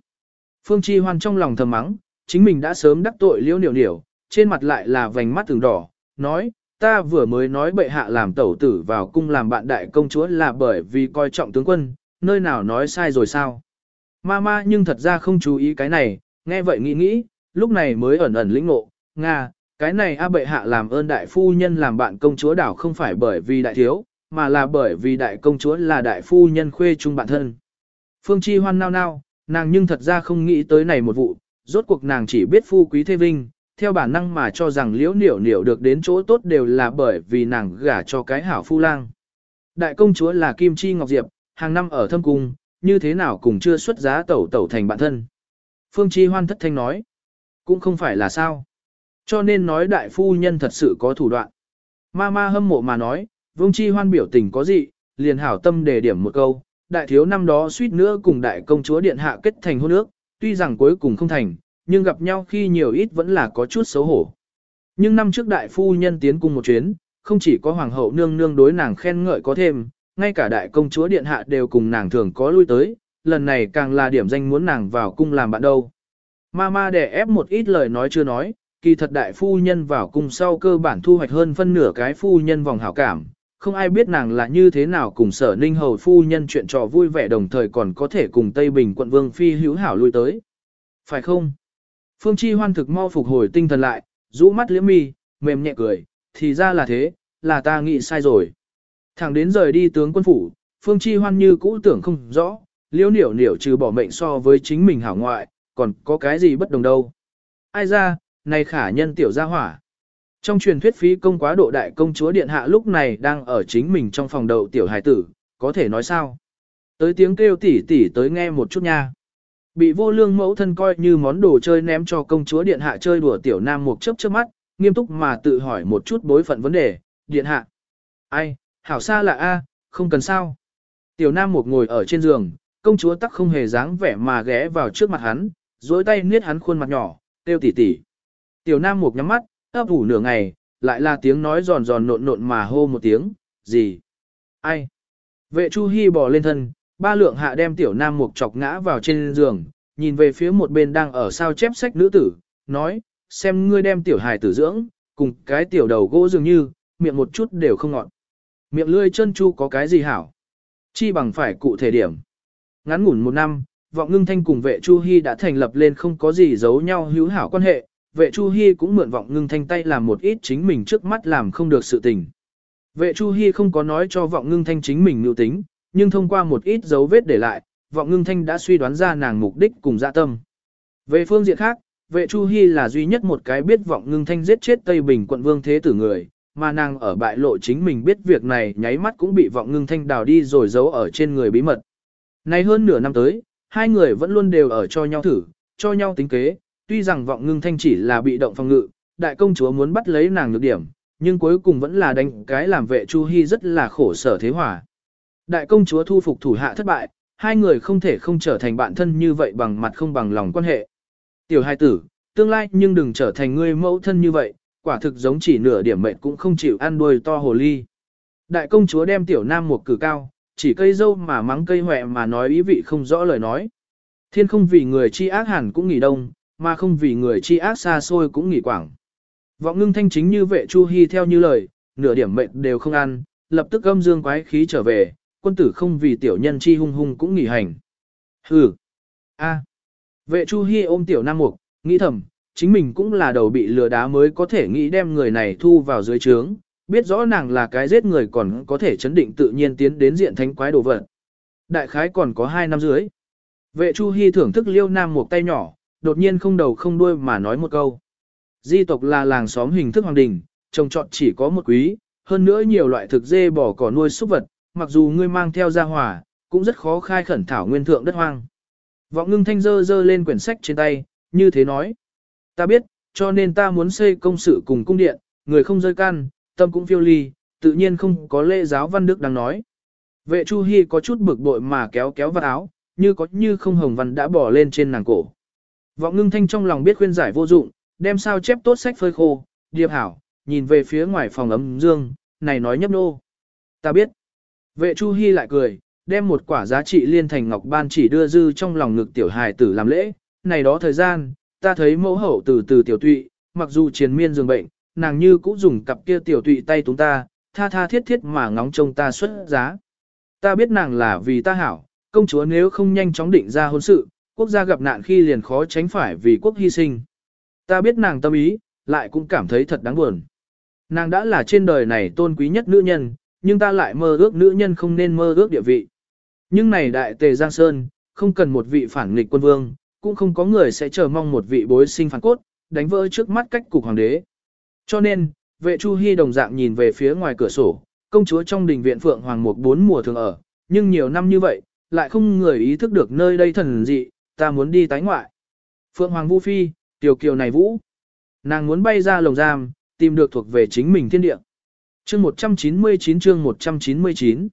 Phương Chi Hoan trong lòng thầm mắng, chính mình đã sớm đắc tội liễu niểu niểu, trên mặt lại là vành mắt từng đỏ, nói, ta vừa mới nói bệ hạ làm tẩu tử vào cung làm bạn đại công chúa là bởi vì coi trọng tướng quân, nơi nào nói sai rồi sao. Ma ma nhưng thật ra không chú ý cái này, nghe vậy nghĩ nghĩ, lúc này mới ẩn ẩn lĩnh ngộ, Nga, cái này A bệ hạ làm ơn đại phu nhân làm bạn công chúa đảo không phải bởi vì đại thiếu, mà là bởi vì đại công chúa là đại phu nhân khuê chung bản thân. Phương Chi hoan nao nao, nàng nhưng thật ra không nghĩ tới này một vụ, rốt cuộc nàng chỉ biết phu quý thế vinh, theo bản năng mà cho rằng liễu niểu niểu được đến chỗ tốt đều là bởi vì nàng gả cho cái hảo phu lang. Đại công chúa là Kim Chi Ngọc Diệp, hàng năm ở thâm cung, như thế nào cũng chưa xuất giá tẩu tẩu thành bạn thân. Phương Chi hoan thất thanh nói, cũng không phải là sao. Cho nên nói đại phu nhân thật sự có thủ đoạn. Ma ma hâm mộ mà nói, Vương Chi hoan biểu tình có gì, liền hảo tâm đề điểm một câu, đại thiếu năm đó suýt nữa cùng đại công chúa điện hạ kết thành hôn ước, tuy rằng cuối cùng không thành, nhưng gặp nhau khi nhiều ít vẫn là có chút xấu hổ. Nhưng năm trước đại phu nhân tiến cùng một chuyến, không chỉ có hoàng hậu nương nương đối nàng khen ngợi có thêm, ngay cả đại công chúa điện hạ đều cùng nàng thường có lui tới, lần này càng là điểm danh muốn nàng vào cung làm bạn đâu. Mama đè ép một ít lời nói chưa nói, kỳ thật đại phu nhân vào cung sau cơ bản thu hoạch hơn phân nửa cái phu nhân vòng hảo cảm, không ai biết nàng là như thế nào cùng sở ninh hầu phu nhân chuyện trò vui vẻ đồng thời còn có thể cùng Tây Bình quận vương phi hữu hảo lui tới. Phải không? Phương Chi hoan thực mau phục hồi tinh thần lại, rũ mắt liễm mi, mềm nhẹ cười, thì ra là thế, là ta nghĩ sai rồi. Thẳng đến rời đi tướng quân phủ, Phương Chi hoan như cũ tưởng không rõ, liễu niểu niểu trừ bỏ mệnh so với chính mình hảo ngoại, còn có cái gì bất đồng đâu. Ai ra, này khả nhân tiểu gia hỏa. Trong truyền thuyết phí công quá độ đại công chúa điện hạ lúc này đang ở chính mình trong phòng đậu tiểu hài tử, có thể nói sao? Tới tiếng kêu tỉ tỉ tới nghe một chút nha. Bị vô lương mẫu thân coi như món đồ chơi ném cho công chúa điện hạ chơi đùa tiểu nam một chớp trước mắt, nghiêm túc mà tự hỏi một chút bối phận vấn đề, điện hạ. Ai, hảo xa là A, không cần sao. Tiểu nam một ngồi ở trên giường, công chúa tắc không hề dáng vẻ mà ghé vào trước mặt hắn, duỗi tay niết hắn khuôn mặt nhỏ, tiêu tỉ tỉ. Tiểu nam Mục nhắm mắt, ấp ủ nửa ngày, lại là tiếng nói giòn giòn nộn nộn mà hô một tiếng, gì? Ai? Vệ Chu Hi bò lên thân, ba lượng hạ đem tiểu nam mục chọc ngã vào trên giường, nhìn về phía một bên đang ở sao chép sách nữ tử, nói, xem ngươi đem tiểu Hải tử dưỡng, cùng cái tiểu đầu gỗ dường như, miệng một chút đều không ngọn. Miệng lươi chân chu có cái gì hảo? Chi bằng phải cụ thể điểm. Ngắn ngủn một năm, vọng ngưng thanh cùng vệ Chu Hi đã thành lập lên không có gì giấu nhau hữu hảo quan hệ, vệ Chu Hi cũng mượn vọng ngưng thanh tay làm một ít chính mình trước mắt làm không được sự tình. Vệ Chu Hi không có nói cho vọng ngưng thanh chính mình mưu tính, nhưng thông qua một ít dấu vết để lại, vọng ngưng thanh đã suy đoán ra nàng mục đích cùng dạ tâm. Về phương diện khác, vệ Chu Hi là duy nhất một cái biết vọng ngưng thanh giết chết Tây Bình quận vương thế tử người, mà nàng ở bại lộ chính mình biết việc này nháy mắt cũng bị vọng ngưng thanh đào đi rồi giấu ở trên người bí mật. Nay hơn nửa năm tới, hai người vẫn luôn đều ở cho nhau thử, cho nhau tính kế, tuy rằng vọng ngưng thanh chỉ là bị động phòng ngự, đại công chúa muốn bắt lấy nàng nhược điểm, nhưng cuối cùng vẫn là đánh cái làm vệ Chu Hi rất là khổ sở thế hòa. Đại công chúa thu phục thủ hạ thất bại, hai người không thể không trở thành bạn thân như vậy bằng mặt không bằng lòng quan hệ. Tiểu hai tử, tương lai nhưng đừng trở thành người mẫu thân như vậy, quả thực giống chỉ nửa điểm mệnh cũng không chịu ăn đuôi to hồ ly. Đại công chúa đem tiểu nam một cử cao, chỉ cây dâu mà mắng cây huệ mà nói ý vị không rõ lời nói. Thiên không vì người chi ác hẳn cũng nghỉ đông, mà không vì người chi ác xa xôi cũng nghỉ quảng. Vọng ngưng thanh chính như vệ Chu Hi theo như lời, nửa điểm mệnh đều không ăn, lập tức âm dương quái khí trở về, quân tử không vì tiểu nhân chi hung hung cũng nghỉ hành. Hừ. A. Vệ Chu Hi ôm tiểu Nam Mục, nghĩ thầm, chính mình cũng là đầu bị lừa đá mới có thể nghĩ đem người này thu vào dưới trướng, biết rõ nàng là cái giết người còn có thể chấn định tự nhiên tiến đến diện thánh quái đồ vật. Đại khái còn có hai năm dưới. Vệ Chu Hi thưởng thức Liêu Nam một tay nhỏ, đột nhiên không đầu không đuôi mà nói một câu. Di tộc là làng xóm hình thức hoàng đình, trồng trọt chỉ có một quý, hơn nữa nhiều loại thực dê bò cỏ nuôi súc vật, mặc dù ngươi mang theo ra hỏa, cũng rất khó khai khẩn thảo nguyên thượng đất hoang. Vọng ngưng thanh dơ dơ lên quyển sách trên tay, như thế nói. Ta biết, cho nên ta muốn xây công sự cùng cung điện, người không rơi can, tâm cũng phiêu ly, tự nhiên không có lễ giáo văn đức đang nói. Vệ Chu Hi có chút bực bội mà kéo kéo vào áo, như có như không hồng văn đã bỏ lên trên nàng cổ. Vọng ngưng thanh trong lòng biết khuyên giải vô dụng, đem sao chép tốt sách phơi khô, điệp hảo, nhìn về phía ngoài phòng ấm dương, này nói nhấp nô. Ta biết. Vệ Chu Hi lại cười, đem một quả giá trị liên thành ngọc ban chỉ đưa dư trong lòng ngực tiểu hài tử làm lễ. Này đó thời gian, ta thấy mẫu hậu từ từ tiểu tụy, mặc dù chiến miên dường bệnh, nàng như cũng dùng cặp kia tiểu tụy tay túng ta, tha tha thiết thiết mà ngóng trông ta xuất giá. Ta biết nàng là vì ta hảo, công chúa nếu không nhanh chóng định ra hôn sự, quốc gia gặp nạn khi liền khó tránh phải vì quốc hy sinh. Ta biết nàng tâm ý, lại cũng cảm thấy thật đáng buồn. Nàng đã là trên đời này tôn quý nhất nữ nhân, nhưng ta lại mơ ước nữ nhân không nên mơ ước địa vị. Nhưng này đại tề Giang Sơn, không cần một vị phản nghịch quân vương, cũng không có người sẽ chờ mong một vị bối sinh phản cốt, đánh vỡ trước mắt cách cục hoàng đế. Cho nên, vệ Chu Hy đồng dạng nhìn về phía ngoài cửa sổ, công chúa trong đình viện Phượng Hoàng một bốn mùa thường ở, nhưng nhiều năm như vậy, lại không người ý thức được nơi đây thần dị, ta muốn đi tái ngoại. Phượng Hoàng Vũ Phi, tiểu kiều này Vũ. Nàng muốn bay ra lồng giam, tìm được thuộc về chính mình thiên địa. Chương 199 chương 199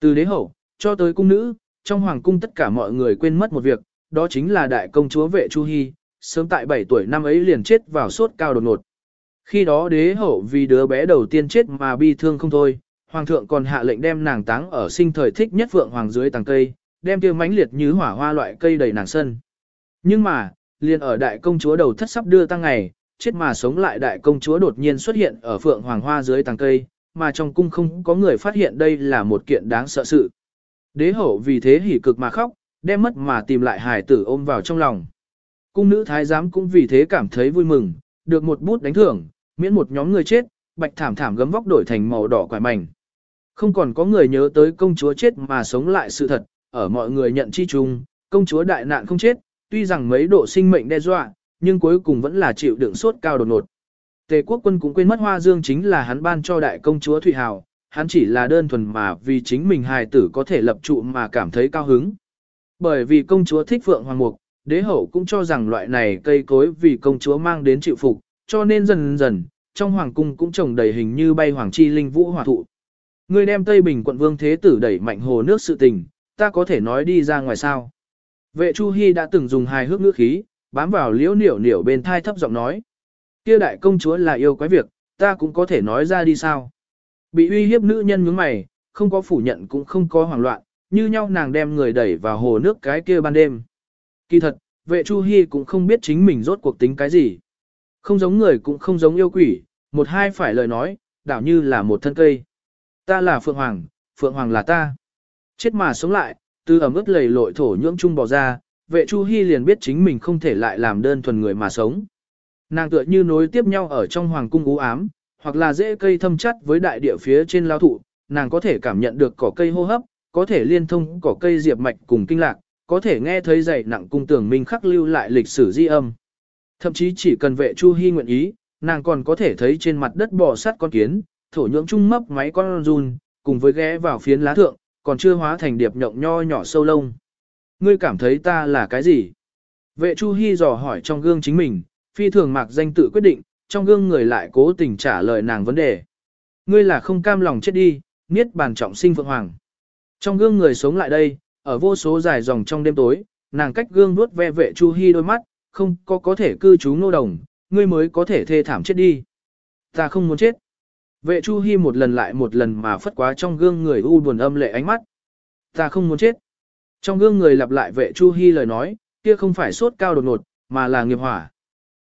Từ đế hậu, cho tới cung nữ, trong hoàng cung tất cả mọi người quên mất một việc, đó chính là đại công chúa vệ Chu Hy, sớm tại 7 tuổi năm ấy liền chết vào sốt cao đột ngột. Khi đó đế hậu vì đứa bé đầu tiên chết mà bi thương không thôi, hoàng thượng còn hạ lệnh đem nàng táng ở sinh thời thích nhất vượng hoàng dưới tàng cây, đem tiêu mãnh liệt như hỏa hoa loại cây đầy nàng sân. Nhưng mà, liền ở đại công chúa đầu thất sắp đưa tăng ngày, chết mà sống lại đại công chúa đột nhiên xuất hiện ở phượng hoàng hoa dưới tàng cây, mà trong cung không có người phát hiện đây là một kiện đáng sợ sự. Đế hậu vì thế hỉ cực mà khóc, đem mất mà tìm lại hài tử ôm vào trong lòng. Cung nữ thái giám cũng vì thế cảm thấy vui mừng, được một bút đánh thưởng, miễn một nhóm người chết, bạch thảm thảm gấm vóc đổi thành màu đỏ quải mảnh. Không còn có người nhớ tới công chúa chết mà sống lại sự thật, ở mọi người nhận chi chung, công chúa đại nạn không chết, tuy rằng mấy độ sinh mệnh đe dọa, nhưng cuối cùng vẫn là chịu đựng sốt cao đột ngột. Tề quốc quân cũng quên mất hoa dương chính là hắn ban cho đại công chúa Thụy Hào, hắn chỉ là đơn thuần mà vì chính mình hài tử có thể lập trụ mà cảm thấy cao hứng. Bởi vì công chúa thích phượng hoàng mục, đế hậu cũng cho rằng loại này cây cối vì công chúa mang đến chịu phục, cho nên dần dần, trong hoàng cung cũng trồng đầy hình như bay hoàng chi linh vũ hỏa thụ. Người đem Tây Bình quận vương thế tử đẩy mạnh hồ nước sự tình, ta có thể nói đi ra ngoài sao. Vệ Chu Hi đã từng dùng hài hước ngữ khí, bám vào liễu niểu niểu bên thai thấp giọng nói. Kia đại công chúa là yêu quái việc, ta cũng có thể nói ra đi sao. Bị uy hiếp nữ nhân nhướng mày, không có phủ nhận cũng không có hoảng loạn, như nhau nàng đem người đẩy vào hồ nước cái kia ban đêm. Kỳ thật, vệ Chu Hi cũng không biết chính mình rốt cuộc tính cái gì. Không giống người cũng không giống yêu quỷ, một hai phải lời nói, đảo như là một thân cây. Ta là Phượng Hoàng, Phượng Hoàng là ta. Chết mà sống lại, từ ẩm ướt lầy lội thổ nhưỡng chung bò ra, vệ Chu Hi liền biết chính mình không thể lại làm đơn thuần người mà sống. Nàng tựa như nối tiếp nhau ở trong hoàng cung u ám, hoặc là dễ cây thâm chất với đại địa phía trên lao thụ, nàng có thể cảm nhận được cỏ cây hô hấp, có thể liên thông cỏ cây diệp mạch cùng kinh lạc, có thể nghe thấy dày nặng cung tưởng minh khắc lưu lại lịch sử di âm. Thậm chí chỉ cần vệ Chu Hi nguyện ý, nàng còn có thể thấy trên mặt đất bò sát con kiến, thổ nhưỡng trung mấp máy con run, cùng với ghé vào phiến lá thượng, còn chưa hóa thành điệp nhộng nho nhỏ sâu lông. Ngươi cảm thấy ta là cái gì? Vệ Chu Hi dò hỏi trong gương chính mình, phi thường mạc danh tự quyết định, trong gương người lại cố tình trả lời nàng vấn đề. Ngươi là không cam lòng chết đi, niết bàn trọng sinh vượng hoàng. Trong gương người sống lại đây, ở vô số dài dòng trong đêm tối, nàng cách gương nuốt ve vệ Chu Hi đôi mắt, không có có thể cư trú nô đồng, ngươi mới có thể thê thảm chết đi. Ta không muốn chết. Vệ Chu Hi một lần lại một lần mà phất quá trong gương người u buồn âm lệ ánh mắt. Ta không muốn chết. Trong gương người lặp lại vệ Chu Hi lời nói, kia không phải sốt cao đột ngột, mà là nghiệp hỏa.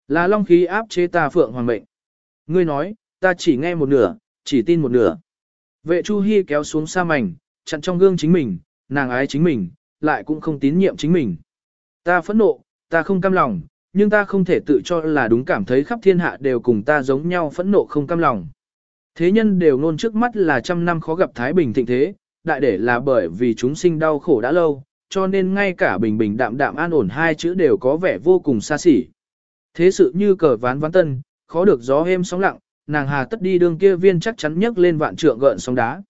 Là long khí áp chế ta phượng hoàng mệnh. Ngươi nói, ta chỉ nghe một nửa, chỉ tin một nửa. Vệ Chu Hi kéo xuống xa mảnh, chặn trong gương chính mình, nàng ái chính mình, lại cũng không tín nhiệm chính mình. Ta phẫn nộ, ta không cam lòng, nhưng ta không thể tự cho là đúng cảm thấy khắp thiên hạ đều cùng ta giống nhau phẫn nộ không cam lòng. Thế nhân đều nôn trước mắt là trăm năm khó gặp Thái Bình thịnh thế, đại để là bởi vì chúng sinh đau khổ đã lâu, cho nên ngay cả bình bình đạm đạm an ổn hai chữ đều có vẻ vô cùng xa xỉ. Thế sự như cờ ván ván tân, khó được gió êm sóng lặng, nàng hà tất đi đường kia viên chắc chắn nhấc lên vạn trượng gợn sóng đá.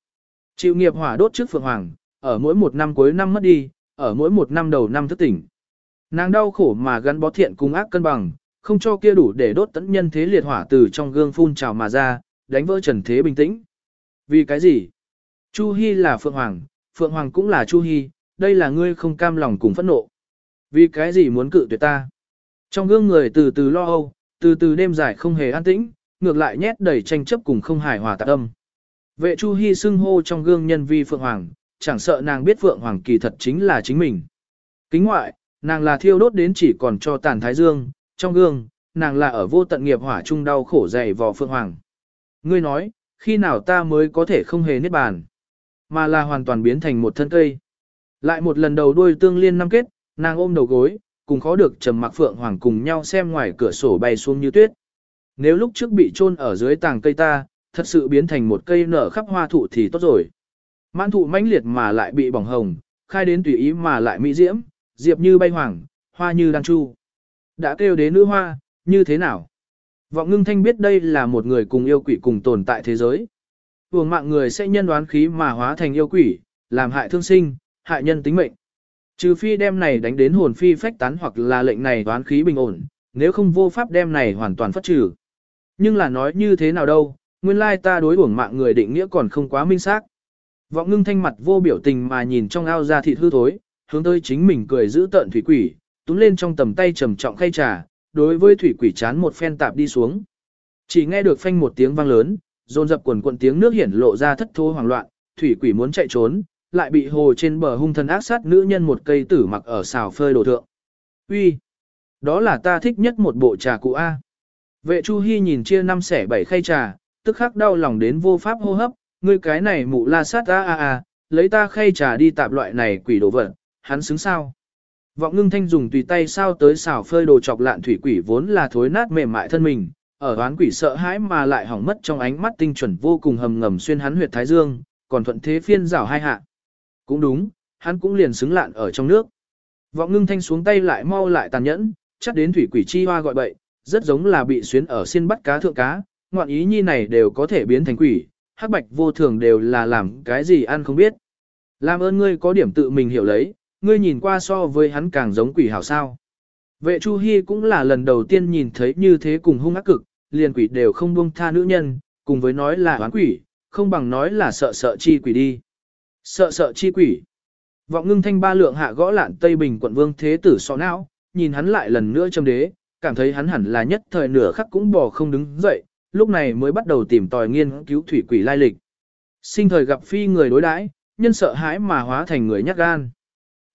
Chịu nghiệp hỏa đốt trước phượng hoàng, ở mỗi một năm cuối năm mất đi, ở mỗi một năm đầu năm thức tỉnh. Nàng đau khổ mà gắn bó thiện cùng ác cân bằng, không cho kia đủ để đốt tận nhân thế liệt hỏa từ trong gương phun trào mà ra, đánh vỡ trần thế bình tĩnh. Vì cái gì? Chu Hi là Phượng Hoàng, Phượng Hoàng cũng là Chu Hi, đây là ngươi không cam lòng cùng phẫn nộ. Vì cái gì muốn cự tuyệt ta? Trong gương người từ từ lo âu, từ từ đêm dài không hề an tĩnh, ngược lại nhét đầy tranh chấp cùng không hài hòa tạc âm. Vệ Chu Hi xưng hô trong gương nhân vi Phượng Hoàng, chẳng sợ nàng biết Phượng Hoàng kỳ thật chính là chính mình. Kính ngoại, nàng là thiêu đốt đến chỉ còn cho tàn thái dương, trong gương, nàng là ở vô tận nghiệp hỏa trung đau khổ dày vò Phượng Hoàng. Ngươi nói, khi nào ta mới có thể không hề niết bàn, mà là hoàn toàn biến thành một thân cây. Lại một lần đầu đuôi tương liên năm kết, nàng ôm đầu gối, cùng khó được trầm mặc Phượng Hoàng cùng nhau xem ngoài cửa sổ bay xuống như tuyết. Nếu lúc trước bị chôn ở dưới tàng cây ta, thật sự biến thành một cây nở khắp hoa thụ thì tốt rồi. Mãn thụ mãnh liệt mà lại bị bỏng hồng, khai đến tùy ý mà lại mỹ diễm, diệp như bay hoàng, hoa như đan chu. Đã kêu đến nữ hoa, như thế nào? Vọng ngưng thanh biết đây là một người cùng yêu quỷ cùng tồn tại thế giới. Vùng mạng người sẽ nhân đoán khí mà hóa thành yêu quỷ, làm hại thương sinh, hại nhân tính mệnh. Trừ phi đem này đánh đến hồn phi phách tán hoặc là lệnh này đoán khí bình ổn, nếu không vô pháp đem này hoàn toàn phát trừ. Nhưng là nói như thế nào đâu, nguyên lai ta đối uổng mạng người định nghĩa còn không quá minh xác. Vọng ngưng thanh mặt vô biểu tình mà nhìn trong ao ra thịt hư thối, hướng tới chính mình cười giữ tợn thủy quỷ, túm lên trong tầm tay trầm trọng khay trà, đối với thủy quỷ chán một phen tạp đi xuống. Chỉ nghe được phanh một tiếng vang lớn, dồn dập quần quần tiếng nước hiển lộ ra thất thố hoảng loạn, thủy quỷ muốn chạy trốn, lại bị hồ trên bờ hung thần ác sát nữ nhân một cây tử mặc ở xào phơi đồ thượng. Uy, đó là ta thích nhất một bộ trà cụ A. Vệ Chu Hi nhìn chia năm xẻ bảy khay trà, tức khắc đau lòng đến vô pháp hô hấp, ngươi cái này mụ la sát a a a, lấy ta khay trà đi tạp loại này quỷ đồ vật, hắn xứng sao? Vọng ngưng thanh dùng tùy tay sao tới xào phơi đồ chọc lạn thủy quỷ vốn là thối nát mềm mại thân mình, ở oán quỷ sợ hãi mà lại hỏng mất trong ánh mắt tinh chuẩn vô cùng hầm ngầm xuyên hắn huyệt thái dương, còn thuận thế phiên rảo hai hạ. Cũng đúng, hắn cũng liền xứng lạn ở trong nước. Vọng ngưng thanh xuống tay lại mau lại tàn nhẫn, chắc đến thủy quỷ chi hoa gọi bậy, rất giống là bị xuyến ở xiên bắt cá thượng cá, ngoạn ý nhi này đều có thể biến thành quỷ, hắc bạch vô thường đều là làm cái gì ăn không biết. Làm ơn ngươi có điểm tự mình hiểu lấy, ngươi nhìn qua so với hắn càng giống quỷ hảo sao. Vệ Chu Hi cũng là lần đầu tiên nhìn thấy như thế cùng hung ác cực, liền quỷ đều không buông tha nữ nhân, cùng với nói là oán quỷ, không bằng nói là sợ sợ chi quỷ đi. Sợ sợ chi quỷ. Vọng ngưng thanh ba lượng hạ gõ lạn Tây Bình quận vương thế tử so não, nhìn hắn lại lần nữa châm đế, cảm thấy hắn hẳn là nhất thời nửa khắc cũng bò không đứng dậy, lúc này mới bắt đầu tìm tòi nghiên cứu thủy quỷ lai lịch. Sinh thời gặp phi người đối đãi, nhân sợ hãi mà hóa thành người nhát gan.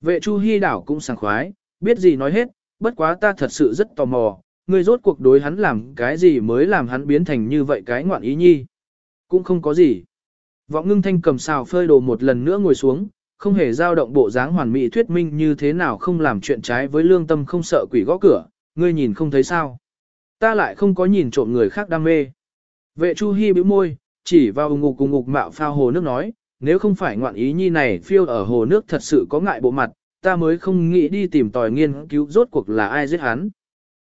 Vệ Chu Hi đảo cũng sảng khoái, biết gì nói hết, bất quá ta thật sự rất tò mò, ngươi rốt cuộc đối hắn làm cái gì mới làm hắn biến thành như vậy cái ngoạn ý nhi. Cũng không có gì. Vọng ngưng thanh cầm xào phơi đồ một lần nữa ngồi xuống, không hề dao động bộ dáng hoàn mỹ thuyết minh như thế nào không làm chuyện trái với lương tâm không sợ quỷ gõ cửa, ngươi nhìn không thấy sao. Ta lại không có nhìn trộm người khác đam mê. Vệ Chu Hi bĩu môi, chỉ vào ngục cùng ngục mạo phao hồ nước nói, nếu không phải ngoạn ý nhi này phiêu ở hồ nước thật sự có ngại bộ mặt, ta mới không nghĩ đi tìm tòi nghiên cứu rốt cuộc là ai giết hắn.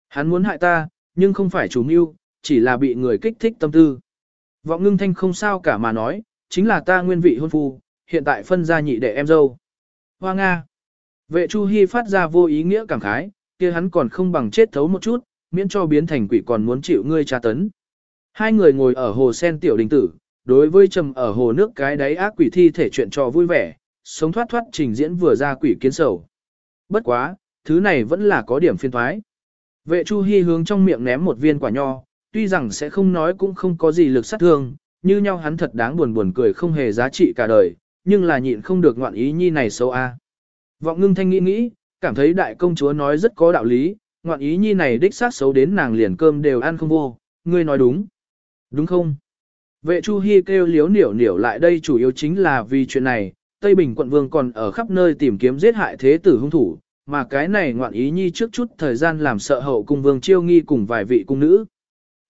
Hắn muốn hại ta, nhưng không phải chủ mưu, chỉ là bị người kích thích tâm tư. Vọng ngưng thanh không sao cả mà nói, chính là ta nguyên vị hôn phu, hiện tại phân ra nhị đệ em dâu. Hoa Nga. Vệ Chu Hi phát ra vô ý nghĩa cảm khái, kia hắn còn không bằng chết thấu một chút, miễn cho biến thành quỷ còn muốn chịu ngươi tra tấn. Hai người ngồi ở hồ sen tiểu đình tử, đối với trầm ở hồ nước cái đáy ác quỷ thi thể chuyện trò vui vẻ, sống thoát thoát trình diễn vừa ra quỷ kiến sầu. Bất quá, thứ này vẫn là có điểm phiên thoái. Vệ Chu Hi hướng trong miệng ném một viên quả nho, tuy rằng sẽ không nói cũng không có gì lực sát thương, như nhau hắn thật đáng buồn buồn cười không hề giá trị cả đời, nhưng là nhịn không được ngoạn ý nhi này xấu a. Vọng ngưng thanh nghĩ nghĩ, cảm thấy đại công chúa nói rất có đạo lý, ngoạn ý nhi này đích xác xấu đến nàng liền cơm đều ăn không vô, ngươi nói đúng. Đúng không? Vệ Chu Hi kêu liếu niểu niểu lại đây chủ yếu chính là vì chuyện này, Tây Bình quận vương còn ở khắp nơi tìm kiếm giết hại thế tử hung thủ, mà cái này ngoạn ý nhi trước chút thời gian làm sợ hậu cung vương chiêu nghi cùng vài vị cung nữ.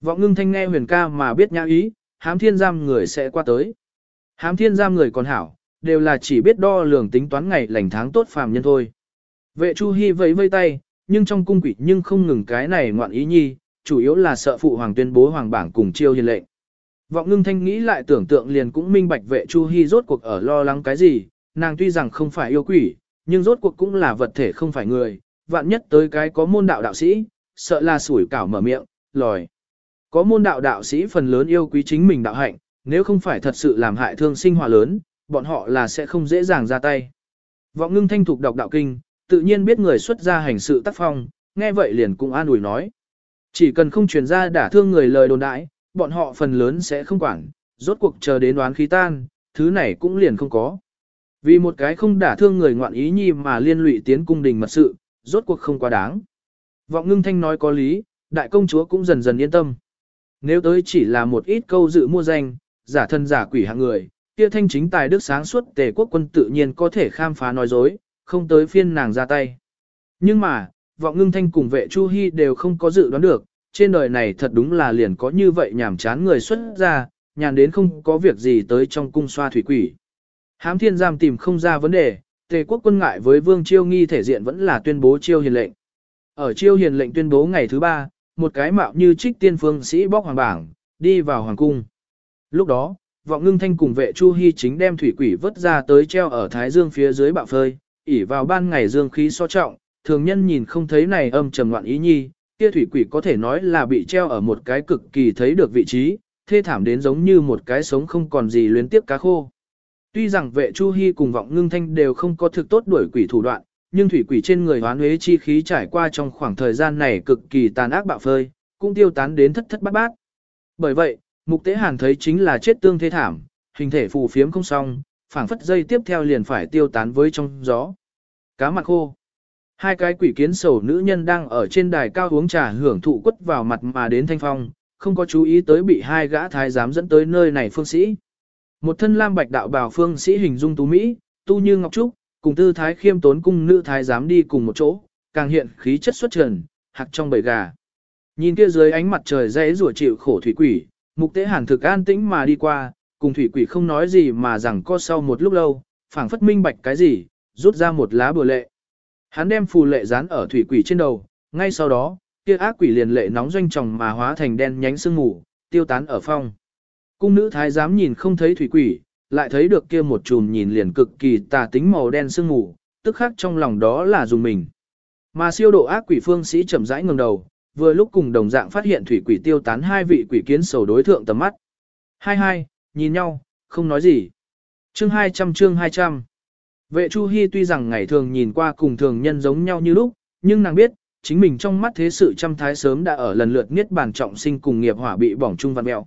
Vọng ngưng thanh nghe huyền ca mà biết nhã ý, hám thiên giam người sẽ qua tới. Hám thiên giam người còn hảo, đều là chỉ biết đo lường tính toán ngày lành tháng tốt phàm nhân thôi. Vệ Chu Hi vẫy vây tay, nhưng trong cung quỷ nhưng không ngừng cái này ngoạn ý nhi, chủ yếu là sợ phụ hoàng tuyên bố hoàng bảng cùng chiêu hiền lệnh. Vọng ngưng thanh nghĩ lại tưởng tượng liền cũng minh bạch vệ Chu Hi rốt cuộc ở lo lắng cái gì, nàng tuy rằng không phải yêu quỷ, nhưng rốt cuộc cũng là vật thể không phải người, vạn nhất tới cái có môn đạo đạo sĩ, sợ là sủi cảo mở miệng, lòi. Có môn đạo đạo sĩ phần lớn yêu quý chính mình đạo hạnh, nếu không phải thật sự làm hại thương sinh họa lớn, bọn họ là sẽ không dễ dàng ra tay. Vọng ngưng thanh thục đọc đạo kinh, tự nhiên biết người xuất gia hành sự tác phong, nghe vậy liền cũng an ủi nói. Chỉ cần không truyền ra đả thương người lời đồn đãi, bọn họ phần lớn sẽ không quản, rốt cuộc chờ đến đoán khí tan, thứ này cũng liền không có. Vì một cái không đả thương người ngoạn ý nhi mà liên lụy tiến cung đình mật sự, rốt cuộc không quá đáng. Vọng ngưng thanh nói có lý, đại công chúa cũng dần dần yên tâm. Nếu tới chỉ là một ít câu dự mua danh, giả thân giả quỷ hạng người, kia thanh chính tài đức sáng suốt tề quốc quân tự nhiên có thể khám phá nói dối, không tới phiên nàng ra tay. Nhưng mà, vọng ngưng thanh cùng vệ Chu Hy đều không có dự đoán được, trên đời này thật đúng là liền có như vậy nhảm chán người xuất ra, nhàn đến không có việc gì tới trong cung xoa thủy quỷ. Hám thiên giam tìm không ra vấn đề, tề quốc quân ngại với vương chiêu nghi thể diện vẫn là tuyên bố chiêu hiền lệnh. Ở chiêu hiền lệnh tuyên bố ngày thứ ba, một cái mạo như trích tiên phương sĩ bóc hoàng bảng, đi vào hoàng cung. Lúc đó, vọng ngưng thanh cùng vệ Chu Hy chính đem thủy quỷ vớt ra tới treo ở thái dương phía dưới bạo phơi, ỉ vào ban ngày dương khí so trọng, thường nhân nhìn không thấy này âm trầm loạn ý nhi, kia thủy quỷ có thể nói là bị treo ở một cái cực kỳ thấy được vị trí, thê thảm đến giống như một cái sống không còn gì luyến tiếp cá khô. Tuy rằng vệ Chu Hy cùng vọng ngưng thanh đều không có thực tốt đuổi quỷ thủ đoạn, nhưng thủy quỷ trên người hoán huế chi khí trải qua trong khoảng thời gian này cực kỳ tàn ác bạo phơi, cũng tiêu tán đến thất thất bát bát. Bởi vậy, mục tế hàn thấy chính là chết tương thế thảm, hình thể phù phiếm không xong, phảng phất dây tiếp theo liền phải tiêu tán với trong gió. Cá mặt khô. Hai cái quỷ kiến sầu nữ nhân đang ở trên đài cao uống trà hưởng thụ quất vào mặt mà đến thanh phong, không có chú ý tới bị hai gã thái giám dẫn tới nơi này phương sĩ. Một thân lam bạch đạo bào phương sĩ hình dung tú Mỹ, tu như ngọc trúc, cùng tư thái khiêm tốn cung nữ thái giám đi cùng một chỗ, càng hiện khí chất xuất trần, hạc trong bầy gà. Nhìn kia dưới ánh mặt trời dễ rủa chịu khổ thủy quỷ, mục tế hàn thực an tĩnh mà đi qua, cùng thủy quỷ không nói gì mà rằng co sau một lúc lâu, phảng phất minh bạch cái gì, rút ra một lá bừa lệ. Hắn đem phù lệ dán ở thủy quỷ trên đầu, ngay sau đó, kia ác quỷ liền lệ nóng doanh tròng mà hóa thành đen nhánh sương mù, tiêu tán ở phong. Cung nữ thái giám nhìn không thấy thủy quỷ, lại thấy được kia một chùm nhìn liền cực kỳ tà tính màu đen sương mù, tức khắc trong lòng đó là dùng mình. Mà siêu độ ác quỷ phương sĩ chậm rãi ngẩng đầu, vừa lúc cùng đồng dạng phát hiện thủy quỷ tiêu tán hai vị quỷ kiến sầu đối thượng tầm mắt. Hai hai, nhìn nhau, không nói gì. Chương 200 chương 200 Vệ Chu Hi tuy rằng ngày thường nhìn qua cùng thường nhân giống nhau như lúc, nhưng nàng biết, chính mình trong mắt thế sự trăm thái sớm đã ở lần lượt niết bàn trọng sinh cùng nghiệp hỏa bị bỏng chung văn mèo.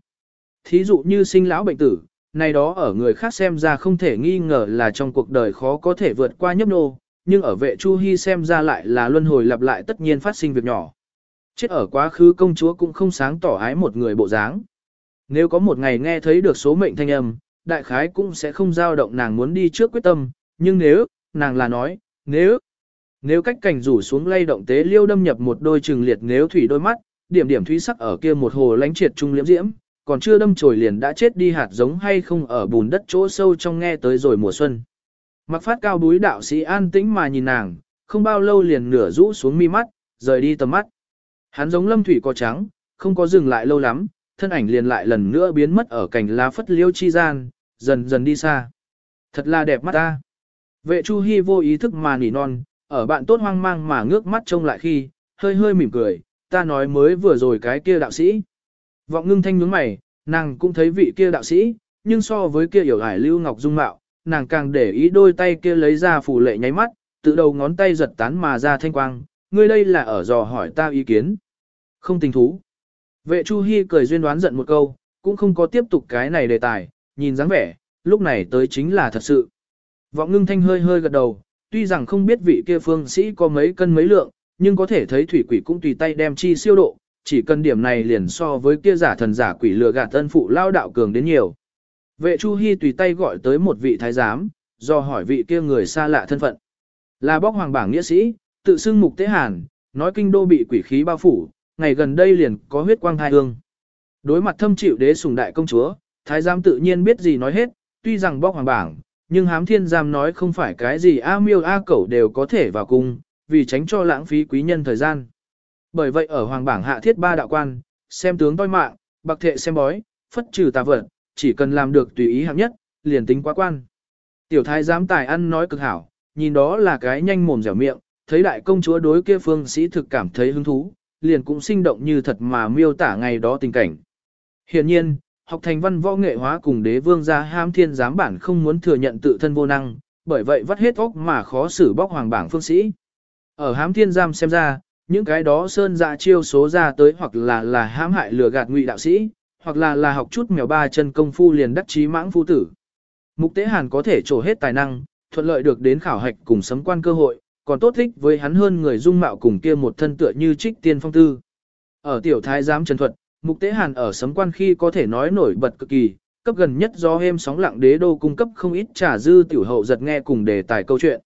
Thí dụ như sinh lão bệnh tử, này đó ở người khác xem ra không thể nghi ngờ là trong cuộc đời khó có thể vượt qua nhấp nô, nhưng ở vệ Chu Hi xem ra lại là luân hồi lặp lại tất nhiên phát sinh việc nhỏ. Chết ở quá khứ công chúa cũng không sáng tỏ ái một người bộ dáng. Nếu có một ngày nghe thấy được số mệnh thanh âm, đại khái cũng sẽ không dao động nàng muốn đi trước quyết tâm, nhưng nếu, nàng là nói, nếu, nếu cách cảnh rủ xuống lay động tế liêu đâm nhập một đôi trừng liệt nếu thủy đôi mắt, điểm điểm thúy sắc ở kia một hồ lánh triệt trung liễm diễm, còn chưa đâm chồi liền đã chết đi hạt giống hay không ở bùn đất chỗ sâu trong nghe tới rồi mùa xuân. Mặc phát cao búi đạo sĩ an tĩnh mà nhìn nàng, không bao lâu liền nửa rũ xuống mi mắt, rời đi tầm mắt. Hắn giống lâm thủy có trắng, không có dừng lại lâu lắm, thân ảnh liền lại lần nữa biến mất ở cành lá phất liêu chi gian, dần dần đi xa. Thật là đẹp mắt ta. Vệ Chu Hi vô ý thức mà nỉ non, ở bạn tốt hoang mang mà ngước mắt trông lại khi, hơi hơi mỉm cười, ta nói mới vừa rồi cái kia đạo sĩ. Vọng ngưng thanh nhướng mày, nàng cũng thấy vị kia đạo sĩ, nhưng so với kia hiểu hải lưu ngọc dung mạo, nàng càng để ý đôi tay kia lấy ra phủ lệ nháy mắt, tự đầu ngón tay giật tán mà ra thanh quang, ngươi đây là ở dò hỏi ta ý kiến. Không tình thú. Vệ Chu Hi cười duyên đoán giận một câu, cũng không có tiếp tục cái này đề tài, nhìn dáng vẻ, lúc này tới chính là thật sự. Vọng ngưng thanh hơi hơi gật đầu, tuy rằng không biết vị kia phương sĩ có mấy cân mấy lượng, nhưng có thể thấy thủy quỷ cũng tùy tay đem chi siêu độ, chỉ cần điểm này liền so với kia giả thần giả quỷ lừa gạt tân phụ lao đạo cường đến nhiều. Vệ Chu Hi tùy tay gọi tới một vị thái giám, do hỏi vị kia người xa lạ thân phận. Là bóc hoàng bảng nghĩa sĩ, tự xưng mục tế hàn, nói kinh đô bị quỷ khí bao phủ, ngày gần đây liền có huyết quang hai hương. Đối mặt thâm chịu đế sùng đại công chúa, thái giám tự nhiên biết gì nói hết, tuy rằng bóc hoàng bảng, nhưng hám thiên giam nói không phải cái gì A miêu A cẩu đều có thể vào cung, vì tránh cho lãng phí quý nhân thời gian. Bởi vậy ở hoàng bảng hạ thiết ba đạo quan, xem tướng toi mạng, bạc thệ xem bói, phất trừ tà vật, chỉ cần làm được tùy ý hạng nhất, liền tính quá quan. Tiểu thái giám tài ăn nói cực hảo, nhìn đó là cái nhanh mồm dẻo miệng, thấy đại công chúa đối kia phương sĩ thực cảm thấy hứng thú, liền cũng sinh động như thật mà miêu tả ngày đó tình cảnh. Hiện nhiên, học thành văn võ nghệ hóa cùng đế vương gia ham thiên giám bản không muốn thừa nhận tự thân vô năng, bởi vậy vắt hết óc mà khó xử bóc hoàng bảng phương sĩ. Ở hám thiên giam xem ra, những cái đó sơn dạ chiêu số ra tới hoặc là là hãm hại lừa gạt ngụy đạo sĩ, hoặc là là học chút mèo ba chân công phu liền đắc chí mãng phu tử. Mục tế hàn có thể trổ hết tài năng, thuận lợi được đến khảo hạch cùng sấm quan cơ hội, còn tốt thích với hắn hơn người dung mạo cùng kia một thân tựa như trích tiên phong tư. Ở tiểu thái giám trần thuật, mục tế hàn ở sấm quan khi có thể nói nổi bật cực kỳ, cấp gần nhất do êm sóng lặng đế đô cung cấp không ít trả dư tiểu hậu giật nghe cùng đề tài câu chuyện.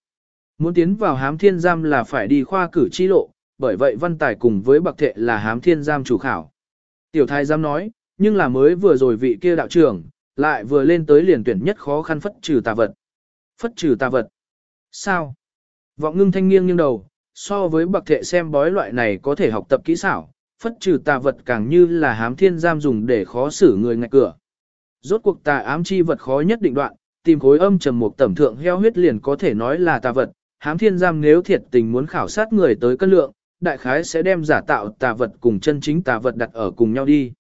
Muốn tiến vào hám thiên giam là phải đi khoa cử chi lộ, bởi vậy văn tài cùng với bậc thệ là hám thiên giam chủ khảo. Tiểu thái giam nói, nhưng là mới vừa rồi vị kia đạo trưởng, lại vừa lên tới liền tuyển nhất khó khăn phất trừ tà vật. Phất trừ tà vật. Sao? Vọng ngưng thanh nghiêng nghiêng đầu, so với bậc thệ xem bói loại này có thể học tập kỹ xảo, phất trừ tà vật càng như là hám thiên giam dùng để khó xử người ngạch cửa. Rốt cuộc tà ám chi vật khó nhất định đoạn, tìm khối âm trầm một tẩm thượng heo huyết liền có thể nói là tà vật, hám thiên giam nếu thiệt tình muốn khảo sát người tới cân lượng, đại khái sẽ đem giả tạo tà vật cùng chân chính tà vật đặt ở cùng nhau đi.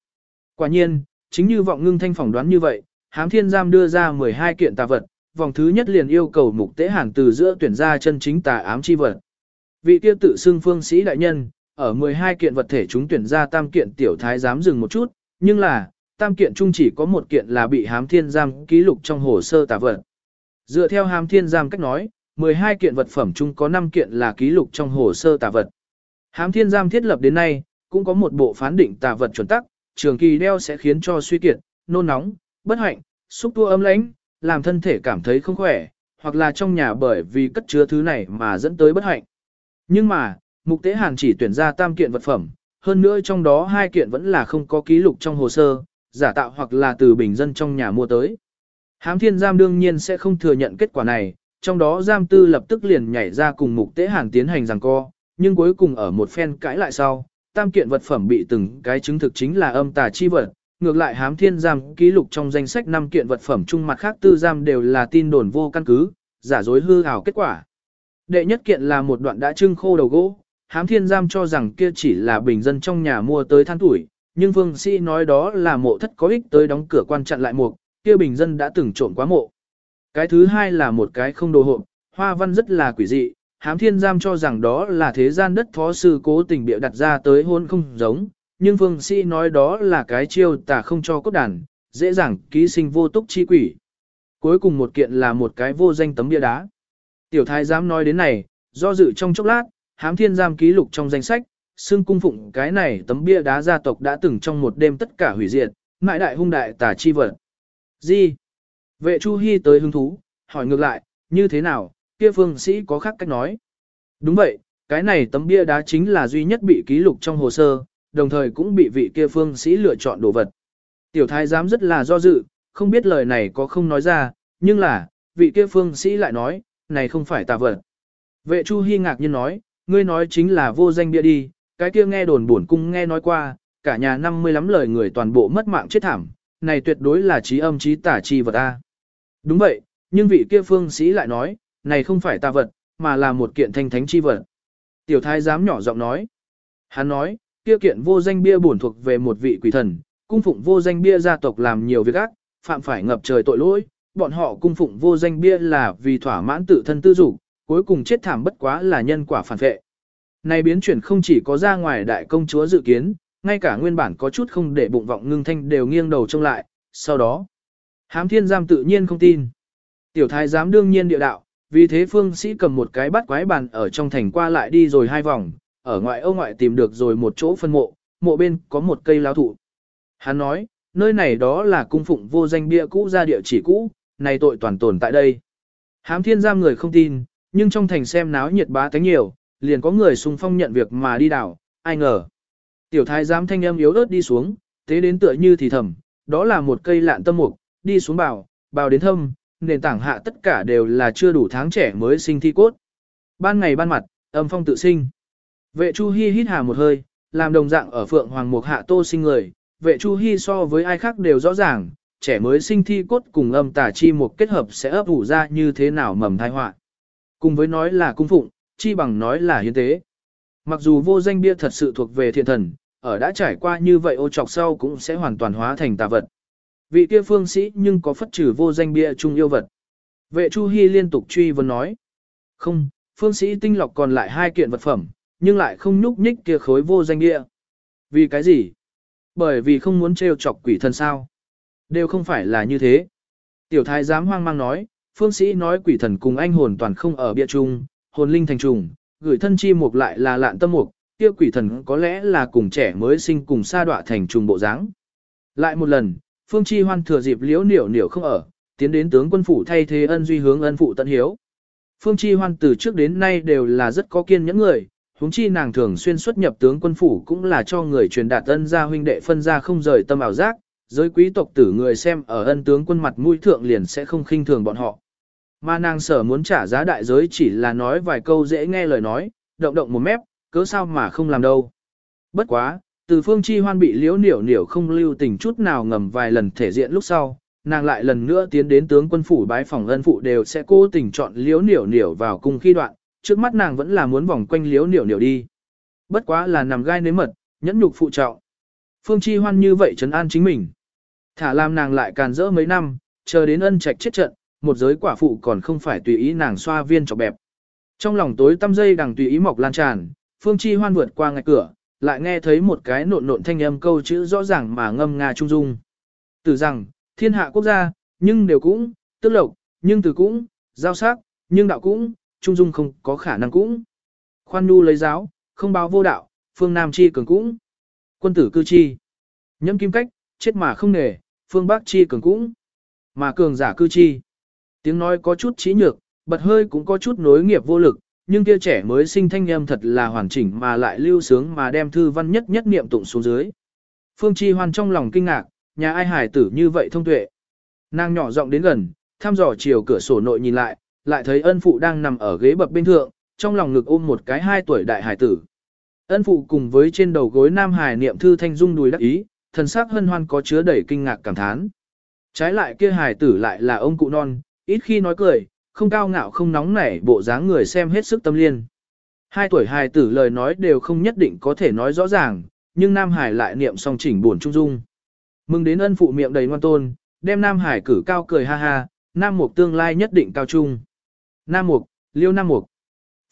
Quả nhiên, chính như vọng ngưng thanh phỏng đoán như vậy, hám thiên giam đưa ra 12 kiện tà vật, vòng thứ nhất liền yêu cầu mục tế hàn từ giữa tuyển ra chân chính tà ám chi vật. Vị kia tự xưng phương sĩ đại nhân, ở 12 kiện vật thể chúng tuyển ra tam kiện tiểu thái giám dừng một chút, nhưng là, tam kiện chung chỉ có một kiện là bị hám thiên giam ký lục trong hồ sơ tà vật. Dựa theo hám thiên giam cách nói, 12 kiện vật phẩm chung có 5 kiện là ký lục trong hồ sơ tà vật. Hám thiên giam thiết lập đến nay, cũng có một bộ phán định tà vật chuẩn tắc, trường kỳ đeo sẽ khiến cho suy kiệt, nôn nóng, bất hạnh, xúc tua ấm lãnh, làm thân thể cảm thấy không khỏe, hoặc là trong nhà bởi vì cất chứa thứ này mà dẫn tới bất hạnh. Nhưng mà, mục tế hàn chỉ tuyển ra tam kiện vật phẩm, hơn nữa trong đó hai kiện vẫn là không có ký lục trong hồ sơ, giả tạo hoặc là từ bình dân trong nhà mua tới. Hám thiên giam đương nhiên sẽ không thừa nhận kết quả này, trong đó giam tư lập tức liền nhảy ra cùng mục tế hàn tiến hành rằng co, nhưng cuối cùng ở một phen cãi lại sau, tam kiện vật phẩm bị từng cái chứng thực chính là âm tà chi vật, ngược lại hám thiên giam ký lục trong danh sách 5 kiện vật phẩm chung mặt khác tư giam đều là tin đồn vô căn cứ, giả dối hư ảo kết quả. Đệ nhất kiện là một đoạn đã trưng khô đầu gỗ, hám thiên giam cho rằng kia chỉ là bình dân trong nhà mua tới than tuổi, nhưng vương sĩ nói đó là mộ thất có ích tới đóng cửa quan chặn lại mục, kia bình dân đã từng trộn quá mộ. Cái thứ hai là một cái không đồ hộp, hoa văn rất là quỷ dị, hám thiên giam cho rằng đó là thế gian đất phó sư cố tình bịa đặt ra tới hôn không giống, nhưng Vương sĩ nói đó là cái chiêu tà không cho cốt đàn, dễ dàng ký sinh vô túc chi quỷ. Cuối cùng một kiện là một cái vô danh tấm bia đá. Tiểu thái giám nói đến này, do dự trong chốc lát, hám thiên giam ký lục trong danh sách, xương cung phụng cái này tấm bia đá gia tộc đã từng trong một đêm tất cả hủy diệt, mại đại hung đại tà chi vật. Gì? Vệ Chu Hi tới hứng thú, hỏi ngược lại, như thế nào, kia phương sĩ có khác cách nói. Đúng vậy, cái này tấm bia đá chính là duy nhất bị ký lục trong hồ sơ, đồng thời cũng bị vị kia phương sĩ lựa chọn đồ vật. Tiểu thái giám rất là do dự, không biết lời này có không nói ra, nhưng là, vị kia phương sĩ lại nói, này không phải tà vật. Vệ Chu Hi ngạc nhiên nói, ngươi nói chính là vô danh bia đi, cái kia nghe đồn buồn cung nghe nói qua, cả nhà năm mươi lắm lời người toàn bộ mất mạng chết thảm, này tuyệt đối là trí âm trí tả chi vật a. Đúng vậy, nhưng vị kia phương sĩ lại nói, này không phải tà vật, mà là một kiện thanh thánh chi vật. Tiểu thái giám nhỏ giọng nói. Hắn nói, kia kiện vô danh bia bổn thuộc về một vị quỷ thần, cung phụng vô danh bia gia tộc làm nhiều việc ác, phạm phải ngập trời tội lỗi, bọn họ cung phụng vô danh bia là vì thỏa mãn tự thân tư dục, cuối cùng chết thảm bất quá là nhân quả phản vệ. Này biến chuyển không chỉ có ra ngoài đại công chúa dự kiến, ngay cả nguyên bản có chút không để bụng vọng ngưng thanh đều nghiêng đầu trông lại, sau đó, hám thiên giam tự nhiên không tin. Tiểu thái giám đương nhiên địa đạo, vì thế phương sĩ cầm một cái bắt quái bàn ở trong thành qua lại đi rồi hai vòng, ở ngoại ô ngoại tìm được rồi một chỗ phân mộ, mộ bên có một cây lao thụ. Hắn nói, nơi này đó là cung phụng vô danh bia cũ ra địa chỉ cũ, này tội toàn tồn tại đây. Hám thiên giam người không tin, nhưng trong thành xem náo nhiệt bá tánh nhiều, liền có người xung phong nhận việc mà đi đảo, ai ngờ. Tiểu thái giám thanh âm yếu ớt đi xuống, thế đến tựa như thì thầm, đó là một cây lạn tâm mục, đi xuống bào, bào đến thâm, nền tảng hạ tất cả đều là chưa đủ tháng trẻ mới sinh thi cốt. Ban ngày ban mặt, âm phong tự sinh. Vệ Chu Hi hít hà một hơi, làm đồng dạng ở Phượng Hoàng Mục hạ tô sinh người, vệ Chu Hi so với ai khác đều rõ ràng, trẻ mới sinh thi cốt cùng âm tà chi một kết hợp sẽ ấp ủ ra như thế nào mầm thai họa. Cùng với nói là cung phụng, chi bằng nói là hiến tế. Mặc dù vô danh bia thật sự thuộc về thiện thần, ở đã trải qua như vậy ô trọc sau cũng sẽ hoàn toàn hóa thành tà vật. Vị kia phương sĩ nhưng có phất trừ vô danh bia chung yêu vật. Vệ Chu Hi liên tục truy vấn nói. Không, phương sĩ tinh lọc còn lại hai kiện vật phẩm, nhưng lại không nhúc nhích kia khối vô danh bia. Vì cái gì? Bởi vì không muốn trêu chọc quỷ thần sao. Đều không phải là như thế. Tiểu thái giám hoang mang nói, phương sĩ nói quỷ thần cùng anh hồn toàn không ở bia trung, hồn linh thành trùng, gửi thân chi mục lại là lạn tâm mục, kia quỷ thần có lẽ là cùng trẻ mới sinh cùng sa đọa thành trùng bộ dáng. Lại một lần, phương chi hoan thừa dịp liễu niểu niểu không ở, tiến đến tướng quân phủ thay thế ân duy hướng ân phụ tận hiếu. Phương chi hoan từ trước đến nay đều là rất có kiên nhẫn người, huống chi nàng thường xuyên xuất nhập tướng quân phủ cũng là cho người truyền đạt ân gia huynh đệ phân ra không rời tâm ảo giác, giới quý tộc tử người xem ở ân tướng quân mặt mũi thượng liền sẽ không khinh thường bọn họ. Mà nàng sở muốn trả giá đại giới chỉ là nói vài câu dễ nghe lời nói, động động một mép, cớ sao mà không làm đâu. Bất quá, từ phương chi hoan bị liễu niểu niểu không lưu tình chút nào ngầm vài lần thể diện lúc sau, nàng lại lần nữa tiến đến tướng quân phủ bái phòng ân phụ đều sẽ cố tình chọn liễu niểu niểu vào cùng khi đoạn, trước mắt nàng vẫn là muốn vòng quanh liễu niểu niểu đi. Bất quá là nằm gai nếm mật, nhẫn nhục phụ trọng. Phương chi hoan như vậy trấn an chính mình. Thả làm nàng lại càn rỡ mấy năm, chờ đến ân trạch chết trận, một giới quả phụ còn không phải tùy ý nàng xoa viên chọc bẹp. Trong lòng tối tăm dây đằng tùy ý mọc lan tràn, Phương Chi Hoan vượt qua ngạch cửa, lại nghe thấy một cái nộn nộn thanh âm câu chữ rõ ràng mà ngâm nga trung dung. Từ rằng, thiên hạ quốc gia, nhưng đều cũng, tức lộc, nhưng từ cũng, giao sắc, nhưng đạo cũng, trung dung không có khả năng cũng. Khoan nu lấy giáo, không báo vô đạo, phương Nam chi cường cũng. Quân tử cư chi. Nhâm kim cách, chết mà không nề, phương Bắc chi cường cũng. Mà cường giả cư chi. Tiếng nói có chút trí nhược, bật hơi cũng có chút nối nghiệp vô lực, nhưng kia trẻ mới sinh thanh âm thật là hoàn chỉnh mà lại lưu sướng mà đem thư văn nhất nhất niệm tụng xuống dưới. Phương Chi Hoan trong lòng kinh ngạc, nhà ai hải tử như vậy thông tuệ. Nàng nhỏ giọng đến gần, thăm dò chiều cửa sổ nội nhìn lại, lại thấy ân phụ đang nằm ở ghế bập bên thượng, trong lòng ngực ôm một cái hai tuổi đại hải tử. Ân phụ cùng với trên đầu gối nam hải niệm thư thanh dung đùi đắc ý, thần sắc hân hoan có chứa đầy kinh ngạc cảm thán. Trái lại kia hải tử lại là ông cụ non, ít khi nói cười, không cao ngạo không nóng nảy bộ dáng người xem hết sức tâm liên. Hai tuổi hài tử lời nói đều không nhất định có thể nói rõ ràng, nhưng Nam Hải lại niệm song chỉnh buồn trung dung. Mừng đến ân phụ miệng đầy ngoan tôn, đem Nam Hải cử cao cười ha ha, Nam Mục tương lai nhất định cao trung. Nam Mục, Liêu Nam Mục.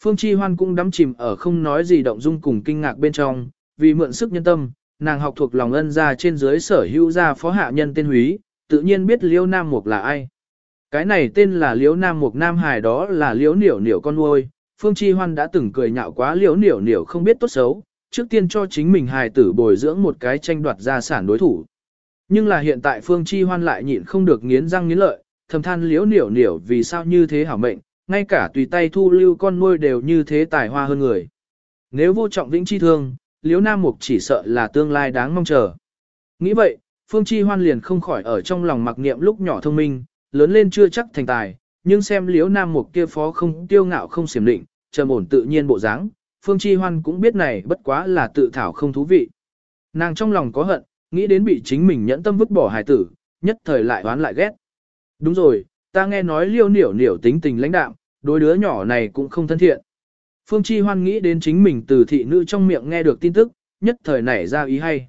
Phương Chi Hoan cũng đắm chìm ở không nói gì động dung cùng kinh ngạc bên trong, vì mượn sức nhân tâm, nàng học thuộc lòng ân ra trên dưới sở hữu gia phó hạ nhân tên húy, tự nhiên biết Liêu Nam Mục là ai. Cái này tên là Liễu Nam Mục Nam Hải đó là Liễu Niểu Niểu con nuôi, Phương Chi Hoan đã từng cười nhạo quá Liễu Niểu Niểu không biết tốt xấu, trước tiên cho chính mình hài tử bồi dưỡng một cái tranh đoạt gia sản đối thủ. Nhưng là hiện tại Phương Chi Hoan lại nhịn không được nghiến răng nghiến lợi, thầm than Liễu Niểu Niểu vì sao như thế hảo mệnh, ngay cả tùy tay thu lưu con nuôi đều như thế tài hoa hơn người. Nếu vô trọng vĩnh chi thương, Liễu Nam Mục chỉ sợ là tương lai đáng mong chờ. Nghĩ vậy, Phương Chi Hoan liền không khỏi ở trong lòng mặc niệm lúc nhỏ thông minh, lớn lên chưa chắc thành tài, nhưng xem liễu nam mục kia phó không tiêu ngạo không xiểm định, trầm ổn tự nhiên bộ dáng, Phương Chi Hoan cũng biết này bất quá là tự thảo không thú vị. Nàng trong lòng có hận, nghĩ đến bị chính mình nhẫn tâm vứt bỏ hài tử, nhất thời lại oán lại ghét. Đúng rồi, ta nghe nói liêu niểu niểu tính tình lãnh đạm, đôi đứa nhỏ này cũng không thân thiện. Phương Chi Hoan nghĩ đến chính mình từ thị nữ trong miệng nghe được tin tức, nhất thời nảy ra ý hay.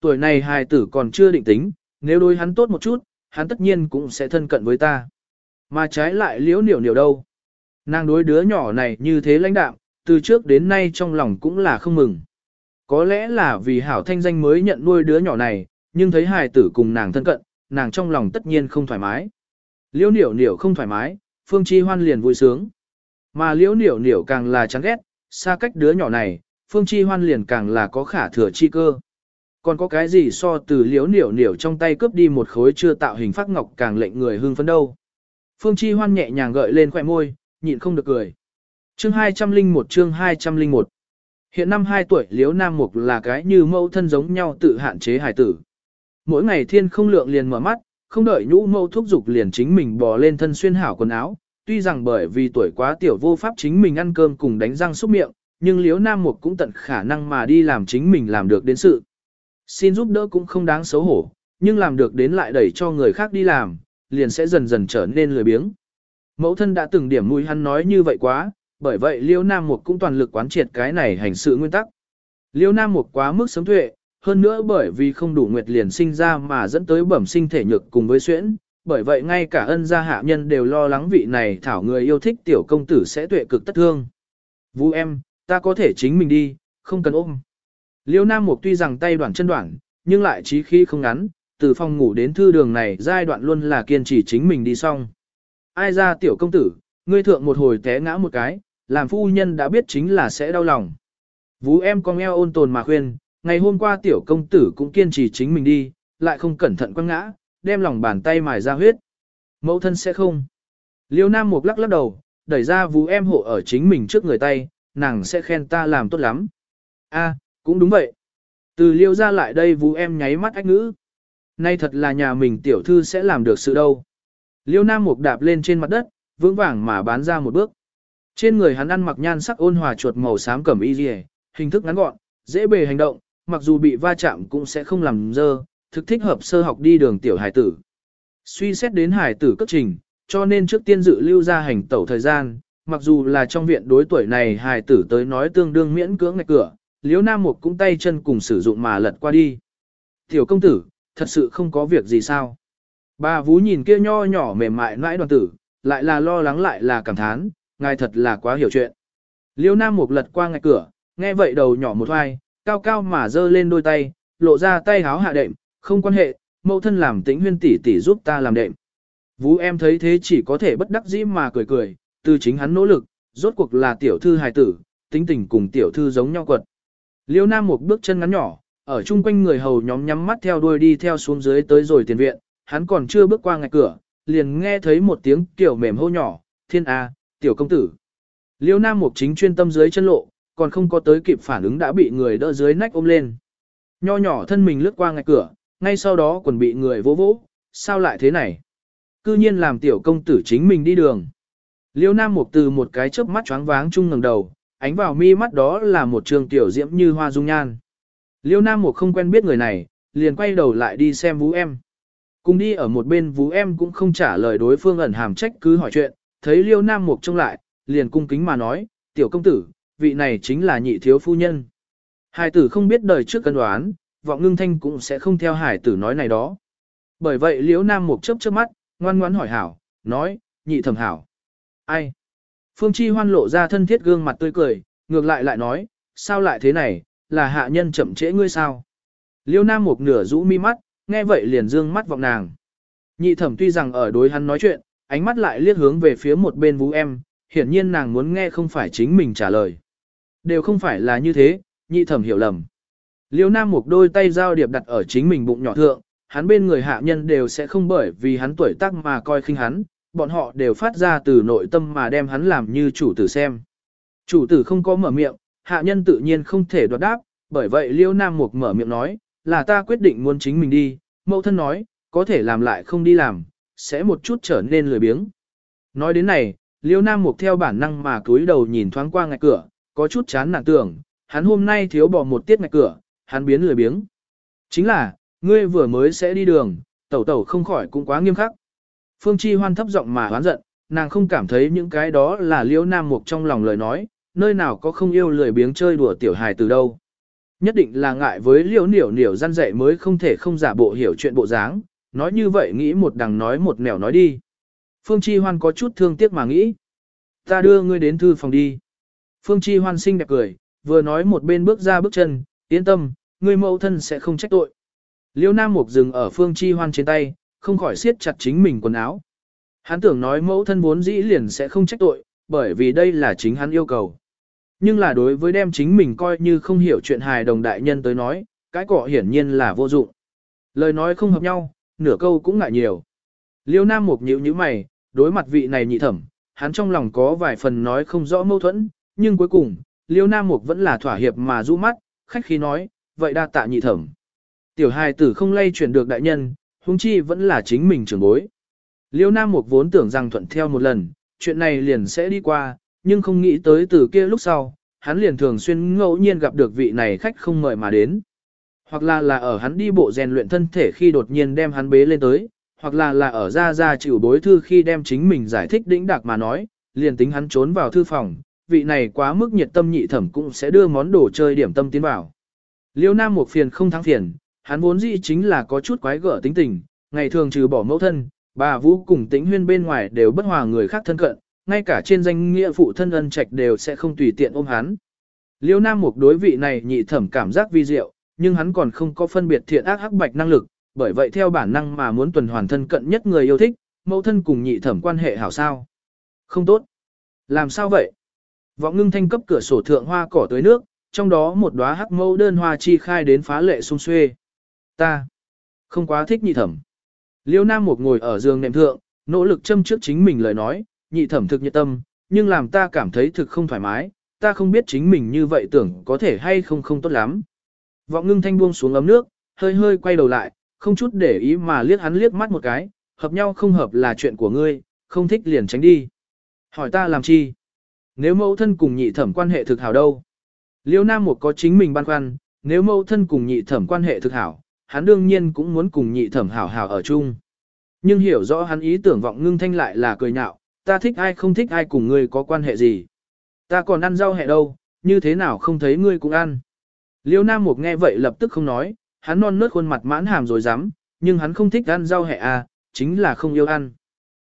Tuổi này hài tử còn chưa định tính, nếu đối hắn tốt một chút, hắn tất nhiên cũng sẽ thân cận với ta. Mà trái lại liễu niểu niểu đâu. Nàng đối đứa nhỏ này như thế lãnh đạm, từ trước đến nay trong lòng cũng là không mừng. Có lẽ là vì hảo thanh danh mới nhận nuôi đứa nhỏ này, nhưng thấy hài tử cùng nàng thân cận, nàng trong lòng tất nhiên không thoải mái. Liễu niểu niểu không thoải mái, Phương Chi Hoan liền vui sướng. Mà liễu niểu niểu càng là chán ghét, xa cách đứa nhỏ này, Phương Chi Hoan liền càng là có khả thừa chi cơ. Còn có cái gì so từ liếu niểu niểu trong tay cướp đi một khối chưa tạo hình phát ngọc càng lệnh người hưng phấn đâu. Phương Chi Hoan nhẹ nhàng gợi lên khỏe môi, nhịn không được cười. Chương 201 chương 201 Hiện năm 2 tuổi liếu nam mục là cái như mẫu thân giống nhau tự hạn chế hài tử. Mỗi ngày thiên không lượng liền mở mắt, không đợi nhũ mẫu thúc dục liền chính mình bò lên thân xuyên hảo quần áo. Tuy rằng bởi vì tuổi quá tiểu vô pháp chính mình ăn cơm cùng đánh răng xúc miệng, nhưng liếu nam mục cũng tận khả năng mà đi làm chính mình làm được đến sự. Xin giúp đỡ cũng không đáng xấu hổ, nhưng làm được đến lại đẩy cho người khác đi làm, liền sẽ dần dần trở nên lười biếng. Mẫu thân đã từng điểm mùi hắn nói như vậy quá, bởi vậy Liêu Nam Mục cũng toàn lực quán triệt cái này hành sự nguyên tắc. Liêu Nam Mục quá mức sớm tuệ, hơn nữa bởi vì không đủ nguyệt liền sinh ra mà dẫn tới bẩm sinh thể nhược cùng với xuyễn, bởi vậy ngay cả ân gia hạ nhân đều lo lắng vị này thảo người yêu thích tiểu công tử sẽ tuệ cực tất thương. Vũ em, ta có thể chính mình đi, không cần ôm. Liêu Nam Mục tuy rằng tay đoạn chân đoạn, nhưng lại trí khí không ngắn, từ phòng ngủ đến thư đường này giai đoạn luôn là kiên trì chính mình đi xong. Ai ra tiểu công tử, ngươi thượng một hồi té ngã một cái, làm phu nhân đã biết chính là sẽ đau lòng. Vũ em con eo ôn tồn mà khuyên, ngày hôm qua tiểu công tử cũng kiên trì chính mình đi, lại không cẩn thận quăng ngã, đem lòng bàn tay mài ra huyết. Mẫu thân sẽ không. Liêu Nam Mục lắc lắc đầu, đẩy ra Vũ em hộ ở chính mình trước người tay, nàng sẽ khen ta làm tốt lắm. A, cũng đúng vậy. Từ liêu ra lại đây Vũ em nháy mắt ách ngữ. Nay thật là nhà mình tiểu thư sẽ làm được sự đâu. Liêu Nam Mục đạp lên trên mặt đất, vững vàng mà bán ra một bước. Trên người hắn ăn mặc nhan sắc ôn hòa chuột màu xám cẩm y liề, hình thức ngắn gọn, dễ bề hành động, mặc dù bị va chạm cũng sẽ không làm dơ, thực thích hợp sơ học đi đường tiểu hải tử. Suy xét đến hải tử cấp trình, cho nên trước tiên dự lưu ra hành tẩu thời gian, mặc dù là trong viện đối tuổi này hải tử tới nói tương đương miễn cưỡng ngạch cửa, liếu nam mục cũng tay chân cùng sử dụng mà lật qua đi. Tiểu công tử, thật sự không có việc gì sao. Bà vú nhìn kia nho nhỏ mềm mại nãi đoàn tử, lại là lo lắng lại là cảm thán, ngài thật là quá hiểu chuyện. Liêu Nam Mục lật qua ngạch cửa, nghe vậy đầu nhỏ một hoài, cao cao mà dơ lên đôi tay, lộ ra tay háo hạ đệm, không quan hệ, mẫu thân làm tĩnh huyên tỷ tỷ giúp ta làm đệm. Vú em thấy thế chỉ có thể bất đắc dĩ mà cười cười, từ chính hắn nỗ lực, rốt cuộc là tiểu thư hài tử, tính tình cùng tiểu thư giống nhau quật. Liêu Nam một bước chân ngắn nhỏ, ở chung quanh người hầu nhóm nhắm mắt theo đuôi đi theo xuống dưới tới rồi tiền viện, hắn còn chưa bước qua ngạch cửa, liền nghe thấy một tiếng kiểu mềm hô nhỏ, thiên a, tiểu công tử. Liêu Nam Mục chính chuyên tâm dưới chân lộ, còn không có tới kịp phản ứng đã bị người đỡ dưới nách ôm lên. Nho nhỏ thân mình lướt qua ngạch cửa, ngay sau đó còn bị người vỗ vỗ, sao lại thế này? Cư nhiên làm tiểu công tử chính mình đi đường. Liêu Nam Mục từ một cái chớp mắt choáng váng chung ngẩng đầu, ánh vào mi mắt đó là một trường tiểu diễm như hoa dung nhan. Liêu Nam Mục không quen biết người này, liền quay đầu lại đi xem vũ em. Cùng đi ở một bên vũ em cũng không trả lời đối phương ẩn hàm trách cứ hỏi chuyện, thấy liêu nam mục trông lại, liền cung kính mà nói, tiểu công tử, vị này chính là nhị thiếu phu nhân. Hải tử không biết đời trước cân đoán, vọng ngưng thanh cũng sẽ không theo hải tử nói này đó. Bởi vậy liêu nam mục chớp chớp mắt, ngoan ngoãn hỏi hảo, nói, nhị thẩm hảo. Ai? Phương Chi hoan lộ ra thân thiết gương mặt tươi cười, ngược lại lại nói, sao lại thế này, là hạ nhân chậm trễ ngươi sao? Liêu nam một nửa rũ mi mắt, nghe vậy liền dương mắt vọng nàng. Nhị thẩm tuy rằng ở đối hắn nói chuyện, ánh mắt lại liếc hướng về phía một bên vũ em, hiển nhiên nàng muốn nghe không phải chính mình trả lời. Đều không phải là như thế, nhị thẩm hiểu lầm. Liêu Nam một đôi tay giao điệp đặt ở chính mình bụng nhỏ thượng, hắn bên người hạ nhân đều sẽ không bởi vì hắn tuổi tác mà coi khinh hắn, bọn họ đều phát ra từ nội tâm mà đem hắn làm như chủ tử xem. Chủ tử không có mở miệng, hạ nhân tự nhiên không thể đoạt đáp, bởi vậy Liêu Nam Mục mở miệng nói, là ta quyết định muốn chính mình đi, mẫu thân nói, có thể làm lại không đi làm, sẽ một chút trở nên lười biếng. Nói đến này, Liêu Nam Mục theo bản năng mà cúi đầu nhìn thoáng qua ngạch cửa, có chút chán nản tưởng, hắn hôm nay thiếu bỏ một tiết ngạch cửa, hắn biến lười biếng. Chính là, ngươi vừa mới sẽ đi đường, tẩu tẩu không khỏi cũng quá nghiêm khắc. Phương Chi hoan thấp giọng mà hoán giận, nàng không cảm thấy những cái đó là Liễu Nam Mục trong lòng lời nói, nơi nào có không yêu lười biếng chơi đùa tiểu hài từ đâu. Nhất định là ngại với liễu niểu niểu gian dạy mới không thể không giả bộ hiểu chuyện bộ dáng, nói như vậy nghĩ một đằng nói một nẻo nói đi. Phương Chi Hoan có chút thương tiếc mà nghĩ. Ta đưa ngươi đến thư phòng đi. Phương Chi Hoan xinh đẹp cười, vừa nói một bên bước ra bước chân, yên tâm, ngươi mẫu thân sẽ không trách tội. Liêu Nam Mục dừng ở Phương Chi Hoan trên tay, không khỏi siết chặt chính mình quần áo. Hắn tưởng nói mẫu thân vốn dĩ liền sẽ không trách tội, bởi vì đây là chính hắn yêu cầu. Nhưng là đối với đem chính mình coi như không hiểu chuyện hài đồng đại nhân tới nói, cái cọ hiển nhiên là vô dụng. Lời nói không hợp nhau, nửa câu cũng ngại nhiều. Liêu Nam Mục nhíu như mày, đối mặt vị này nhị thẩm, hắn trong lòng có vài phần nói không rõ mâu thuẫn, nhưng cuối cùng, Liêu Nam Mục vẫn là thỏa hiệp mà rũ mắt, khách khí nói, vậy đa tạ nhị thẩm. Tiểu hài tử không lay chuyển được đại nhân, huống chi vẫn là chính mình trưởng bối. Liêu Nam Mục vốn tưởng rằng thuận theo một lần, chuyện này liền sẽ đi qua, nhưng không nghĩ tới từ kia lúc sau, hắn liền thường xuyên ngẫu nhiên gặp được vị này khách không mời mà đến. Hoặc là là ở hắn đi bộ rèn luyện thân thể khi đột nhiên đem hắn bế lên tới, hoặc là là ở ra ra chịu bối thư khi đem chính mình giải thích đĩnh đạc mà nói, liền tính hắn trốn vào thư phòng, vị này quá mức nhiệt tâm nhị thẩm cũng sẽ đưa món đồ chơi điểm tâm tiến vào. Liêu Nam một phiền không thắng phiền, hắn vốn dĩ chính là có chút quái gở tính tình, ngày thường trừ bỏ mẫu thân, bà Vũ cùng tĩnh huyên bên ngoài đều bất hòa người khác thân cận, ngay cả trên danh nghĩa phụ thân ân trạch đều sẽ không tùy tiện ôm hắn. Liêu Nam Mục đối vị này nhị thẩm cảm giác vi diệu, nhưng hắn còn không có phân biệt thiện ác hắc bạch năng lực, bởi vậy theo bản năng mà muốn tuần hoàn thân cận nhất người yêu thích, mẫu thân cùng nhị thẩm quan hệ hảo sao. Không tốt. Làm sao vậy? Vọng ngưng thanh cấp cửa sổ thượng hoa cỏ tới nước, trong đó một đóa hắc mẫu đơn hoa chi khai đến phá lệ sung xuê. Ta không quá thích nhị thẩm. Liêu Nam Mục ngồi ở giường nệm thượng, nỗ lực châm trước chính mình lời nói, nhị thẩm thực nhiệt tâm, nhưng làm ta cảm thấy thực không thoải mái, ta không biết chính mình như vậy tưởng có thể hay không không tốt lắm. Vọng ngưng thanh buông xuống ấm nước, hơi hơi quay đầu lại, không chút để ý mà liếc hắn liếc mắt một cái, hợp nhau không hợp là chuyện của ngươi, không thích liền tránh đi. Hỏi ta làm chi? Nếu mẫu thân cùng nhị thẩm quan hệ thực hảo đâu? Liêu Nam Mục có chính mình băn khoăn, nếu mẫu thân cùng nhị thẩm quan hệ thực hảo, hắn đương nhiên cũng muốn cùng nhị thẩm hảo hảo ở chung. Nhưng hiểu rõ hắn ý tưởng vọng ngưng thanh lại là cười nhạo, ta thích ai không thích ai cùng ngươi có quan hệ gì. Ta còn ăn rau hẹ đâu, như thế nào không thấy ngươi cũng ăn. Liêu Nam Mục nghe vậy lập tức không nói, hắn non nớt khuôn mặt mãn hàm rồi dám, nhưng hắn không thích ăn rau hẹ à, chính là không yêu ăn.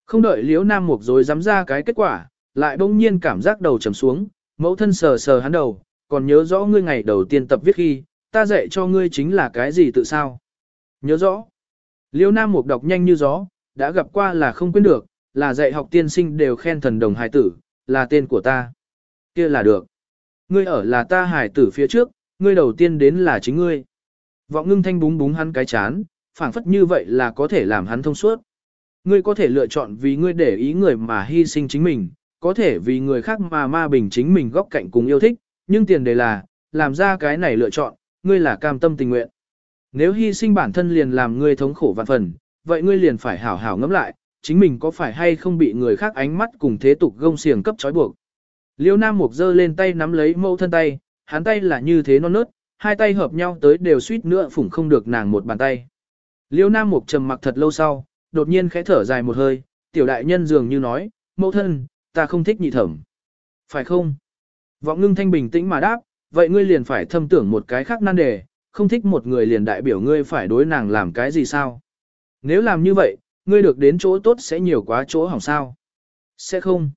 Không đợi Liêu Nam Mục rồi dám ra cái kết quả, lại bỗng nhiên cảm giác đầu trầm xuống, mẫu thân sờ sờ hắn đầu, còn nhớ rõ ngươi ngày đầu tiên tập viết khi, ta dạy cho ngươi chính là cái gì tự sao. Nhớ rõ. Liêu Nam Mục đọc nhanh như gió, đã gặp qua là không quên được, là dạy học tiên sinh đều khen thần đồng hài tử, là tên của ta. kia là được. Ngươi ở là ta hài tử phía trước, ngươi đầu tiên đến là chính ngươi. Vọng ngưng thanh búng búng hắn cái chán, phảng phất như vậy là có thể làm hắn thông suốt. Ngươi có thể lựa chọn vì ngươi để ý người mà hy sinh chính mình, có thể vì người khác mà ma bình chính mình góc cạnh cùng yêu thích, nhưng tiền đề là, làm ra cái này lựa chọn, ngươi là cam tâm tình nguyện. Nếu hy sinh bản thân liền làm ngươi thống khổ vạn phần, vậy ngươi liền phải hảo hảo ngẫm lại, chính mình có phải hay không bị người khác ánh mắt cùng thế tục gông xiềng cấp trói buộc. Liêu Nam Mục giơ lên tay nắm lấy mẫu thân tay, hắn tay là như thế non nớt, hai tay hợp nhau tới đều suýt nữa phủng không được nàng một bàn tay. Liêu Nam Mục trầm mặc thật lâu sau, đột nhiên khẽ thở dài một hơi, tiểu đại nhân dường như nói, mẫu thân, ta không thích nhị thẩm. Phải không? Vọng ngưng thanh bình tĩnh mà đáp, vậy ngươi liền phải thâm tưởng một cái khác nan đề, không thích một người liền đại biểu ngươi phải đối nàng làm cái gì sao? Nếu làm như vậy, ngươi được đến chỗ tốt sẽ nhiều quá chỗ hỏng sao? Sẽ không.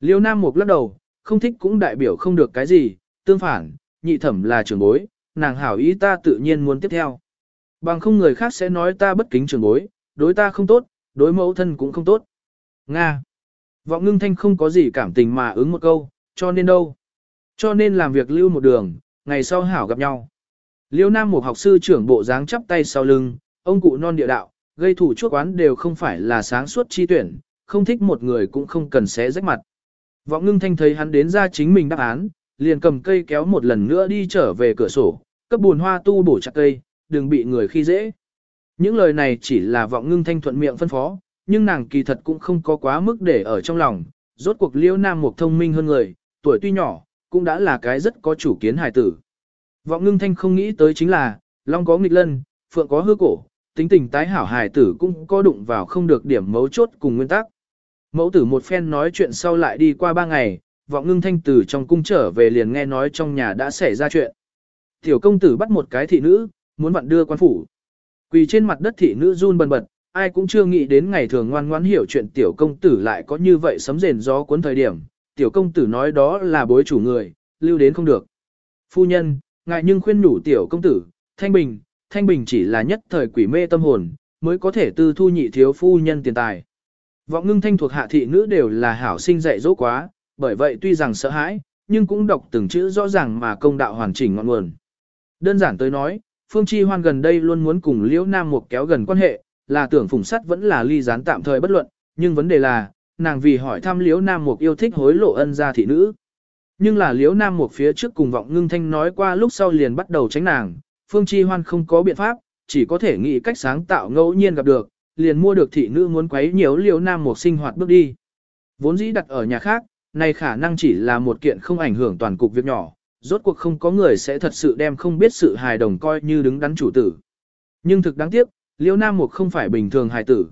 Liêu Nam Mục lắc đầu, không thích cũng đại biểu không được cái gì, tương phản, nhị thẩm là trưởng bối, nàng hảo ý ta tự nhiên muốn tiếp theo. Bằng không người khác sẽ nói ta bất kính trưởng bối, đối ta không tốt, đối mẫu thân cũng không tốt. Nga. Vọng ngưng thanh không có gì cảm tình mà ứng một câu, cho nên đâu. Cho nên làm việc lưu một đường, ngày sau hảo gặp nhau. Liêu Nam một học sư trưởng bộ dáng chắp tay sau lưng, ông cụ non địa đạo, gây thủ chuốc quán đều không phải là sáng suốt chi tuyển, không thích một người cũng không cần xé rách mặt. Vọng ngưng thanh thấy hắn đến ra chính mình đáp án, liền cầm cây kéo một lần nữa đi trở về cửa sổ, cấp buồn hoa tu bổ chặt cây, đừng bị người khi dễ. Những lời này chỉ là vọng ngưng thanh thuận miệng phân phó, nhưng nàng kỳ thật cũng không có quá mức để ở trong lòng, rốt cuộc liêu nam một thông minh hơn người, tuổi tuy nhỏ, cũng đã là cái rất có chủ kiến hài tử. Vọng ngưng thanh không nghĩ tới chính là, long có nghịch lân, phượng có hư cổ, tính tình tái hảo hài tử cũng có đụng vào không được điểm mấu chốt cùng nguyên tắc. Mẫu tử một phen nói chuyện sau lại đi qua ba ngày, vọng ngưng thanh tử trong cung trở về liền nghe nói trong nhà đã xảy ra chuyện. Tiểu công tử bắt một cái thị nữ, muốn vặn đưa quan phủ. Quỳ trên mặt đất thị nữ run bần bật, ai cũng chưa nghĩ đến ngày thường ngoan ngoãn hiểu chuyện tiểu công tử lại có như vậy sấm rền gió cuốn thời điểm. Tiểu công tử nói đó là bối chủ người, lưu đến không được. Phu nhân, ngại nhưng khuyên nhủ tiểu công tử, thanh bình, thanh bình chỉ là nhất thời quỷ mê tâm hồn, mới có thể tư thu nhị thiếu phu nhân tiền tài. Vọng ngưng thanh thuộc hạ thị nữ đều là hảo sinh dạy dỗ quá, bởi vậy tuy rằng sợ hãi, nhưng cũng đọc từng chữ rõ ràng mà công đạo hoàn chỉnh ngọn nguồn. Đơn giản tới nói, Phương Chi Hoan gần đây luôn muốn cùng Liễu Nam Mục kéo gần quan hệ, là tưởng phùng sắt vẫn là ly gián tạm thời bất luận, nhưng vấn đề là, nàng vì hỏi thăm Liễu Nam Mục yêu thích hối lộ ân gia thị nữ. Nhưng là Liễu Nam Mục phía trước cùng vọng ngưng thanh nói qua lúc sau liền bắt đầu tránh nàng, Phương Chi Hoan không có biện pháp, chỉ có thể nghĩ cách sáng tạo ngẫu nhiên gặp được, liền mua được thị nữ muốn quấy nhiễu Liễu Nam Mục sinh hoạt bước đi. Vốn dĩ đặt ở nhà khác, này khả năng chỉ là một kiện không ảnh hưởng toàn cục việc nhỏ, rốt cuộc không có người sẽ thật sự đem không biết sự hài đồng coi như đứng đắn chủ tử. Nhưng thực đáng tiếc, Liễu Nam Mục không phải bình thường hài tử.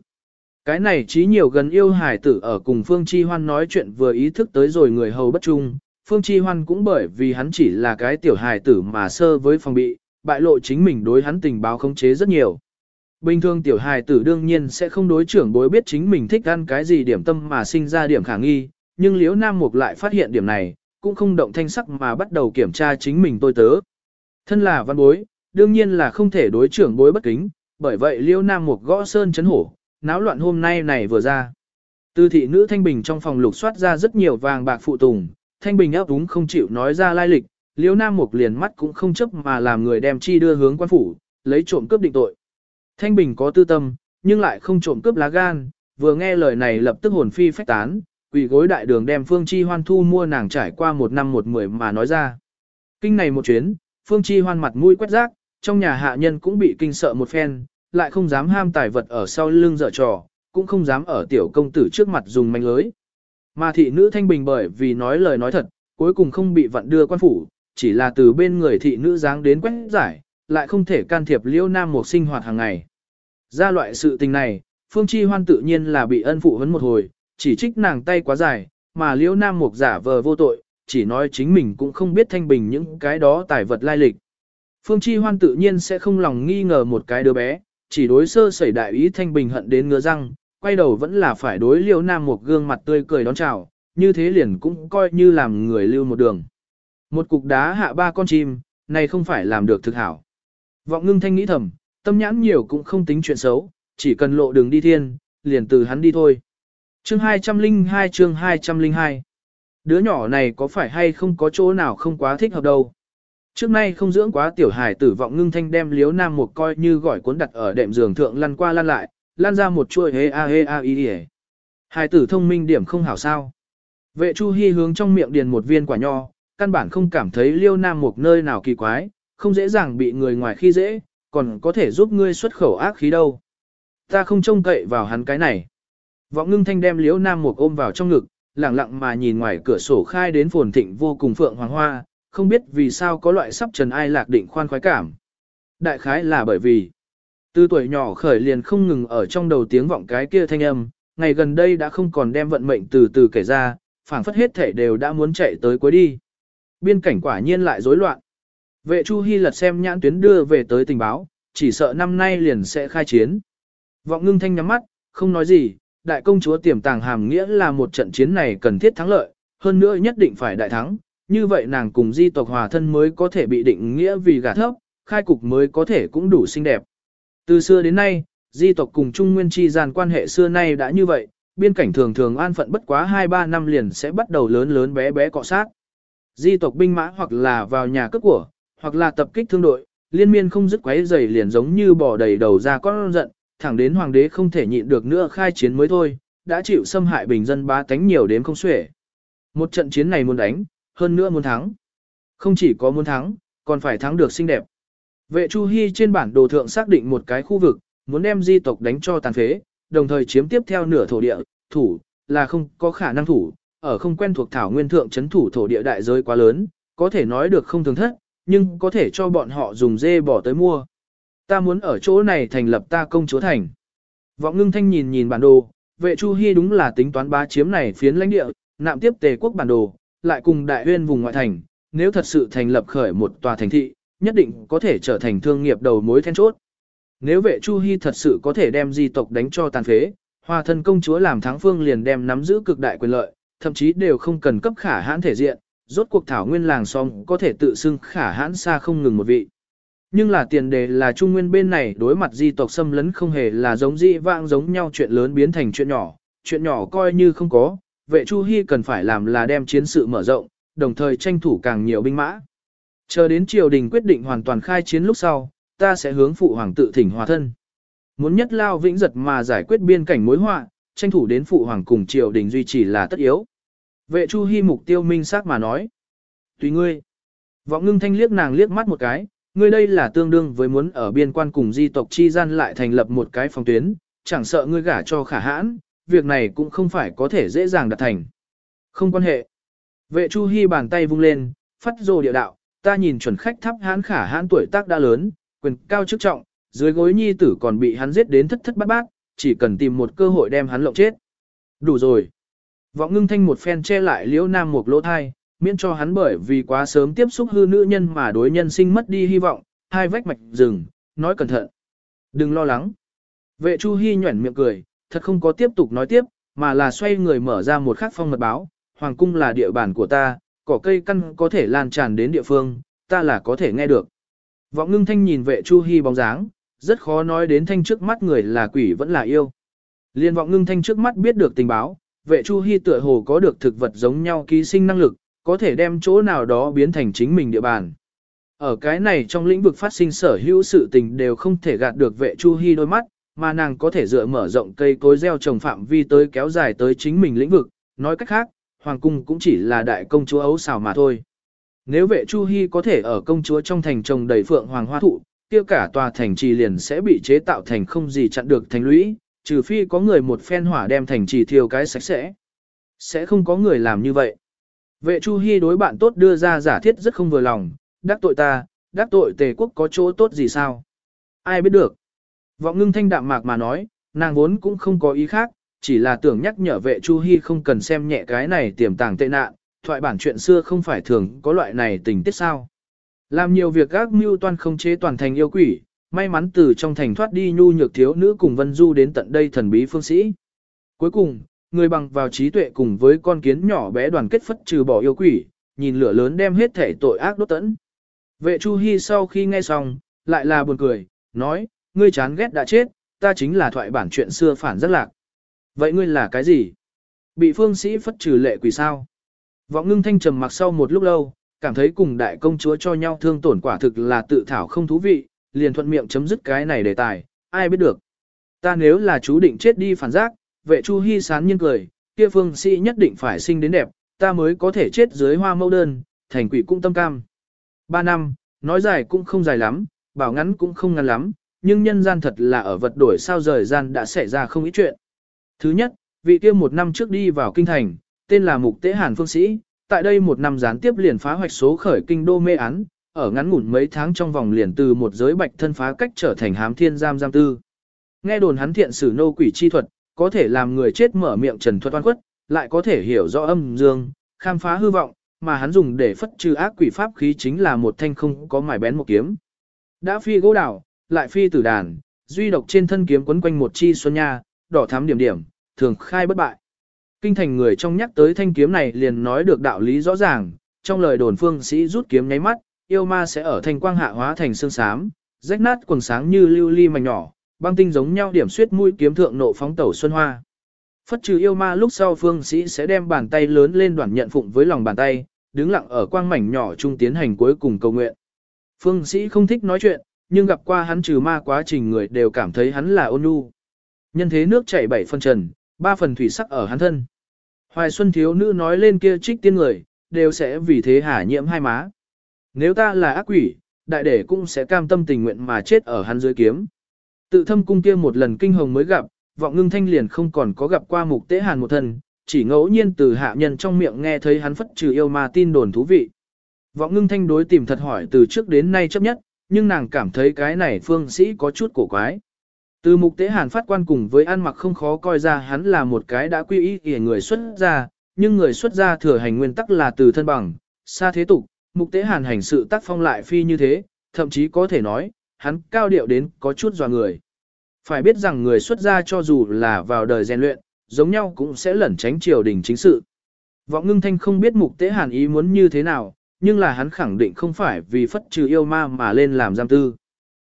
Cái này chí nhiều gần yêu hải tử ở cùng Phương Chi Hoan nói chuyện vừa ý thức tới rồi người hầu bất trung, Phương Chi Hoan cũng bởi vì hắn chỉ là cái tiểu hải tử mà sơ với phòng bị, bại lộ chính mình đối hắn tình báo khống chế rất nhiều. Bình thường tiểu hài tử đương nhiên sẽ không đối trưởng bối biết chính mình thích ăn cái gì điểm tâm mà sinh ra điểm khả nghi, nhưng Liễu Nam Mục lại phát hiện điểm này, cũng không động thanh sắc mà bắt đầu kiểm tra chính mình tôi tớ. Thân là văn bối, đương nhiên là không thể đối trưởng bối bất kính, bởi vậy Liễu Nam Mục gõ sơn chấn hổ, náo loạn hôm nay này vừa ra. Từ thị nữ Thanh Bình trong phòng lục soát ra rất nhiều vàng bạc phụ tùng, Thanh Bình ấp úng không chịu nói ra lai lịch, Liễu Nam Mục liền mắt cũng không chấp mà làm người đem chi đưa hướng quan phủ, lấy trộm cướp định tội. Thanh Bình có tư tâm, nhưng lại không trộm cướp lá gan, vừa nghe lời này lập tức hồn phi phách tán, quỳ gối đại đường đem Phương Chi Hoan thu mua nàng trải qua một năm một mười mà nói ra. Kinh này một chuyến, Phương Chi Hoan mặt mũi quét rác, trong nhà hạ nhân cũng bị kinh sợ một phen, lại không dám ham tài vật ở sau lưng dở trò, cũng không dám ở tiểu công tử trước mặt dùng manh lưới. Mà thị nữ Thanh Bình bởi vì nói lời nói thật, cuối cùng không bị vận đưa quan phủ, chỉ là từ bên người thị nữ dáng đến quét giải, lại không thể can thiệp liêu nam một sinh hoạt hàng ngày. Ra loại sự tình này, Phương Chi Hoan tự nhiên là bị ân phụ vấn một hồi, chỉ trích nàng tay quá dài, mà liêu nam một giả vờ vô tội, chỉ nói chính mình cũng không biết thanh bình những cái đó tài vật lai lịch. Phương Chi Hoan tự nhiên sẽ không lòng nghi ngờ một cái đứa bé, chỉ đối sơ sẩy đại ý thanh bình hận đến ngứa răng, quay đầu vẫn là phải đối liêu nam một gương mặt tươi cười đón chào, như thế liền cũng coi như làm người lưu một đường. Một cục đá hạ ba con chim, này không phải làm được thực hảo. Vọng ngưng thanh nghĩ thầm, tâm nhãn nhiều cũng không tính chuyện xấu, chỉ cần lộ đường đi thiên, liền từ hắn đi thôi. Chương 202 chương 202 Đứa nhỏ này có phải hay không có chỗ nào không quá thích hợp đâu. Trước nay không dưỡng quá tiểu hải tử vọng ngưng thanh đem liếu nam một coi như gỏi cuốn đặt ở đệm giường thượng lăn qua lăn lại, lan ra một chuôi hê a hê a y y Hải tử thông minh điểm không hảo sao. Vệ chu hy hướng trong miệng điền một viên quả nho, căn bản không cảm thấy liêu nam một nơi nào kỳ quái, không dễ dàng bị người ngoài khi dễ, còn có thể giúp ngươi xuất khẩu ác khí đâu. Ta không trông cậy vào hắn cái này. Vọng ngưng thanh đem liễu nam một ôm vào trong ngực, lặng lặng mà nhìn ngoài cửa sổ khai đến phồn thịnh vô cùng phượng hoàng hoa, không biết vì sao có loại sắp trần ai lạc định khoan khoái cảm. Đại khái là bởi vì, từ tuổi nhỏ khởi liền không ngừng ở trong đầu tiếng vọng cái kia thanh âm, ngày gần đây đã không còn đem vận mệnh từ từ kể ra, phảng phất hết thể đều đã muốn chạy tới cuối đi. Biên cảnh quả nhiên lại rối loạn. Vệ Chu Hi lật xem nhãn tuyến đưa về tới tình báo, chỉ sợ năm nay liền sẽ khai chiến. Vọng ngưng thanh nhắm mắt, không nói gì, đại công chúa tiềm tàng hàm nghĩa là một trận chiến này cần thiết thắng lợi, hơn nữa nhất định phải đại thắng, như vậy nàng cùng di tộc hòa thân mới có thể bị định nghĩa vì gả thấp, khai cục mới có thể cũng đủ xinh đẹp. Từ xưa đến nay, di tộc cùng Trung Nguyên chi gian quan hệ xưa nay đã như vậy, biên cảnh thường thường an phận bất quá 2-3 năm liền sẽ bắt đầu lớn lớn bé bé cọ sát. Di tộc binh mã hoặc là vào nhà cướp của, hoặc là tập kích thương đội, liên miên không dứt quấy rầy liền giống như bỏ đầy đầu ra con giận, thẳng đến hoàng đế không thể nhịn được nữa khai chiến mới thôi, đã chịu xâm hại bình dân ba tánh nhiều đến không xuể. Một trận chiến này muốn đánh, hơn nữa muốn thắng. Không chỉ có muốn thắng, còn phải thắng được xinh đẹp. Vệ Chu Hi trên bản đồ thượng xác định một cái khu vực, muốn đem di tộc đánh cho tàn phế, đồng thời chiếm tiếp theo nửa thổ địa, thủ, là không có khả năng thủ, ở không quen thuộc thảo nguyên thượng chấn thủ thổ địa đại giới quá lớn, có thể nói được không thường thất, nhưng có thể cho bọn họ dùng dê bỏ tới mua. Ta muốn ở chỗ này thành lập ta công chúa thành. Vọng ngưng thanh nhìn nhìn bản đồ, vệ Chu Hi đúng là tính toán bá chiếm này phiến lãnh địa, nạm tiếp tề quốc bản đồ, lại cùng đại huyên vùng ngoại thành, nếu thật sự thành lập khởi một tòa thành thị, nhất định có thể trở thành thương nghiệp đầu mối then chốt. Nếu vệ Chu Hi thật sự có thể đem di tộc đánh cho tàn phế, hòa thân công chúa làm thắng phương liền đem nắm giữ cực đại quyền lợi, thậm chí đều không cần cấp khả hãn thể diện, rốt cuộc thảo nguyên làng song có thể tự xưng khả hãn xa không ngừng một vị. Nhưng là tiền đề là trung nguyên bên này đối mặt di tộc xâm lấn không hề là giống dị vãng giống nhau chuyện lớn biến thành chuyện nhỏ, chuyện nhỏ coi như không có, vệ Chu Hi cần phải làm là đem chiến sự mở rộng, đồng thời tranh thủ càng nhiều binh mã. Chờ đến triều đình quyết định hoàn toàn khai chiến lúc sau, ta sẽ hướng phụ hoàng tự thỉnh hòa thân. Muốn nhất lao vĩnh giật mà giải quyết biên cảnh mối họa, tranh thủ đến phụ hoàng cùng triều đình duy trì là tất yếu. Vệ Chu Hi mục tiêu minh xác mà nói. Tùy ngươi. Vọng ngưng thanh liếc nàng liếc mắt một cái, ngươi đây là tương đương với muốn ở biên quan cùng di tộc chi gian lại thành lập một cái phòng tuyến, chẳng sợ ngươi gả cho khả hãn, việc này cũng không phải có thể dễ dàng đạt thành. Không quan hệ. Vệ Chu Hi bàn tay vung lên, phát rồ địa đạo, ta nhìn chuẩn khách thắp hán khả hán tuổi tác đã lớn, quyền cao chức trọng, dưới gối nhi tử còn bị hắn giết đến thất thất bát bát, chỉ cần tìm một cơ hội đem hắn lộng chết. Đủ rồi. Vọng ngưng thanh một phen che lại liễu nam một lỗ thai, miễn cho hắn bởi vì quá sớm tiếp xúc hư nữ nhân mà đối nhân sinh mất đi hy vọng, hai vách mạch rừng, nói cẩn thận. Đừng lo lắng. Vệ Chu Hi nhuẩn miệng cười, thật không có tiếp tục nói tiếp, mà là xoay người mở ra một khắc phong mật báo, Hoàng cung là địa bàn của ta, cỏ cây căn có thể lan tràn đến địa phương, ta là có thể nghe được. Vọng ngưng thanh nhìn vệ Chu Hi bóng dáng, rất khó nói đến thanh trước mắt người là quỷ vẫn là yêu. Liên vọng ngưng thanh trước mắt biết được tình báo, vệ Chu Hi tựa hồ có được thực vật giống nhau ký sinh năng lực, có thể đem chỗ nào đó biến thành chính mình địa bàn. Ở cái này trong lĩnh vực phát sinh sở hữu sự tình đều không thể gạt được vệ Chu Hi đôi mắt, mà nàng có thể dựa mở rộng cây cối gieo trồng phạm vi tới kéo dài tới chính mình lĩnh vực, nói cách khác, hoàng cung cũng chỉ là đại công chúa ấu xào mà thôi. Nếu vệ Chu Hi có thể ở công chúa trong thành trồng đầy phượng hoàng hoa thụ, kia cả tòa thành trì liền sẽ bị chế tạo thành không gì chặn được thành lũy, trừ phi có người một phen hỏa đem thành trì thiêu cái sạch sẽ. Sẽ không có người làm như vậy. Vệ Chu Hi đối bạn tốt đưa ra giả thiết rất không vừa lòng, đắc tội ta, đắc tội tề quốc có chỗ tốt gì sao? Ai biết được? Vọng ngưng thanh đạm mạc mà nói, nàng vốn cũng không có ý khác, chỉ là tưởng nhắc nhở vệ Chu Hi không cần xem nhẹ cái này tiềm tàng tệ nạn, thoại bản chuyện xưa không phải thường có loại này tình tiết sao. Làm nhiều việc gác mưu toan không chế toàn thành yêu quỷ, may mắn từ trong thành thoát đi nhu nhược thiếu nữ cùng Vân Du đến tận đây thần bí phương sĩ. Cuối cùng, người bằng vào trí tuệ cùng với con kiến nhỏ bé đoàn kết phất trừ bỏ yêu quỷ, nhìn lửa lớn đem hết thể tội ác đốt tẫn. Vệ Chu Hi sau khi nghe xong, lại là buồn cười, nói, ngươi chán ghét đã chết, ta chính là thoại bản chuyện xưa phản rất lạc. Vậy ngươi là cái gì? Bị phương sĩ phất trừ lệ quỷ sao? Vọng ngưng thanh trầm mặc sau một lúc lâu, cảm thấy cùng đại công chúa cho nhau thương tổn quả thực là tự thảo không thú vị, liền thuận miệng chấm dứt cái này đề tài, ai biết được. Ta nếu là chú định chết đi phản giác, vệ chu hy sán nhiên cười, kia phương sĩ nhất định phải sinh đến đẹp, ta mới có thể chết dưới hoa mẫu đơn, thành quỷ cũng tâm cam. Ba năm, nói dài cũng không dài lắm, bảo ngắn cũng không ngắn lắm, nhưng nhân gian thật là ở vật đổi sao rời gian đã xảy ra không ít chuyện. Thứ nhất, vị kia một năm trước đi vào kinh thành, tên là Mục Tế Hàn Phương Sĩ, tại đây một năm gián tiếp liền phá hoạch số khởi kinh đô mê án, ở ngắn ngủn mấy tháng trong vòng liền từ một giới bạch thân phá cách trở thành hám thiên giam giam tư. Nghe đồn hắn thiện sử nô quỷ chi thuật, có thể làm người chết mở miệng trần thuật oan khuất, lại có thể hiểu rõ âm dương, khám phá hư vọng, mà hắn dùng để phất trừ ác quỷ pháp khí chính là một thanh không có mài bén một kiếm. Đã phi gỗ đảo, lại phi tử đàn, duy độc trên thân kiếm quấn quanh một chi xuân nha, đỏ thắm điểm điểm, thường khai bất bại. Kinh thành người trong nhắc tới thanh kiếm này liền nói được đạo lý rõ ràng, trong lời đồn phương sĩ rút kiếm nháy mắt, yêu ma sẽ ở thanh quang hạ hóa thành xương xám, rách nát quần sáng như lưu ly mảnh nhỏ, băng tinh giống nhau điểm suyết mũi kiếm thượng nộ phóng tẩu xuân hoa. Phất trừ yêu ma lúc sau phương sĩ sẽ đem bàn tay lớn lên đoạn nhận phụng với lòng bàn tay, đứng lặng ở quang mảnh nhỏ trung tiến hành cuối cùng cầu nguyện. Phương sĩ không thích nói chuyện, nhưng gặp qua hắn trừ ma quá trình người đều cảm thấy hắn là ôn nhu. Nhân thế nước chảy bảy phân trần, ba phần thủy sắc ở hắn thân. Hoài Xuân thiếu nữ nói lên kia trích tiên người, đều sẽ vì thế hả nhiễm hai má. Nếu ta là ác quỷ, đại đệ cũng sẽ cam tâm tình nguyện mà chết ở hắn dưới kiếm. Tự thâm cung kia một lần kinh hồng mới gặp, vọng ngưng thanh liền không còn có gặp qua mục tế hàn một thần chỉ ngẫu nhiên từ hạ nhân trong miệng nghe thấy hắn phất trừ yêu ma tin đồn thú vị. Vọng ngưng thanh đối tìm thật hỏi từ trước đến nay chấp nhất, nhưng nàng cảm thấy cái này phương sĩ có chút cổ quái. Từ mục tế hàn phát quan cùng với ăn mặc không khó coi ra hắn là một cái đã quy y kìa người xuất gia, nhưng người xuất gia thừa hành nguyên tắc là từ thân bằng, xa thế tục, mục tế hàn hành sự tác phong lại phi như thế, thậm chí có thể nói, hắn cao điệu đến có chút dò người. Phải biết rằng người xuất gia cho dù là vào đời rèn luyện, giống nhau cũng sẽ lẩn tránh triều đình chính sự. Vọng ngưng thanh không biết mục tế hàn ý muốn như thế nào, nhưng là hắn khẳng định không phải vì phất trừ yêu ma mà lên làm giam tư.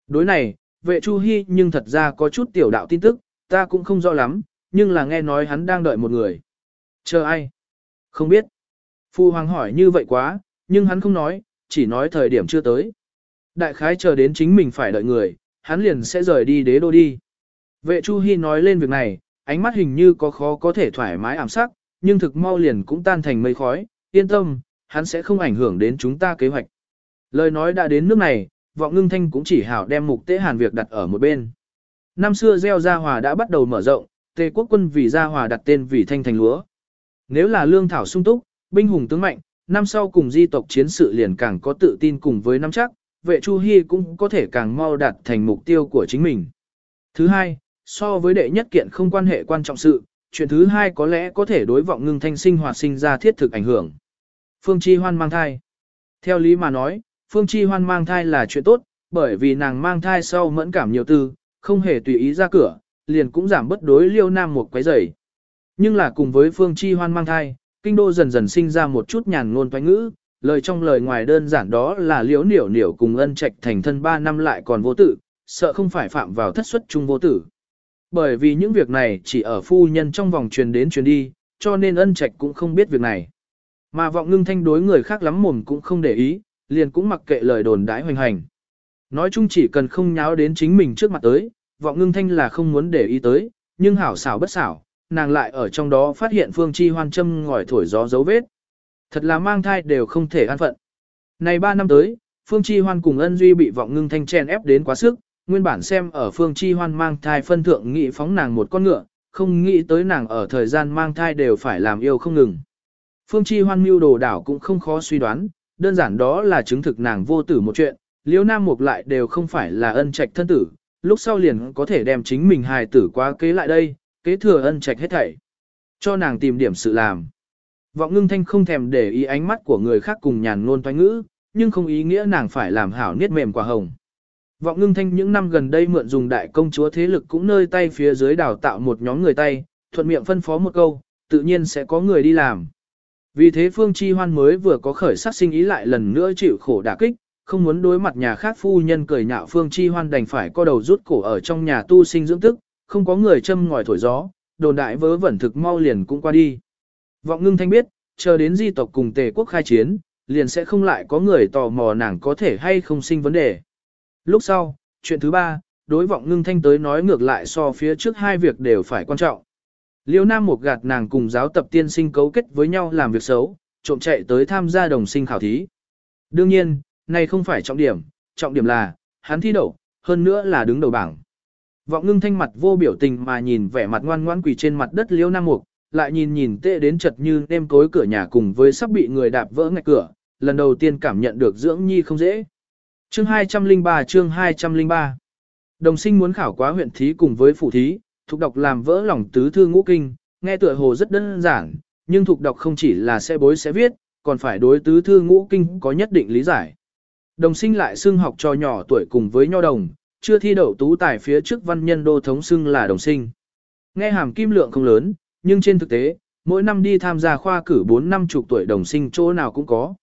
Đối này, vệ Chu Hi nhưng thật ra có chút tiểu đạo tin tức, ta cũng không rõ lắm, nhưng là nghe nói hắn đang đợi một người. Chờ ai? Không biết. Phu Hoàng hỏi như vậy quá, nhưng hắn không nói, chỉ nói thời điểm chưa tới. Đại khái chờ đến chính mình phải đợi người, hắn liền sẽ rời đi đế đô đi. Vệ Chu Hi nói lên việc này, ánh mắt hình như có khó có thể thoải mái ảm sắc, nhưng thực mau liền cũng tan thành mây khói, yên tâm, hắn sẽ không ảnh hưởng đến chúng ta kế hoạch. Lời nói đã đến nước này, vọng ngưng thanh cũng chỉ hảo đem mục tế hàn việc đặt ở một bên. Năm xưa gieo gia hòa đã bắt đầu mở rộng, tề quốc quân vì gia hòa đặt tên vì thanh thành lúa. Nếu là lương thảo sung túc, binh hùng tướng mạnh, năm sau cùng di tộc chiến sự liền càng có tự tin cùng với năm chắc, vệ Chu Hi cũng có thể càng mau đạt thành mục tiêu của chính mình. Thứ hai, so với đệ nhất kiện không quan hệ quan trọng sự, chuyện thứ hai có lẽ có thể đối vọng ngưng thanh sinh hoạt sinh ra thiết thực ảnh hưởng. Phương Chi Hoan mang thai. Theo lý mà nói, Phương Chi Hoan mang thai là chuyện tốt, bởi vì nàng mang thai sau mẫn cảm nhiều tư, không hề tùy ý ra cửa, liền cũng giảm bất đối liêu nam một quấy rầy. Nhưng là cùng với Phương Chi Hoan mang thai, kinh đô dần dần sinh ra một chút nhàn ngôn toán ngữ, lời trong lời ngoài đơn giản đó là liễu niểu niểu cùng ân trạch thành thân 3 năm lại còn vô tử, sợ không phải phạm vào thất xuất chung vô tử. Bởi vì những việc này chỉ ở phu nhân trong vòng truyền đến truyền đi, cho nên ân trạch cũng không biết việc này. Mà vọng ngưng thanh đối người khác lắm mồm cũng không để ý, liền cũng mặc kệ lời đồn đãi hoành hành. Nói chung chỉ cần không nháo đến chính mình trước mặt tới, vọng ngưng thanh là không muốn để ý tới, nhưng hảo xảo bất xảo, nàng lại ở trong đó phát hiện phương chi hoan châm ngòi thổi gió dấu vết. Thật là mang thai đều không thể an phận. Này 3 năm tới, phương chi hoan cùng ân duy bị vọng ngưng thanh chen ép đến quá sức, nguyên bản xem ở phương chi hoan mang thai phân thượng nghị phóng nàng một con ngựa, không nghĩ tới nàng ở thời gian mang thai đều phải làm yêu không ngừng. Phương chi hoan mưu đồ đảo cũng không khó suy đoán, đơn giản đó là chứng thực nàng vô tử một chuyện, liễu nam mục lại đều không phải là ân trạch thân tử, lúc sau liền có thể đem chính mình hài tử quá kế lại đây, kế thừa ân trạch hết thảy. Cho nàng tìm điểm sự làm. Vọng ngưng thanh không thèm để ý ánh mắt của người khác cùng nhàn ngôn toanh ngữ, nhưng không ý nghĩa nàng phải làm hảo niết mềm quả hồng. Vọng ngưng thanh những năm gần đây mượn dùng đại công chúa thế lực cũng nơi tay phía dưới đào tạo một nhóm người tay, thuận miệng phân phó một câu, tự nhiên sẽ có người đi làm. Vì thế Phương Chi Hoan mới vừa có khởi sắc sinh ý lại lần nữa chịu khổ đả kích, không muốn đối mặt nhà khác phu nhân cười nhạo Phương Chi Hoan đành phải co đầu rút cổ ở trong nhà tu sinh dưỡng tức, không có người châm ngòi thổi gió, đồn đại vớ vẩn thực mau liền cũng qua đi. Vọng ngưng thanh biết, chờ đến di tộc cùng tề quốc khai chiến, liền sẽ không lại có người tò mò nàng có thể hay không sinh vấn đề. Lúc sau, chuyện thứ ba, đối vọng ngưng thanh tới nói ngược lại so phía trước hai việc đều phải quan trọng. Liêu Nam Mục gạt nàng cùng giáo tập tiên sinh cấu kết với nhau làm việc xấu, trộm chạy tới tham gia đồng sinh khảo thí. Đương nhiên, này không phải trọng điểm, trọng điểm là, hắn thi đậu, hơn nữa là đứng đầu bảng. Vọng ngưng thanh mặt vô biểu tình mà nhìn vẻ mặt ngoan ngoan quỳ trên mặt đất liêu nam mục, lại nhìn nhìn tệ đến chật như nêm cối cửa nhà cùng với sắp bị người đạp vỡ ngạch cửa, lần đầu tiên cảm nhận được dưỡng nhi không dễ. Chương 203 chương 203 Đồng sinh muốn khảo quá huyện thí cùng với phủ thí, thuộc đọc làm vỡ lòng tứ thư ngũ kinh, nghe tựa hồ rất đơn giản, nhưng thuộc đọc không chỉ là sẽ bối sẽ viết, còn phải đối tứ thư ngũ kinh có nhất định lý giải. Đồng sinh lại xưng học trò nhỏ tuổi cùng với nho đồng, chưa thi đậu tú tài phía trước văn nhân đô thống xưng là đồng sinh. Nghe hàm kim lượng không lớn, nhưng trên thực tế, mỗi năm đi tham gia khoa cử 4 năm chục tuổi đồng sinh chỗ nào cũng có.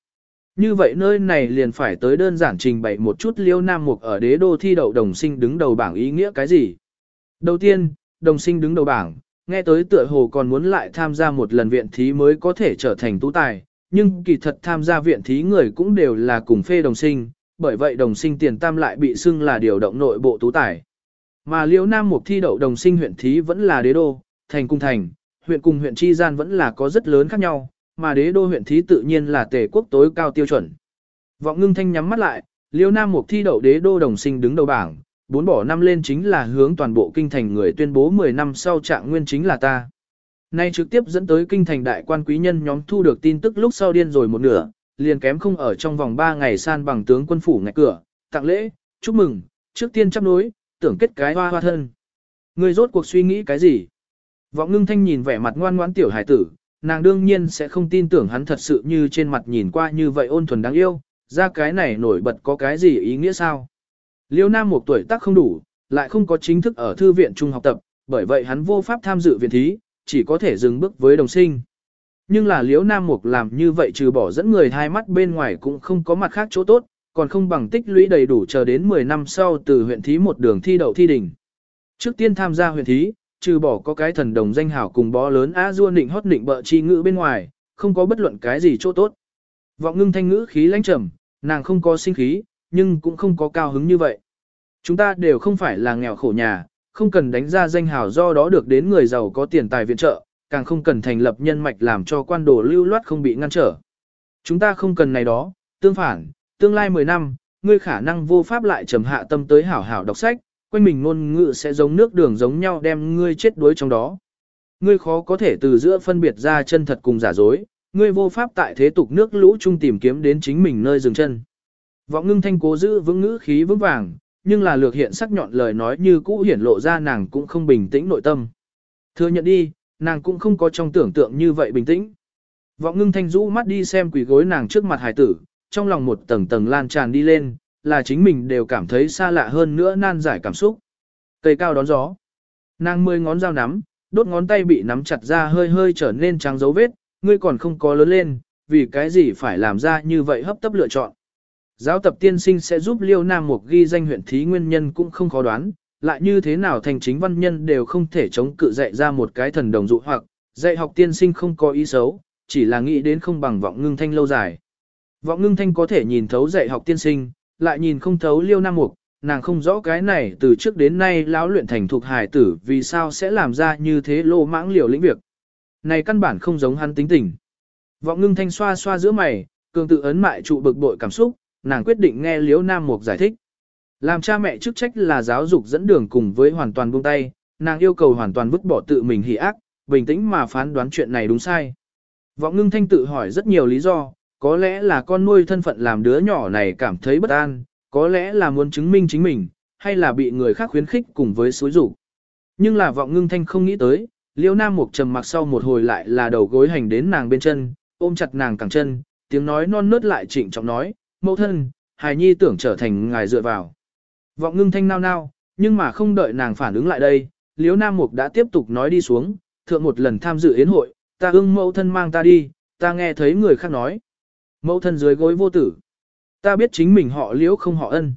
Như vậy nơi này liền phải tới đơn giản trình bày một chút liêu nam mục ở đế đô thi đậu đồng sinh đứng đầu bảng ý nghĩa cái gì. Đầu tiên, đồng sinh đứng đầu bảng, nghe tới tựa hồ còn muốn lại tham gia một lần viện thí mới có thể trở thành tú tài, nhưng kỳ thật tham gia viện thí người cũng đều là cùng phê đồng sinh, bởi vậy đồng sinh tiền tam lại bị xưng là điều động nội bộ tú tài. Mà liễu nam mục thi đậu đồng sinh huyện thí vẫn là đế đô, thành cung thành, huyện cùng huyện chi gian vẫn là có rất lớn khác nhau, mà đế đô huyện thí tự nhiên là tề quốc tối cao tiêu chuẩn. Vọng ngưng thanh nhắm mắt lại, liễu nam mục thi đậu đế đô đồng sinh đứng đầu bảng, bốn bỏ năm lên chính là hướng toàn bộ kinh thành người tuyên bố 10 năm sau trạng nguyên chính là ta. Nay trực tiếp dẫn tới kinh thành đại quan quý nhân nhóm thu được tin tức lúc sau điên rồi một nửa, liền kém không ở trong vòng 3 ngày san bằng tướng quân phủ ngạch cửa, tặng lễ, chúc mừng, trước tiên chấp nối, tưởng kết cái hoa hoa thân. Người rốt cuộc suy nghĩ cái gì? Vọng ngưng thanh nhìn vẻ mặt ngoan ngoãn tiểu hải tử, nàng đương nhiên sẽ không tin tưởng hắn thật sự như trên mặt nhìn qua như vậy ôn thuần đáng yêu, ra cái này nổi bật có cái gì ý nghĩa sao? Liêu Nam một tuổi tác không đủ, lại không có chính thức ở thư viện trung học tập, bởi vậy hắn vô pháp tham dự viện thí, chỉ có thể dừng bước với đồng sinh. Nhưng là Liễu Nam Mục làm như vậy trừ bỏ dẫn người hai mắt bên ngoài cũng không có mặt khác chỗ tốt, còn không bằng tích lũy đầy đủ chờ đến 10 năm sau từ huyện thí một đường thi đậu thi đỉnh. Trước tiên tham gia huyện thí, trừ bỏ có cái thần đồng danh hảo cùng bó lớn á dua nịnh hót nịnh bợ chi ngữ bên ngoài, không có bất luận cái gì chỗ tốt. Vọng ngưng thanh ngữ khí lãnh trầm, nàng không có sinh khí, nhưng cũng không có cao hứng như vậy. Chúng ta đều không phải là nghèo khổ nhà, không cần đánh ra danh hào do đó được đến người giàu có tiền tài viện trợ, càng không cần thành lập nhân mạch làm cho quan đồ lưu loát không bị ngăn trở. Chúng ta không cần này đó, tương phản, tương lai 10 năm, ngươi khả năng vô pháp lại trầm hạ tâm tới hảo hảo đọc sách, quanh mình ngôn ngữ sẽ giống nước đường giống nhau đem ngươi chết đuối trong đó. Ngươi khó có thể từ giữa phân biệt ra chân thật cùng giả dối, ngươi vô pháp tại thế tục nước lũ chung tìm kiếm đến chính mình nơi dừng chân. Vọng ngưng thanh cố giữ vững ngữ khí vững vàng, nhưng là lược hiện sắc nhọn lời nói như cũ hiển lộ ra nàng cũng không bình tĩnh nội tâm. Thừa nhận đi, nàng cũng không có trong tưởng tượng như vậy bình tĩnh. Vọng ngưng thanh rũ mắt đi xem quỷ gối nàng trước mặt hải tử, trong lòng một tầng tầng lan tràn đi lên, là chính mình đều cảm thấy xa lạ hơn nữa nan giải cảm xúc. Cây cao đón gió. Nàng mười ngón dao nắm, đốt ngón tay bị nắm chặt ra hơi hơi trở nên trắng dấu vết, ngươi còn không có lớn lên, vì cái gì phải làm ra như vậy hấp tấp lựa chọn. Giáo tập tiên sinh sẽ giúp Liêu Nam Mục ghi danh huyện thí nguyên nhân cũng không khó đoán, lại như thế nào thành chính văn nhân đều không thể chống cự dạy ra một cái thần đồng dụ hoặc, dạy học tiên sinh không có ý xấu, chỉ là nghĩ đến không bằng vọng ngưng thanh lâu dài. Vọng ngưng thanh có thể nhìn thấu dạy học tiên sinh, lại nhìn không thấu Liêu Nam Mục, nàng không rõ cái này từ trước đến nay lão luyện thành thuộc hài tử vì sao sẽ làm ra như thế lô mãng liều lĩnh việc. Này căn bản không giống hắn tính tình. Vọng ngưng thanh xoa xoa giữa mày, cường tự ấn mại trụ bực bội cảm xúc, nàng quyết định nghe Liễu Nam Mục giải thích. Làm cha mẹ chức trách là giáo dục dẫn đường cùng với hoàn toàn buông tay, nàng yêu cầu hoàn toàn vứt bỏ tự mình hỉ ác, bình tĩnh mà phán đoán chuyện này đúng sai. Vọng ngưng thanh tự hỏi rất nhiều lý do, có lẽ là con nuôi thân phận làm đứa nhỏ này cảm thấy bất an, có lẽ là muốn chứng minh chính mình, hay là bị người khác khuyến khích cùng với xối rủ. Nhưng là vọng ngưng thanh không nghĩ tới, liêu nam mục trầm mặc sau một hồi lại là đầu gối hành đến nàng bên chân, ôm chặt nàng cẳng chân, tiếng nói non nớt lại trịnh trọng nói, mẫu thân, hài nhi tưởng trở thành ngài dựa vào. Vọng ngưng thanh nao nao, nhưng mà không đợi nàng phản ứng lại đây, Liễu nam mục đã tiếp tục nói đi xuống, thượng một lần tham dự yến hội, ta ưng mẫu thân mang ta đi, ta nghe thấy người khác nói. Mẫu thân dưới gối vô tử. Ta biết chính mình họ liễu không họ ân.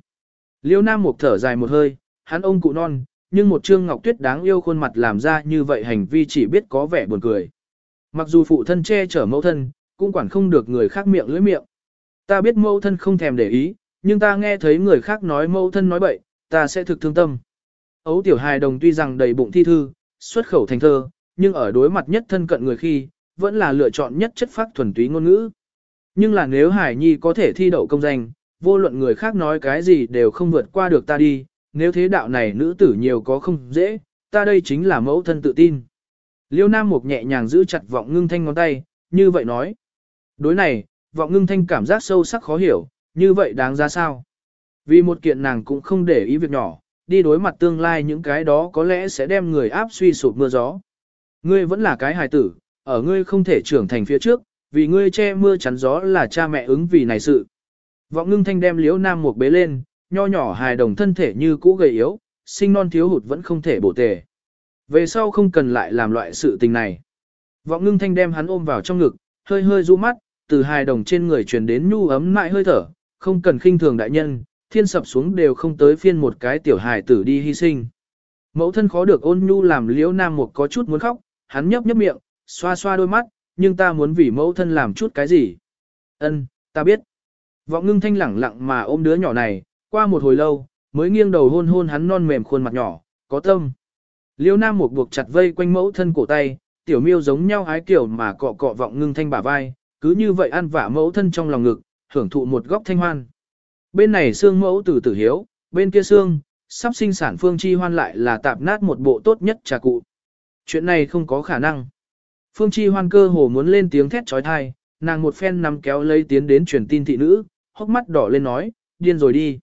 Liễu Nam Mục thở dài một hơi, hắn ông cụ non, nhưng một trương ngọc tuyết đáng yêu khuôn mặt làm ra như vậy hành vi chỉ biết có vẻ buồn cười. Mặc dù phụ thân che chở mẫu thân, cũng quản không được người khác miệng lưỡi miệng. Ta biết mẫu thân không thèm để ý, nhưng ta nghe thấy người khác nói mẫu thân nói bậy, ta sẽ thực thương tâm. Ấu tiểu hài đồng tuy rằng đầy bụng thi thư, xuất khẩu thành thơ, nhưng ở đối mặt nhất thân cận người khi, vẫn là lựa chọn nhất chất phát thuần túy ngôn ngữ. Nhưng là nếu Hải Nhi có thể thi đậu công danh, vô luận người khác nói cái gì đều không vượt qua được ta đi, nếu thế đạo này nữ tử nhiều có không dễ, ta đây chính là mẫu thân tự tin. Liêu Nam Mục nhẹ nhàng giữ chặt vọng ngưng thanh ngón tay, như vậy nói. Đối này, vọng ngưng thanh cảm giác sâu sắc khó hiểu, như vậy đáng ra sao? Vì một kiện nàng cũng không để ý việc nhỏ, đi đối mặt tương lai những cái đó có lẽ sẽ đem người áp suy sụp mưa gió. Ngươi vẫn là cái hài tử, ở ngươi không thể trưởng thành phía trước, vì ngươi che mưa chắn gió là cha mẹ ứng vì này sự. Vọng ngưng thanh đem liễu nam một bế lên, nho nhỏ hài đồng thân thể như cũ gầy yếu, sinh non thiếu hụt vẫn không thể bổ tề. Về sau không cần lại làm loại sự tình này. Vọng ngưng thanh đem hắn ôm vào trong ngực, hơi hơi du mắt, từ hai đồng trên người truyền đến nhu ấm mại hơi thở, không cần khinh thường đại nhân, thiên sập xuống đều không tới phiên một cái tiểu hài tử đi hy sinh. Mẫu thân khó được ôn nhu làm liễu nam một có chút muốn khóc, hắn nhấp nhấp miệng, xoa xoa đôi mắt, nhưng ta muốn vì mẫu thân làm chút cái gì. Ân, ta biết. Vọng ngưng thanh lẳng lặng mà ôm đứa nhỏ này, qua một hồi lâu, mới nghiêng đầu hôn hôn hắn non mềm khuôn mặt nhỏ, có tâm. Liêu nam một buộc chặt vây quanh mẫu thân cổ tay, tiểu miêu giống nhau ái kiểu mà cọ cọ vọng ngưng thanh bả vai, cứ như vậy ăn vả mẫu thân trong lòng ngực, hưởng thụ một góc thanh hoan. Bên này xương mẫu từ tử hiếu, bên kia xương, sắp sinh sản phương chi hoan lại là tạp nát một bộ tốt nhất trà cụ. Chuyện này không có khả năng. Phương Chi hoan cơ hồ muốn lên tiếng thét trói thai, nàng một phen nắm kéo lấy tiến đến truyền tin thị nữ, hốc mắt đỏ lên nói, điên rồi đi.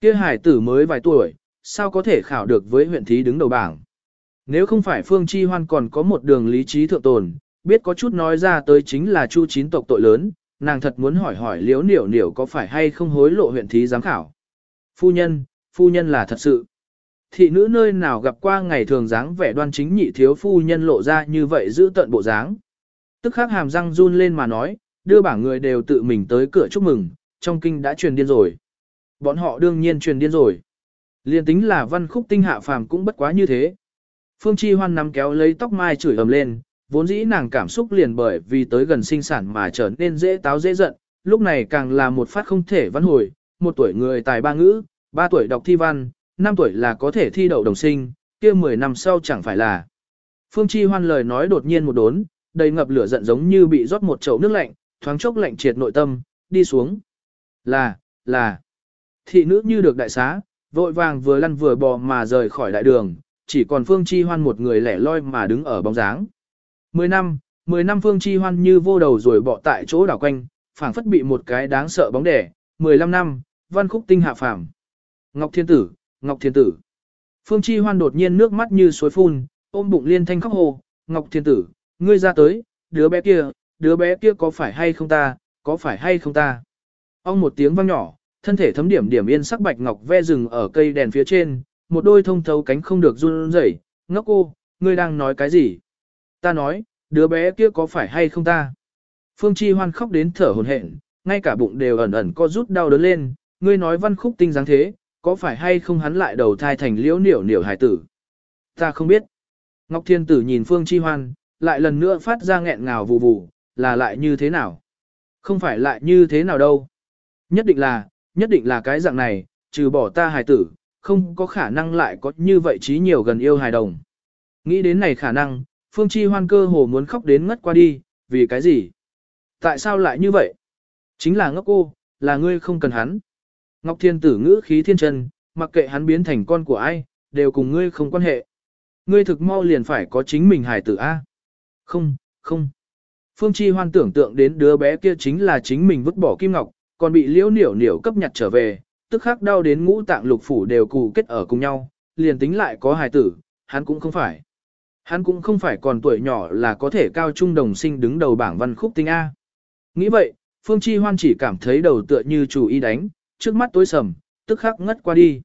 Kia hải tử mới vài tuổi, sao có thể khảo được với huyện thí đứng đầu bảng. Nếu không phải Phương Chi hoan còn có một đường lý trí thượng tồn, biết có chút nói ra tới chính là chu chín tộc tội lớn, nàng thật muốn hỏi hỏi liếu niểu niểu có phải hay không hối lộ huyện thí giám khảo. Phu nhân, phu nhân là thật sự thị nữ nơi nào gặp qua ngày thường dáng vẻ đoan chính nhị thiếu phu nhân lộ ra như vậy giữ tận bộ dáng. Tức khắc hàm răng run lên mà nói, đưa bảng người đều tự mình tới cửa chúc mừng, trong kinh đã truyền điên rồi. Bọn họ đương nhiên truyền điên rồi. Liên tính là văn khúc tinh hạ phàm cũng bất quá như thế. Phương Chi Hoan nắm kéo lấy tóc mai chửi ầm lên, vốn dĩ nàng cảm xúc liền bởi vì tới gần sinh sản mà trở nên dễ táo dễ giận, lúc này càng là một phát không thể văn hồi, một tuổi người tài ba ngữ, ba tuổi đọc thi văn, năm tuổi là có thể thi đậu đồng sinh, kia 10 năm sau chẳng phải là. Phương Chi Hoan lời nói đột nhiên một đốn, đầy ngập lửa giận giống như bị rót một chậu nước lạnh, thoáng chốc lạnh triệt nội tâm, đi xuống. Là, là. Thị nữ như được đại xá, vội vàng vừa lăn vừa bò mà rời khỏi đại đường, chỉ còn Phương Chi Hoan một người lẻ loi mà đứng ở bóng dáng. 10 năm, Mười năm phương chi hoan như vô đầu rồi bỏ tại chỗ đảo quanh, phảng phất bị một cái đáng sợ bóng đẻ, 15 năm, văn khúc tinh hạ phàm. Ngọc Thiên Tử, Ngọc Thiên Tử. Phương Chi Hoan đột nhiên nước mắt như suối phun, ôm bụng liên thanh khóc hồ, Ngọc Thiên Tử, ngươi ra tới, đứa bé kia, đứa bé kia có phải hay không ta, có phải hay không ta. Ông một tiếng vang nhỏ, thân thể thấm điểm điểm yên sắc bạch ngọc ve rừng ở cây đèn phía trên, một đôi thông thấu cánh không được run rẩy. ngốc cô, ngươi đang nói cái gì? Ta nói, đứa bé kia có phải hay không ta? Phương Chi Hoan khóc đến thở hổn hển, ngay cả bụng đều ẩn ẩn co rút đau đớn lên, ngươi nói văn khúc tinh dáng thế, có phải hay không hắn lại đầu thai thành liễu niểu niểu hải tử? Ta không biết. Ngọc Thiên Tử nhìn Phương Chi Hoan, lại lần nữa phát ra nghẹn ngào vù vù, là lại như thế nào? Không phải lại như thế nào đâu. Nhất định là, nhất định là cái dạng này, trừ bỏ ta hài tử, không có khả năng lại có như vậy trí nhiều gần yêu hài đồng. Nghĩ đến này khả năng, Phương Chi Hoan cơ hồ muốn khóc đến ngất qua đi, vì cái gì? Tại sao lại như vậy? Chính là ngốc cô, là ngươi không cần hắn. Ngọc Thiên Tử ngữ khí thiên chân, mặc kệ hắn biến thành con của ai, đều cùng ngươi không quan hệ. Ngươi thực mau liền phải có chính mình hài tử A. Không, không. Phương Chi Hoan tưởng tượng đến đứa bé kia chính là chính mình vứt bỏ Kim Ngọc, còn bị liễu niểu niểu cấp nhặt trở về, tức khắc đau đến ngũ tạng lục phủ đều cụ kết ở cùng nhau, liền tính lại có hài tử, hắn cũng không phải. Hắn cũng không phải còn tuổi nhỏ là có thể cao trung đồng sinh đứng đầu bảng văn khúc tinh A. Nghĩ vậy, Phương Chi Hoan chỉ cảm thấy đầu tựa như chủ y đánh, trước mắt tối sầm, tức khắc ngất qua đi.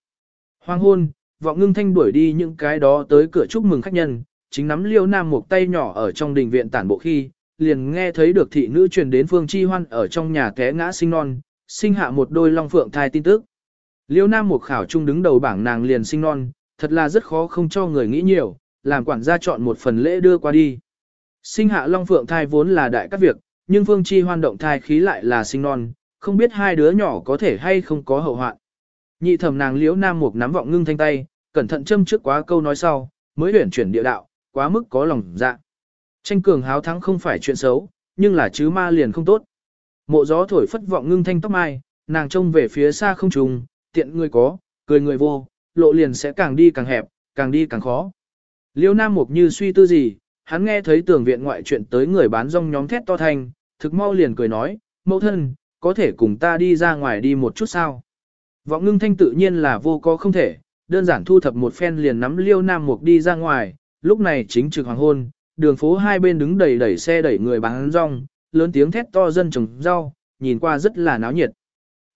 Hoàng hôn, vọng ngưng thanh đuổi đi những cái đó tới cửa chúc mừng khách nhân, chính nắm liêu nam một tay nhỏ ở trong đình viện tản bộ khi, liền nghe thấy được thị nữ truyền đến Phương Chi Hoan ở trong nhà té ngã sinh non, sinh hạ một đôi long phượng thai tin tức. Liêu Nam một khảo trung đứng đầu bảng nàng liền sinh non, thật là rất khó không cho người nghĩ nhiều, làm quản gia chọn một phần lễ đưa qua đi. Sinh hạ long phượng thai vốn là đại các việc, nhưng Phương Chi Hoan động thai khí lại là sinh non, không biết hai đứa nhỏ có thể hay không có hậu hoạn. Nhị thẩm nàng Liễu Nam Mục nắm vọng ngưng thanh tay, cẩn thận châm trước quá câu nói sau, mới huyển chuyển địa đạo, quá mức có lòng dạ. Tranh cường háo thắng không phải chuyện xấu, nhưng là chứ ma liền không tốt. Mộ gió thổi phất vọng ngưng thanh tóc mai, nàng trông về phía xa không trùng, tiện người có, cười người vô, lộ liền sẽ càng đi càng hẹp, càng đi càng khó. Liêu Nam Mục như suy tư gì, hắn nghe thấy tường viện ngoại chuyện tới người bán rong nhóm thét to thanh, thực mau liền cười nói, mẫu thân, có thể cùng ta đi ra ngoài đi một chút sao. Vọng ngưng thanh tự nhiên là vô có không thể, đơn giản thu thập một phen liền nắm liêu nam mục đi ra ngoài, lúc này chính trực hoàng hôn, đường phố hai bên đứng đầy đẩy xe đẩy người bán rong, lớn tiếng thét to dân trồng rau, nhìn qua rất là náo nhiệt.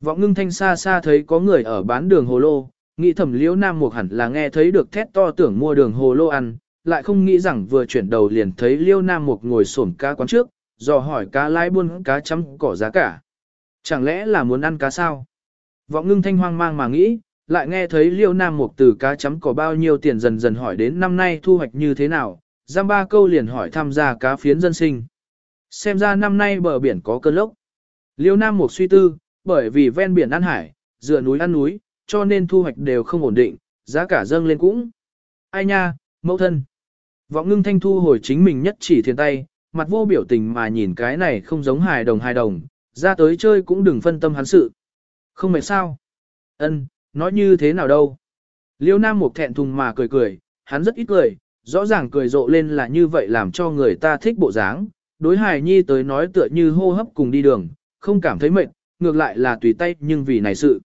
Vọng ngưng thanh xa xa thấy có người ở bán đường hồ lô, nghĩ thẩm liễu nam mục hẳn là nghe thấy được thét to tưởng mua đường hồ lô ăn, lại không nghĩ rằng vừa chuyển đầu liền thấy liêu nam mục ngồi xổm cá quán trước, dò hỏi cá lái buôn cá chấm cỏ giá cả. Chẳng lẽ là muốn ăn cá sao? Vọng ngưng thanh hoang mang mà nghĩ, lại nghe thấy liêu nam mục từ cá chấm cỏ bao nhiêu tiền dần dần hỏi đến năm nay thu hoạch như thế nào, giam ba câu liền hỏi tham gia cá phiến dân sinh. Xem ra năm nay bờ biển có cơn lốc. Liêu nam mục suy tư, bởi vì ven biển ăn hải, dựa núi ăn núi, cho nên thu hoạch đều không ổn định, giá cả dâng lên cũng. Ai nha, mẫu thân. Vọng ngưng thanh thu hồi chính mình nhất chỉ thiên tay, mặt vô biểu tình mà nhìn cái này không giống hài đồng hài đồng, ra tới chơi cũng đừng phân tâm hắn sự. Không mệt sao? Ân, nói như thế nào đâu? Liêu Nam một thẹn thùng mà cười cười, hắn rất ít cười, rõ ràng cười rộ lên là như vậy làm cho người ta thích bộ dáng. Đối hài nhi tới nói tựa như hô hấp cùng đi đường, không cảm thấy mệt, ngược lại là tùy tay nhưng vì này sự.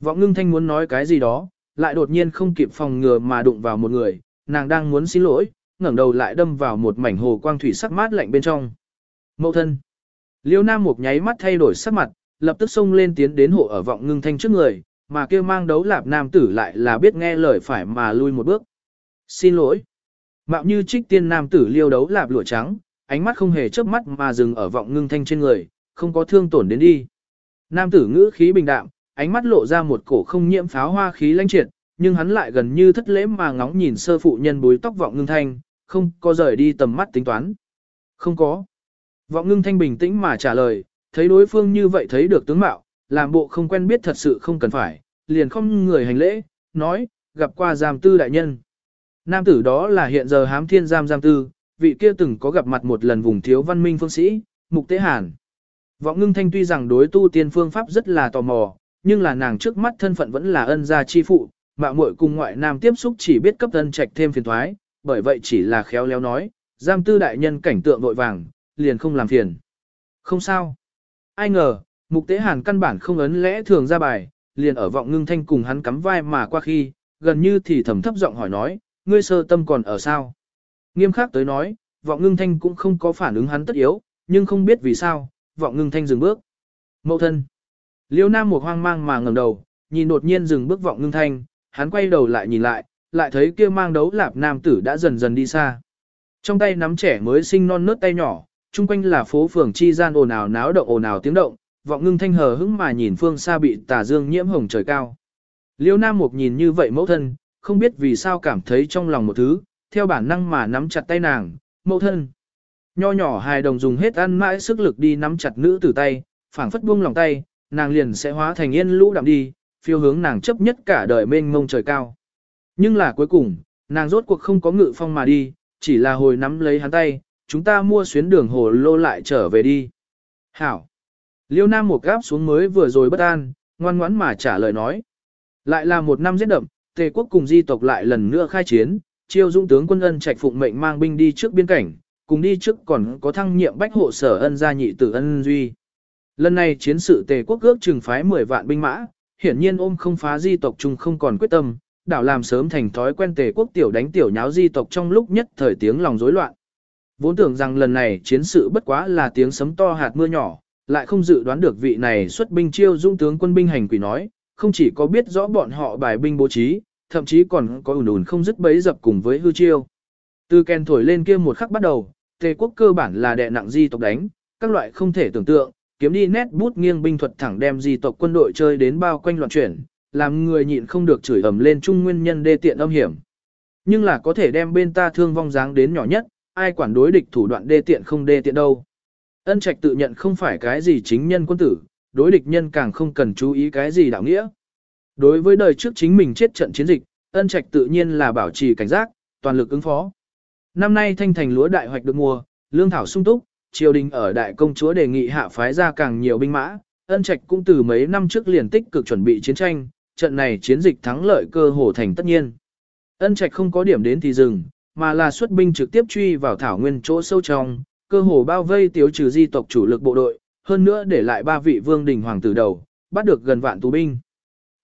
Vọng ngưng thanh muốn nói cái gì đó, lại đột nhiên không kịp phòng ngừa mà đụng vào một người, nàng đang muốn xin lỗi, ngẩng đầu lại đâm vào một mảnh hồ quang thủy sắc mát lạnh bên trong. Mậu thân. Liêu Nam một nháy mắt thay đổi sắc mặt, lập tức xông lên tiến đến hộ ở vọng ngưng thanh trước người, mà kia mang đấu lạp nam tử lại là biết nghe lời phải mà lui một bước. Xin lỗi. Mạo như trích tiên nam tử liêu đấu lạp lụa trắng, ánh mắt không hề chớp mắt mà dừng ở vọng ngưng thanh trên người, không có thương tổn đến đi. Nam tử ngữ khí bình đạm, ánh mắt lộ ra một cổ không nhiễm pháo hoa khí lãnh triệt, nhưng hắn lại gần như thất lễ mà ngóng nhìn sơ phụ nhân bối tóc vọng ngưng thanh, không có rời đi tầm mắt tính toán. Không có. Vọng ngưng thanh bình tĩnh mà trả lời, thấy đối phương như vậy thấy được tướng mạo, làm bộ không quen biết thật sự không cần phải, liền không người hành lễ, nói, gặp qua giam tư đại nhân. Nam tử đó là hiện giờ hám thiên giam giam tư, vị kia từng có gặp mặt một lần vùng thiếu văn minh phương sĩ, mục tế hàn. Vọng ngưng thanh tuy rằng đối tu tiên phương pháp rất là tò mò, nhưng là nàng trước mắt thân phận vẫn là ân gia chi phụ, mạo muội cùng ngoại nam tiếp xúc chỉ biết cấp ân trạch thêm phiền thoái, bởi vậy chỉ là khéo léo nói, giam tư đại nhân cảnh tượng vội vàng, liền không làm phiền. Không sao. Ai ngờ, mục tế hàn căn bản không ấn lẽ thường ra bài, liền ở vọng ngưng thanh cùng hắn cắm vai mà qua khi, gần như thì thầm thấp giọng hỏi nói, ngươi sơ tâm còn ở sao? Nghiêm khắc tới nói, vọng ngưng thanh cũng không có phản ứng hắn tất yếu, nhưng không biết vì sao, vọng ngưng thanh dừng bước. Mậu thân. Liêu nam một hoang mang mà ngẩng đầu, nhìn đột nhiên dừng bước vọng ngưng thanh, hắn quay đầu lại nhìn lại, lại thấy kia mang đấu lạp nam tử đã dần dần đi xa. Trong tay nắm trẻ mới sinh non nớt tay nhỏ, chung quanh là phố phường chi gian ồn ào náo động ồn ào tiếng động, vọng ngưng thanh hờ hững mà nhìn phương xa bị tà dương nhiễm hồng trời cao. Liêu Nam Mục nhìn như vậy mẫu thân, không biết vì sao cảm thấy trong lòng một thứ, theo bản năng mà nắm chặt tay nàng, mẫu thân. Nho nhỏ hài đồng dùng hết ăn mãi sức lực đi nắm chặt nữ tử tay, phảng phất buông lòng tay, nàng liền sẽ hóa thành yên lũ đạm đi, phiêu hướng nàng chấp nhất cả đời mênh mông trời cao. Nhưng là cuối cùng, nàng rốt cuộc không có ngự phong mà đi, chỉ là hồi nắm lấy hắn tay, chúng ta mua xuyến đường hồ lô lại trở về đi. Hảo. Liêu Nam một gáp xuống mới vừa rồi bất an, ngoan ngoãn mà trả lời nói. Lại là một năm giết đậm, Tề quốc cùng di tộc lại lần nữa khai chiến, chiêu dũng tướng quân ân trạch phụng mệnh mang binh đi trước biên cảnh, cùng đi trước còn có thăng nhiệm bách hộ sở ân gia nhị tử ân duy. Lần này chiến sự Tề quốc ước trừng phái 10 vạn binh mã, hiển nhiên ôm không phá di tộc chung không còn quyết tâm, đảo làm sớm thành thói quen Tề quốc tiểu đánh tiểu nháo di tộc trong lúc nhất thời tiếng lòng rối loạn. Vốn tưởng rằng lần này chiến sự bất quá là tiếng sấm to hạt mưa nhỏ, lại không dự đoán được vị này xuất binh chiêu dung tướng quân binh hành quỷ nói, không chỉ có biết rõ bọn họ bài binh bố trí, thậm chí còn có ủn ủn không dứt bấy dập cùng với hư chiêu. Từ kèn thổi lên kia một khắc bắt đầu, tề quốc cơ bản là đè nặng di tộc đánh, các loại không thể tưởng tượng, kiếm đi nét bút nghiêng binh thuật thẳng đem di tộc quân đội chơi đến bao quanh loạn chuyển, làm người nhịn không được chửi ầm lên trung nguyên nhân đê tiện âm hiểm. Nhưng là có thể đem bên ta thương vong dáng đến nhỏ nhất, ai quản đối địch thủ đoạn đê tiện không đê tiện đâu. Ân trạch tự nhận không phải cái gì chính nhân quân tử, đối địch nhân càng không cần chú ý cái gì đạo nghĩa. Đối với đời trước chính mình chết trận chiến dịch, ân trạch tự nhiên là bảo trì cảnh giác, toàn lực ứng phó. Năm nay thanh thành lúa đại hoạch được mùa, lương thảo sung túc, triều đình ở đại công chúa đề nghị hạ phái ra càng nhiều binh mã, ân trạch cũng từ mấy năm trước liền tích cực chuẩn bị chiến tranh, trận này chiến dịch thắng lợi cơ hồ thành tất nhiên. Ân trạch không có điểm đến thì dừng, mà là xuất binh trực tiếp truy vào thảo nguyên chỗ sâu trong, cơ hồ bao vây tiêu trừ di tộc chủ lực bộ đội, hơn nữa để lại ba vị vương đình hoàng tử đầu, bắt được gần vạn tù binh.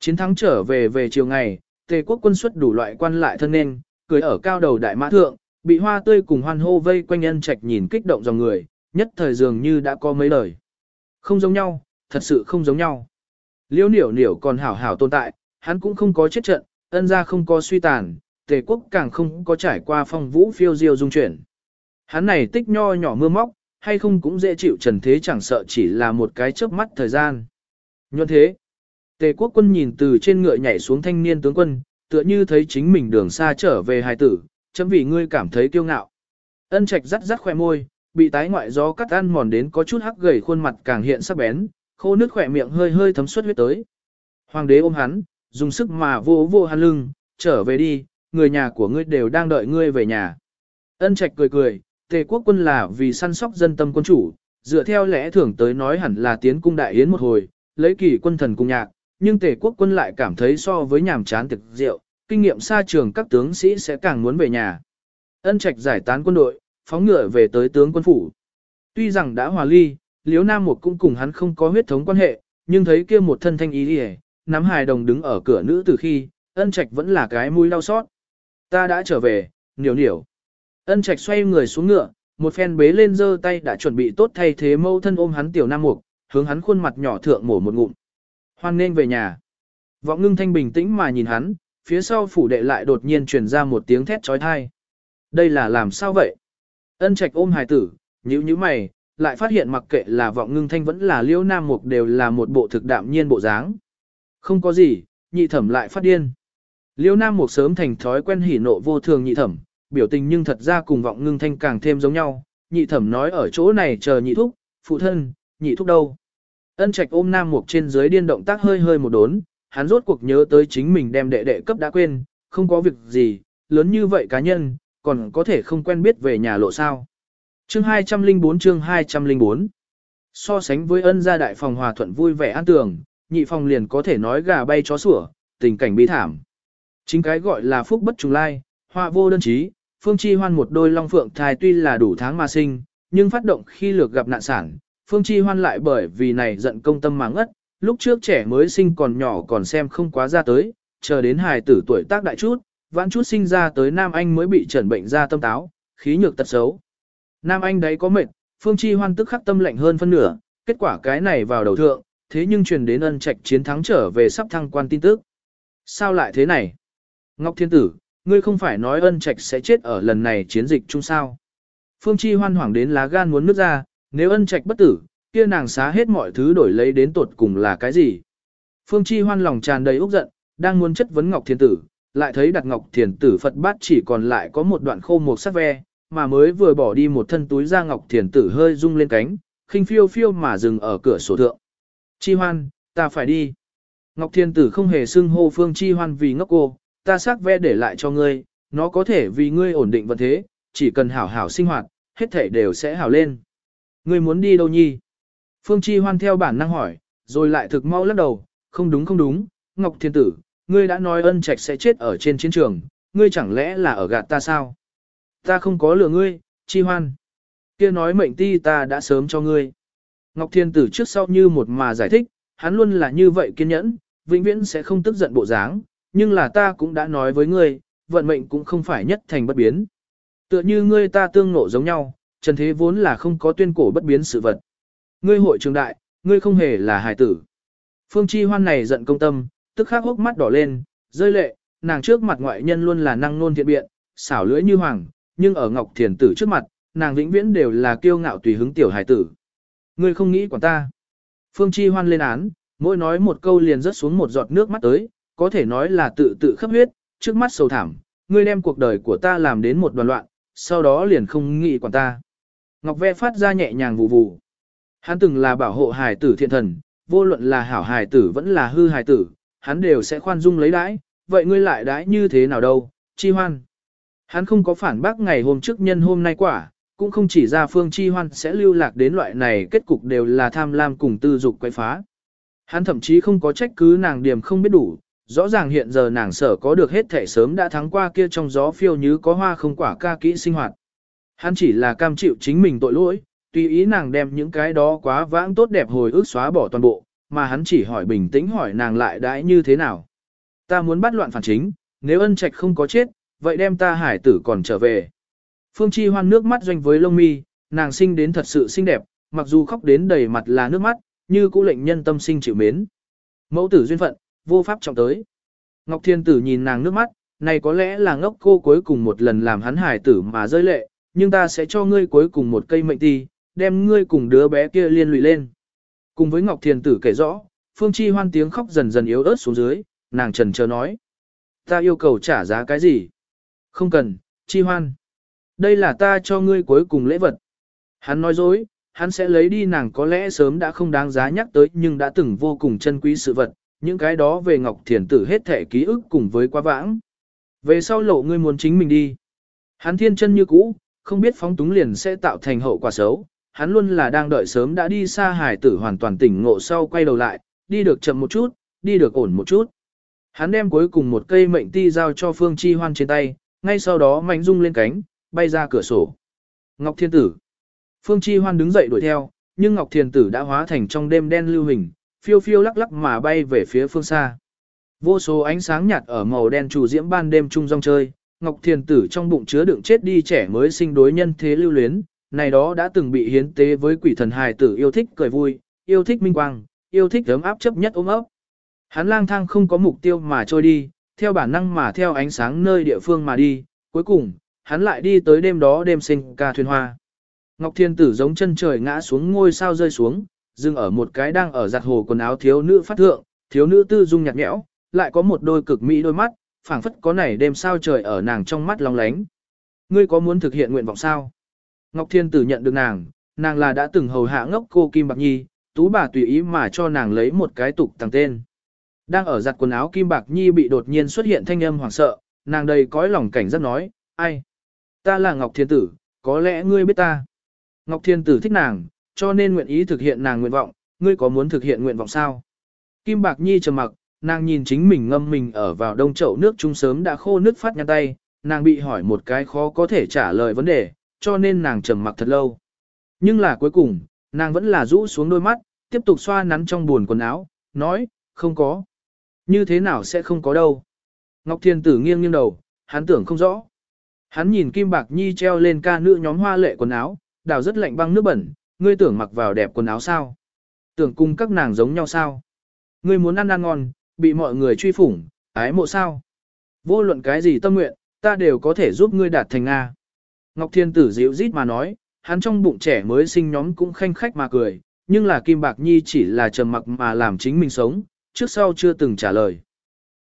Chiến thắng trở về về chiều ngày, tề quốc quân xuất đủ loại quan lại thân nên, cưới ở cao đầu đại mã thượng, bị hoa tươi cùng hoan hô vây quanh Ân trạch nhìn kích động dòng người, nhất thời dường như đã có mấy lời. Không giống nhau, thật sự không giống nhau. Liêu niểu niểu còn hảo hảo tồn tại, hắn cũng không có chết trận, ân gia không có suy tàn, tề quốc càng không có trải qua phong vũ phiêu diêu dung chuyển. Hắn này tích nho nhỏ mưa móc, hay không cũng dễ chịu trần thế chẳng sợ chỉ là một cái chớp mắt thời gian. Nhuận thế, tề quốc quân nhìn từ trên ngựa nhảy xuống thanh niên tướng quân, tựa như thấy chính mình đường xa trở về hài tử, chấm vì ngươi cảm thấy kiêu ngạo. Ân trạch rắt rắt khoe môi, bị tái ngoại gió cắt ăn mòn đến có chút hắc gầy khuôn mặt càng hiện sắc bén, khô nước khỏe miệng hơi hơi thấm suất huyết tới. Hoàng đế ôm hắn, dùng sức mà vô vô hắn lưng, trở về đi, người nhà của ngươi đều đang đợi ngươi về nhà. Ân trạch cười cười, tề quốc quân là vì săn sóc dân tâm quân chủ, dựa theo lẽ thường tới nói hẳn là tiến cung đại yến một hồi, lấy kỳ quân thần cung nhạc, nhưng tề quốc quân lại cảm thấy so với nhàm chán thực rượu, kinh nghiệm xa trường các tướng sĩ sẽ càng muốn về nhà. Ân trạch giải tán quân đội, phóng ngựa về tới tướng quân phủ. Tuy rằng đã hòa ly, Liễu Nam một cũng cùng hắn không có huyết thống quan hệ, nhưng thấy kia một thân thanh ý đi nắm hài đồng đứng ở cửa nữ từ khi, ân trạch vẫn là cái mũi đau xót. Ta đã trở về, niểu niểu. Ân trạch xoay người xuống ngựa, một phen bế lên giơ tay đã chuẩn bị tốt thay thế mâu thân ôm hắn tiểu nam mục, hướng hắn khuôn mặt nhỏ thượng mổ một ngụm. Hoan nên về nhà. Vọng ngưng thanh bình tĩnh mà nhìn hắn, phía sau phủ đệ lại đột nhiên truyền ra một tiếng thét trói thai. Đây là làm sao vậy? Ân trạch ôm hài tử, nhíu nhíu mày, lại phát hiện mặc kệ là vọng ngưng thanh vẫn là liễu nam mục đều là một bộ thực đạm nhiên bộ dáng. Không có gì, nhị thẩm lại phát điên. Liễu nam mục sớm thành thói quen hỉ nộ vô thường nhị thẩm, biểu tình nhưng thật ra cùng vọng ngưng thanh càng thêm giống nhau. Nhị thẩm nói ở chỗ này chờ nhị thúc, phụ thân, nhị thúc đâu. Ân trạch ôm nam mục trên dưới điên động tác hơi hơi một đốn, hắn rốt cuộc nhớ tới chính mình đem đệ đệ cấp đã quên, không có việc gì, lớn như vậy cá nhân, còn có thể không quen biết về nhà lộ sao. Chương 204 chương 204 So sánh với ân gia đại phòng hòa thuận vui vẻ an tường, nhị phòng liền có thể nói gà bay chó sủa, tình cảnh bi thảm. Chính cái gọi là phúc bất trùng lai, họa vô đơn chí, Phương Chi Hoan một đôi long phượng thai tuy là đủ tháng mà sinh, nhưng phát động khi lược gặp nạn sản, Phương Chi Hoan lại bởi vì này giận công tâm mà ngất, lúc trước trẻ mới sinh còn nhỏ còn xem không quá ra tới, chờ đến hài tử tuổi tác đại chút, vãn chút sinh ra tới Nam Anh mới bị trần bệnh ra tâm táo, khí nhược tật xấu. Nam Anh đấy có mệt, Phương Chi Hoan tức khắc tâm lạnh hơn phân nửa, kết quả cái này vào đầu thượng, thế nhưng truyền đến ân trạch chiến thắng trở về sắp thăng quan tin tức. Sao lại thế này? Ngọc Thiên Tử, ngươi không phải nói ân trạch sẽ chết ở lần này chiến dịch chung sao? Phương Chi hoan hoảng đến lá gan muốn nứt ra, nếu ân trạch bất tử, kia nàng xá hết mọi thứ đổi lấy đến tột cùng là cái gì? Phương Chi hoan lòng tràn đầy úc giận, đang muốn chất vấn Ngọc Thiên Tử, lại thấy đặt Ngọc thiền Tử Phật bát chỉ còn lại có một đoạn khô một sắc ve, mà mới vừa bỏ đi một thân túi ra Ngọc thiền Tử hơi rung lên cánh, khinh phiêu phiêu mà dừng ở cửa sổ thượng. Chi hoan, ta phải đi. Ngọc thiền Tử không hề xưng hô Phương Chi hoan vì ngốc cô, ta sắc ve để lại cho ngươi, nó có thể vì ngươi ổn định vận thế, chỉ cần hảo hảo sinh hoạt, hết thể đều sẽ hảo lên. Ngươi muốn đi đâu nhi? Phương Chi hoan theo bản năng hỏi, rồi lại thực mau lắc đầu, không đúng không đúng, Ngọc Thiên Tử, ngươi đã nói ân trạch sẽ chết ở trên chiến trường, ngươi chẳng lẽ là ở gạt ta sao? Ta không có lừa ngươi, Chi hoan. Kia nói mệnh ti ta đã sớm cho ngươi. Ngọc Thiên Tử trước sau như một mà giải thích, hắn luôn là như vậy kiên nhẫn, vĩnh viễn sẽ không tức giận bộ dáng, nhưng là ta cũng đã nói với ngươi, vận mệnh cũng không phải nhất thành bất biến. Tựa như ngươi ta tương ngộ giống nhau, trần thế vốn là không có tuyên cổ bất biến sự vật. Ngươi hội trường đại, ngươi không hề là hài tử. Phương Chi Hoan này giận công tâm, tức khắc hốc mắt đỏ lên, rơi lệ, nàng trước mặt ngoại nhân luôn là năng nôn thiện biện, xảo lưỡi như hoàng, nhưng ở Ngọc Thiền tử trước mặt, nàng vĩnh viễn đều là kiêu ngạo tùy hứng tiểu hài tử. Ngươi không nghĩ quản ta. Phương Chi Hoan lên án, mỗi nói một câu liền rớt xuống một giọt nước mắt tới, có thể nói là tự tự khắp huyết, trước mắt sầu thảm, ngươi đem cuộc đời của ta làm đến một đoàn loạn, sau đó liền không nghĩ quản ta. Ngọc Ve phát ra nhẹ nhàng vụ vụ. Hắn từng là bảo hộ hài tử thiện thần, vô luận là hảo hài tử vẫn là hư hài tử, hắn đều sẽ khoan dung lấy đãi, vậy ngươi lại đãi như thế nào đâu, chi hoan. Hắn không có phản bác ngày hôm trước nhân hôm nay quả, cũng không chỉ ra phương chi hoan sẽ lưu lạc đến loại này kết cục đều là tham lam cùng tư dục quay phá. Hắn thậm chí không có trách cứ nàng điểm không biết đủ, rõ ràng hiện giờ nàng sở có được hết thể sớm đã thắng qua kia trong gió phiêu như có hoa không quả ca kỹ sinh hoạt. Hắn chỉ là cam chịu chính mình tội lỗi, tùy ý nàng đem những cái đó quá vãng tốt đẹp hồi ức xóa bỏ toàn bộ, mà hắn chỉ hỏi bình tĩnh hỏi nàng lại đãi như thế nào. Ta muốn bắt loạn phản chính, nếu ân trạch không có chết, vậy đem ta hải tử còn trở về. Phương Chi hoan nước mắt doanh với lông mi, nàng sinh đến thật sự xinh đẹp, mặc dù khóc đến đầy mặt là nước mắt, như cũ lệnh nhân tâm sinh chịu mến. Mẫu tử duyên phận, vô pháp trọng tới. Ngọc Thiên Tử nhìn nàng nước mắt, này có lẽ là ngốc cô cuối cùng một lần làm hắn hải tử mà rơi lệ, nhưng ta sẽ cho ngươi cuối cùng một cây mệnh ti, đem ngươi cùng đứa bé kia liên lụy lên. Cùng với Ngọc thiền Tử kể rõ, Phương Chi hoan tiếng khóc dần dần yếu ớt xuống dưới, nàng trần chờ nói. Ta yêu cầu trả giá cái gì? Không cần, Chi hoan. Đây là ta cho ngươi cuối cùng lễ vật. Hắn nói dối, hắn sẽ lấy đi nàng có lẽ sớm đã không đáng giá nhắc tới nhưng đã từng vô cùng chân quý sự vật, những cái đó về Ngọc Thiền Tử hết thể ký ức cùng với quá vãng. Về sau lộ ngươi muốn chính mình đi. Hắn thiên chân như cũ, không biết phóng túng liền sẽ tạo thành hậu quả xấu. Hắn luôn là đang đợi sớm đã đi xa hải tử hoàn toàn tỉnh ngộ sau quay đầu lại, đi được chậm một chút, đi được ổn một chút. Hắn đem cuối cùng một cây mệnh ti giao cho Phương Chi Hoan trên tay, ngay sau đó mạnh rung lên cánh, bay ra cửa sổ. Ngọc Thiên Tử. Phương Chi Hoan đứng dậy đuổi theo, nhưng Ngọc Thiên Tử đã hóa thành trong đêm đen lưu hình, phiêu phiêu lắc lắc mà bay về phía phương xa. Vô số ánh sáng nhạt ở màu đen chủ diễm ban đêm trung rong chơi, Ngọc Thiên Tử trong bụng chứa đựng chết đi trẻ mới sinh đối nhân thế lưu luyến, này đó đã từng bị hiến tế với quỷ thần hài tử yêu thích cười vui, yêu thích minh quang, yêu thích ấm áp chấp nhất ôm ấp. Hắn lang thang không có mục tiêu mà trôi đi, theo bản năng mà theo ánh sáng nơi địa phương mà đi, cuối cùng, hắn lại đi tới đêm đó đêm sinh ca thuyền hoa. Ngọc Thiên Tử giống chân trời ngã xuống ngôi sao rơi xuống, dừng ở một cái đang ở giặt hồ quần áo thiếu nữ phát thượng, thiếu nữ tư dung nhạt nhẽo, lại có một đôi cực mỹ đôi mắt, phảng phất có nảy đêm sao trời ở nàng trong mắt long lánh. Ngươi có muốn thực hiện nguyện vọng sao? Ngọc Thiên Tử nhận được nàng, nàng là đã từng hầu hạ ngốc cô Kim Bạc Nhi, tú bà tùy ý mà cho nàng lấy một cái tục tăng tên. Đang ở giặt quần áo Kim Bạc Nhi bị đột nhiên xuất hiện thanh âm hoảng sợ, nàng đầy cõi lòng cảnh giác nói, ai? Ta là Ngọc Thiên Tử, có lẽ ngươi biết ta. Ngọc Thiên Tử thích nàng, cho nên nguyện ý thực hiện nàng nguyện vọng, ngươi có muốn thực hiện nguyện vọng sao? Kim Bạc Nhi trầm mặc, nàng nhìn chính mình ngâm mình ở vào đông chậu nước trung sớm đã khô nước phát nhăn tay, nàng bị hỏi một cái khó có thể trả lời vấn đề, cho nên nàng trầm mặc thật lâu. Nhưng là cuối cùng, nàng vẫn là rũ xuống đôi mắt, tiếp tục xoa nắn trong buồn quần áo, nói, không có. Như thế nào sẽ không có đâu. Ngọc Thiên Tử nghiêng nghiêng đầu, hắn tưởng không rõ. Hắn nhìn Kim Bạc Nhi treo lên ca nữ nhóm hoa lệ quần áo, đào rất lạnh băng nước bẩn, ngươi tưởng mặc vào đẹp quần áo sao? Tưởng cùng các nàng giống nhau sao? Ngươi muốn ăn ăn ngon, bị mọi người truy phủng, ái mộ sao? Vô luận cái gì tâm nguyện, ta đều có thể giúp ngươi đạt thành Nga. Ngọc Thiên Tử dịu rít mà nói, hắn trong bụng trẻ mới sinh nhóm cũng khanh khách mà cười, nhưng là Kim Bạc Nhi chỉ là trầm mặc mà làm chính mình sống, trước sau chưa từng trả lời.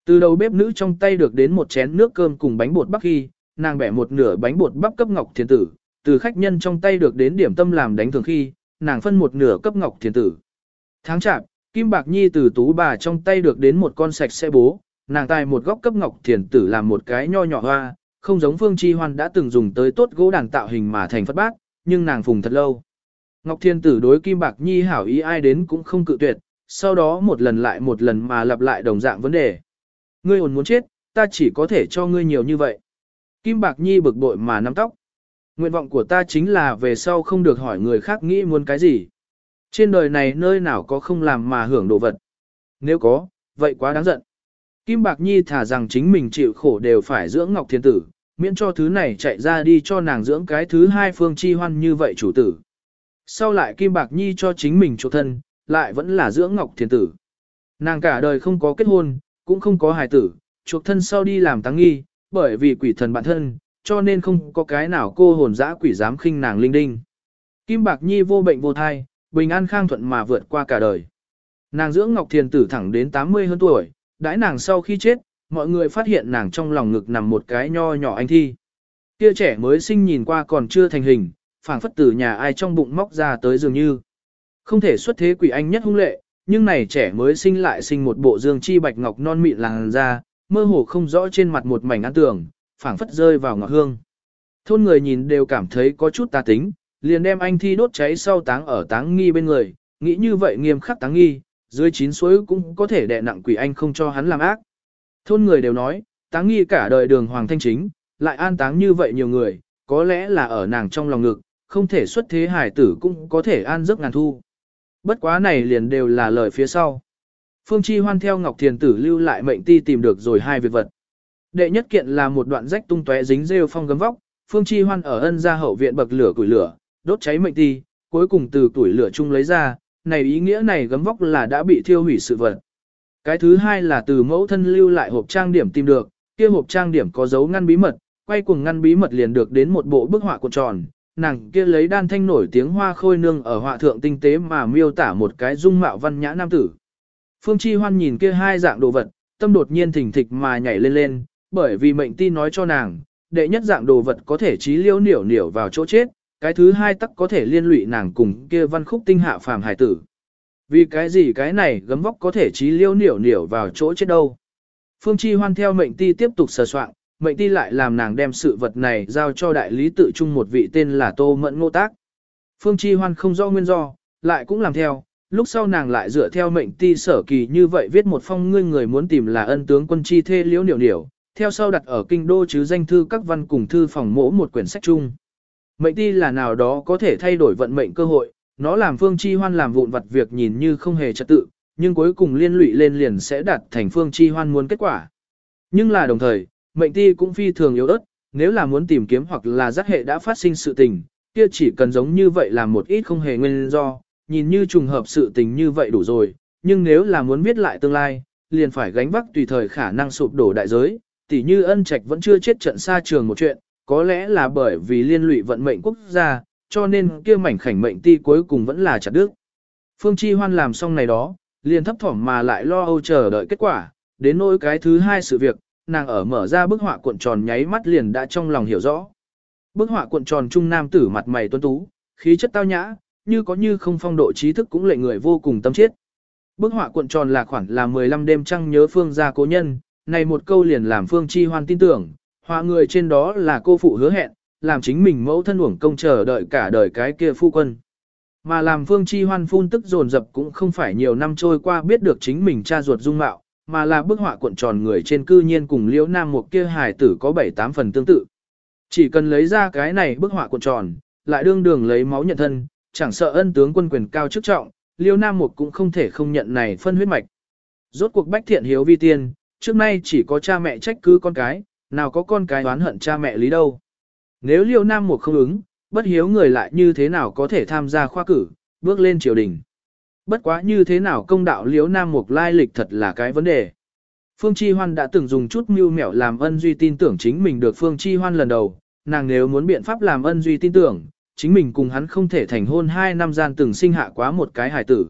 Từ đầu bếp nữ trong tay được đến một chén nước cơm cùng bánh bột bắp khi, nàng bẻ một nửa bánh bột bắp cấp Ngọc Thiên Tử, từ khách nhân trong tay được đến điểm tâm làm đánh thường khi, nàng phân một nửa cấp Ngọc Thiên Tử. Tháng chạp, Kim Bạc Nhi từ tú bà trong tay được đến một con sạch xe bố, nàng tài một góc cấp Ngọc Thiên Tử làm một cái nho nhỏ hoa, không giống Phương Chi Hoan đã từng dùng tới tốt gỗ đàn tạo hình mà thành phất bát, nhưng nàng phùng thật lâu. Ngọc Thiên Tử đối Kim Bạc Nhi hảo ý ai đến cũng không cự tuyệt, sau đó một lần lại một lần mà lặp lại đồng dạng vấn đề. Ngươi hồn muốn chết, ta chỉ có thể cho ngươi nhiều như vậy. Kim Bạc Nhi bực bội mà nắm tóc. Nguyện vọng của ta chính là về sau không được hỏi người khác nghĩ muốn cái gì. Trên đời này nơi nào có không làm mà hưởng đồ vật. Nếu có, vậy quá đáng giận. Kim Bạc Nhi thả rằng chính mình chịu khổ đều phải dưỡng Ngọc Thiên Tử, miễn cho thứ này chạy ra đi cho nàng dưỡng cái thứ hai phương chi hoan như vậy chủ tử. Sau lại Kim Bạc Nhi cho chính mình chỗ thân, lại vẫn là dưỡng Ngọc Thiên Tử. Nàng cả đời không có kết hôn, cũng không có hài tử, chuộc thân sau đi làm tăng nghi, bởi vì quỷ thần bản thân, cho nên không có cái nào cô hồn dã quỷ dám khinh nàng linh đinh. Kim Bạc Nhi vô bệnh vô thai, bình an khang thuận mà vượt qua cả đời. Nàng dưỡng Ngọc Thiền tử thẳng đến 80 hơn tuổi, đãi nàng sau khi chết, mọi người phát hiện nàng trong lòng ngực nằm một cái nho nhỏ anh thi. Kia trẻ mới sinh nhìn qua còn chưa thành hình, phảng phất từ nhà ai trong bụng móc ra tới dường như. Không thể xuất thế quỷ anh nhất hung lệ, nhưng này trẻ mới sinh lại sinh một bộ dương chi bạch ngọc non mịn làng ra, mơ hồ không rõ trên mặt một mảnh an tường, phảng phất rơi vào ngọc hương. Thôn người nhìn đều cảm thấy có chút tà tính, liền đem anh thi đốt cháy sau táng ở táng nghi bên người, nghĩ như vậy nghiêm khắc táng nghi, dưới chín suối cũng có thể đè nặng quỷ anh không cho hắn làm ác. Thôn người đều nói, táng nghi cả đời đường hoàng thanh chính, lại an táng như vậy nhiều người, có lẽ là ở nàng trong lòng ngực, không thể xuất thế hải tử cũng có thể an giấc ngàn thu. Bất quá này liền đều là lời phía sau. Phương Chi Hoan theo Ngọc Thiền Tử lưu lại mệnh ti tìm được rồi hai việc vật. Đệ nhất kiện là một đoạn rách tung tóe dính rêu phong gấm vóc, Phương Chi Hoan ở ân gia hậu viện bậc lửa củi lửa, đốt cháy mệnh ti, cuối cùng từ củi lửa chung lấy ra, này ý nghĩa này gấm vóc là đã bị thiêu hủy sự vật. Cái thứ hai là từ mẫu thân lưu lại hộp trang điểm tìm được, kia hộp trang điểm có dấu ngăn bí mật, quay cuồng ngăn bí mật liền được đến một bộ bức họa cuộn tròn, nàng kia lấy đan thanh nổi tiếng hoa khôi nương ở họa thượng tinh tế mà miêu tả một cái dung mạo văn nhã nam tử. Phương Chi Hoan nhìn kia hai dạng đồ vật, tâm đột nhiên thỉnh thịch mà nhảy lên lên, bởi vì mệnh ti nói cho nàng, đệ nhất dạng đồ vật có thể trí liêu niểu niểu vào chỗ chết, cái thứ hai tắc có thể liên lụy nàng cùng kia văn khúc tinh hạ phàm hải tử. Vì cái gì cái này gấm vóc có thể trí liêu niểu niểu vào chỗ chết đâu. Phương Chi Hoan theo mệnh ti tiếp tục sờ soạn, mệnh ti lại làm nàng đem sự vật này giao cho đại lý tự trung một vị tên là Tô Mẫn Ngô Tác. Phương Chi Hoan không do nguyên do, lại cũng làm theo, lúc sau nàng lại dựa theo mệnh ti sở kỳ như vậy viết một phong ngươi người muốn tìm là ân tướng quân chi thê liễu niểu niểu, theo sau đặt ở kinh đô chứ danh thư các văn cùng thư phòng mỗ một quyển sách chung. Mệnh ti là nào đó có thể thay đổi vận mệnh cơ hội, nó làm Phương Chi Hoan làm vụn vặt việc nhìn như không hề trật tự, nhưng cuối cùng liên lụy lên liền sẽ đạt thành Phương Chi Hoan muốn kết quả. Nhưng là đồng thời, mệnh ti cũng phi thường yếu ớt, nếu là muốn tìm kiếm hoặc là giác hệ đã phát sinh sự tình, kia chỉ cần giống như vậy là một ít không hề nguyên do, nhìn như trùng hợp sự tình như vậy đủ rồi, nhưng nếu là muốn biết lại tương lai, liền phải gánh vác tùy thời khả năng sụp đổ đại giới, tỉ như ân trạch vẫn chưa chết trận xa trường một chuyện, có lẽ là bởi vì liên lụy vận mệnh quốc gia, cho nên kia mảnh khảnh mệnh ti cuối cùng vẫn là chặt đứt. Phương Chi Hoan làm xong này đó, liền thấp thỏm mà lại lo âu chờ đợi kết quả, đến nỗi cái thứ hai sự việc, nàng ở mở ra bức họa cuộn tròn nháy mắt liền đã trong lòng hiểu rõ. Bức họa cuộn tròn trung nam tử mặt mày tuấn tú, khí chất tao nhã, như có như không phong độ trí thức cũng lệ người vô cùng tâm chết. Bức họa cuộn tròn là khoảng là 15 đêm trăng nhớ phương gia cố nhân, này một câu liền làm phương chi hoan tin tưởng, họa người trên đó là cô phụ hứa hẹn, làm chính mình mẫu thân uổng công chờ đợi cả đời cái kia phu quân. Mà làm phương chi hoan phun tức dồn dập cũng không phải nhiều năm trôi qua biết được chính mình cha ruột dung mạo, mà là bức họa cuộn tròn người trên cư nhiên cùng liễu nam một kia hài tử có 7-8 phần tương tự. Chỉ cần lấy ra cái này bức họa cuộn tròn, lại đương đường lấy máu nhận thân, chẳng sợ ân tướng quân quyền cao chức trọng, liễu nam Mục cũng không thể không nhận này phân huyết mạch. Rốt cuộc bách thiện hiếu vi tiên, trước nay chỉ có cha mẹ trách cứ con cái, nào có con cái oán hận cha mẹ lý đâu. Nếu liễu nam một không ứng, bất hiếu người lại như thế nào có thể tham gia khoa cử, bước lên triều đình. Bất quá như thế nào công đạo liễu nam mục lai lịch thật là cái vấn đề. Phương Chi Hoan đã từng dùng chút mưu mẹo làm ân duy tin tưởng chính mình được Phương Chi Hoan lần đầu, nàng nếu muốn biện pháp làm ân duy tin tưởng, chính mình cùng hắn không thể thành hôn hai năm gian từng sinh hạ quá một cái hài tử.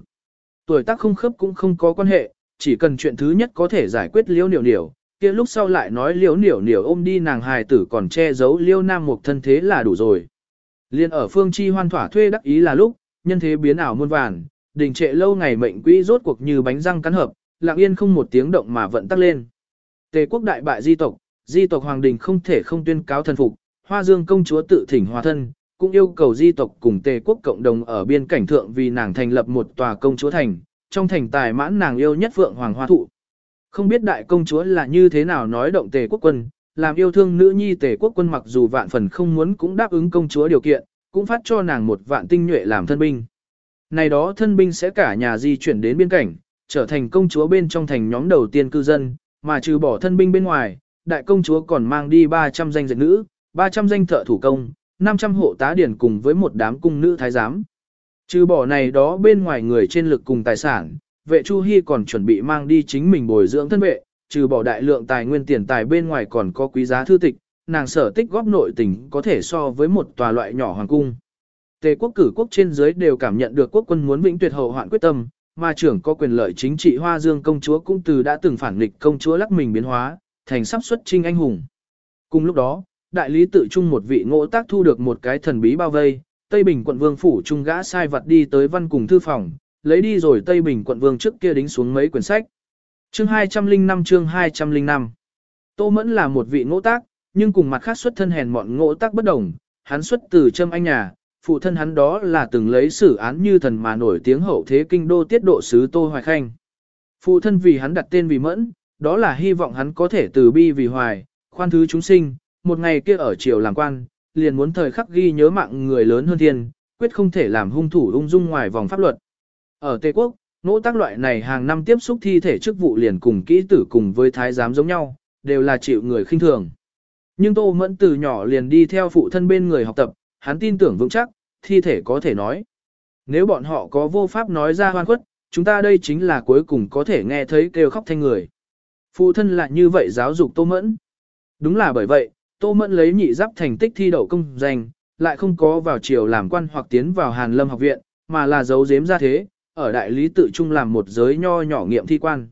Tuổi tác không khớp cũng không có quan hệ, chỉ cần chuyện thứ nhất có thể giải quyết liễu Niệu Niệu kia lúc sau lại nói liễu niểu niểu ôm đi nàng hài tử còn che giấu liêu nam một thân thế là đủ rồi. Liên ở Phương Chi Hoan thỏa thuê đắc ý là lúc, nhân thế biến ảo muôn vàn, đình trệ lâu ngày mệnh quỹ rốt cuộc như bánh răng cắn hợp, lặng yên không một tiếng động mà vận tắc lên. Tề quốc đại bại di tộc, di tộc hoàng đình không thể không tuyên cáo thần phục, hoa dương công chúa tự thỉnh hòa thân, cũng yêu cầu di tộc cùng tề quốc cộng đồng ở biên cảnh thượng vì nàng thành lập một tòa công chúa thành, trong thành tài mãn nàng yêu nhất vượng hoàng hoa thụ. Không biết đại công chúa là như thế nào nói động tề quốc quân, làm yêu thương nữ nhi tề quốc quân mặc dù vạn phần không muốn cũng đáp ứng công chúa điều kiện, cũng phát cho nàng một vạn tinh nhuệ làm thân binh. Này đó thân binh sẽ cả nhà di chuyển đến biên cảnh, trở thành công chúa bên trong thành nhóm đầu tiên cư dân, mà trừ bỏ thân binh bên ngoài, đại công chúa còn mang đi 300 danh dạy nữ, 300 danh thợ thủ công, 500 hộ tá điển cùng với một đám cung nữ thái giám. Trừ bỏ này đó bên ngoài người trên lực cùng tài sản, vệ Chu Hi còn chuẩn bị mang đi chính mình bồi dưỡng thân vệ, trừ bỏ đại lượng tài nguyên tiền tài bên ngoài còn có quý giá thư tịch, nàng sở tích góp nội tình có thể so với một tòa loại nhỏ hoàng cung. Tề quốc cử quốc trên dưới đều cảm nhận được quốc quân muốn vĩnh tuyệt hậu hoạn quyết tâm, mà trưởng có quyền lợi chính trị Hoa Dương công chúa cũng từ đã từng phản nghịch công chúa lắc mình biến hóa, thành sắp xuất trinh anh hùng. Cùng lúc đó, đại lý tự trung một vị ngộ tác thu được một cái thần bí bao vây, Tây Bình quận vương phủ trung gã sai vật đi tới văn cùng thư phòng, lấy đi rồi Tây Bình quận vương trước kia đính xuống mấy quyển sách. Chương 205 chương 205 Tô Mẫn là một vị ngỗ tác, nhưng cùng mặt khác xuất thân hèn mọn ngỗ tác bất đồng, hắn xuất từ châm anh nhà, phụ thân hắn đó là từng lấy xử án như thần mà nổi tiếng hậu thế kinh đô tiết độ sứ Tô Hoài Khanh. Phụ thân vì hắn đặt tên vì mẫn, đó là hy vọng hắn có thể từ bi vì hoài, khoan thứ chúng sinh, một ngày kia ở triều làm quan, liền muốn thời khắc ghi nhớ mạng người lớn hơn thiên, quyết không thể làm hung thủ ung dung ngoài vòng pháp luật. Ở Tây Quốc, nỗ tác loại này hàng năm tiếp xúc thi thể chức vụ liền cùng kỹ tử cùng với thái giám giống nhau, đều là chịu người khinh thường. Nhưng Tô Mẫn từ nhỏ liền đi theo phụ thân bên người học tập, hắn tin tưởng vững chắc, thi thể có thể nói. Nếu bọn họ có vô pháp nói ra hoan khuất, chúng ta đây chính là cuối cùng có thể nghe thấy kêu khóc thanh người. Phụ thân lại như vậy giáo dục Tô Mẫn. Đúng là bởi vậy, Tô Mẫn lấy nhị giáp thành tích thi đậu công danh, lại không có vào triều làm quan hoặc tiến vào Hàn Lâm học viện, mà là giấu giếm ra thế, ở đại lý tự trung làm một giới nho nhỏ nghiệm thi quan.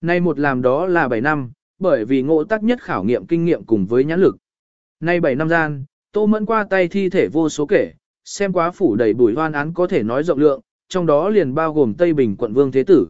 Nay một làm đó là 7 năm, bởi vì ngộ tác nhất khảo nghiệm kinh nghiệm cùng với nhãn lực. Nay 7 năm gian, Tô Mẫn qua tay thi thể vô số kể, xem quá phủ đầy bùi hoan án có thể nói rộng lượng, trong đó liền bao gồm Tây Bình quận Vương Thế Tử.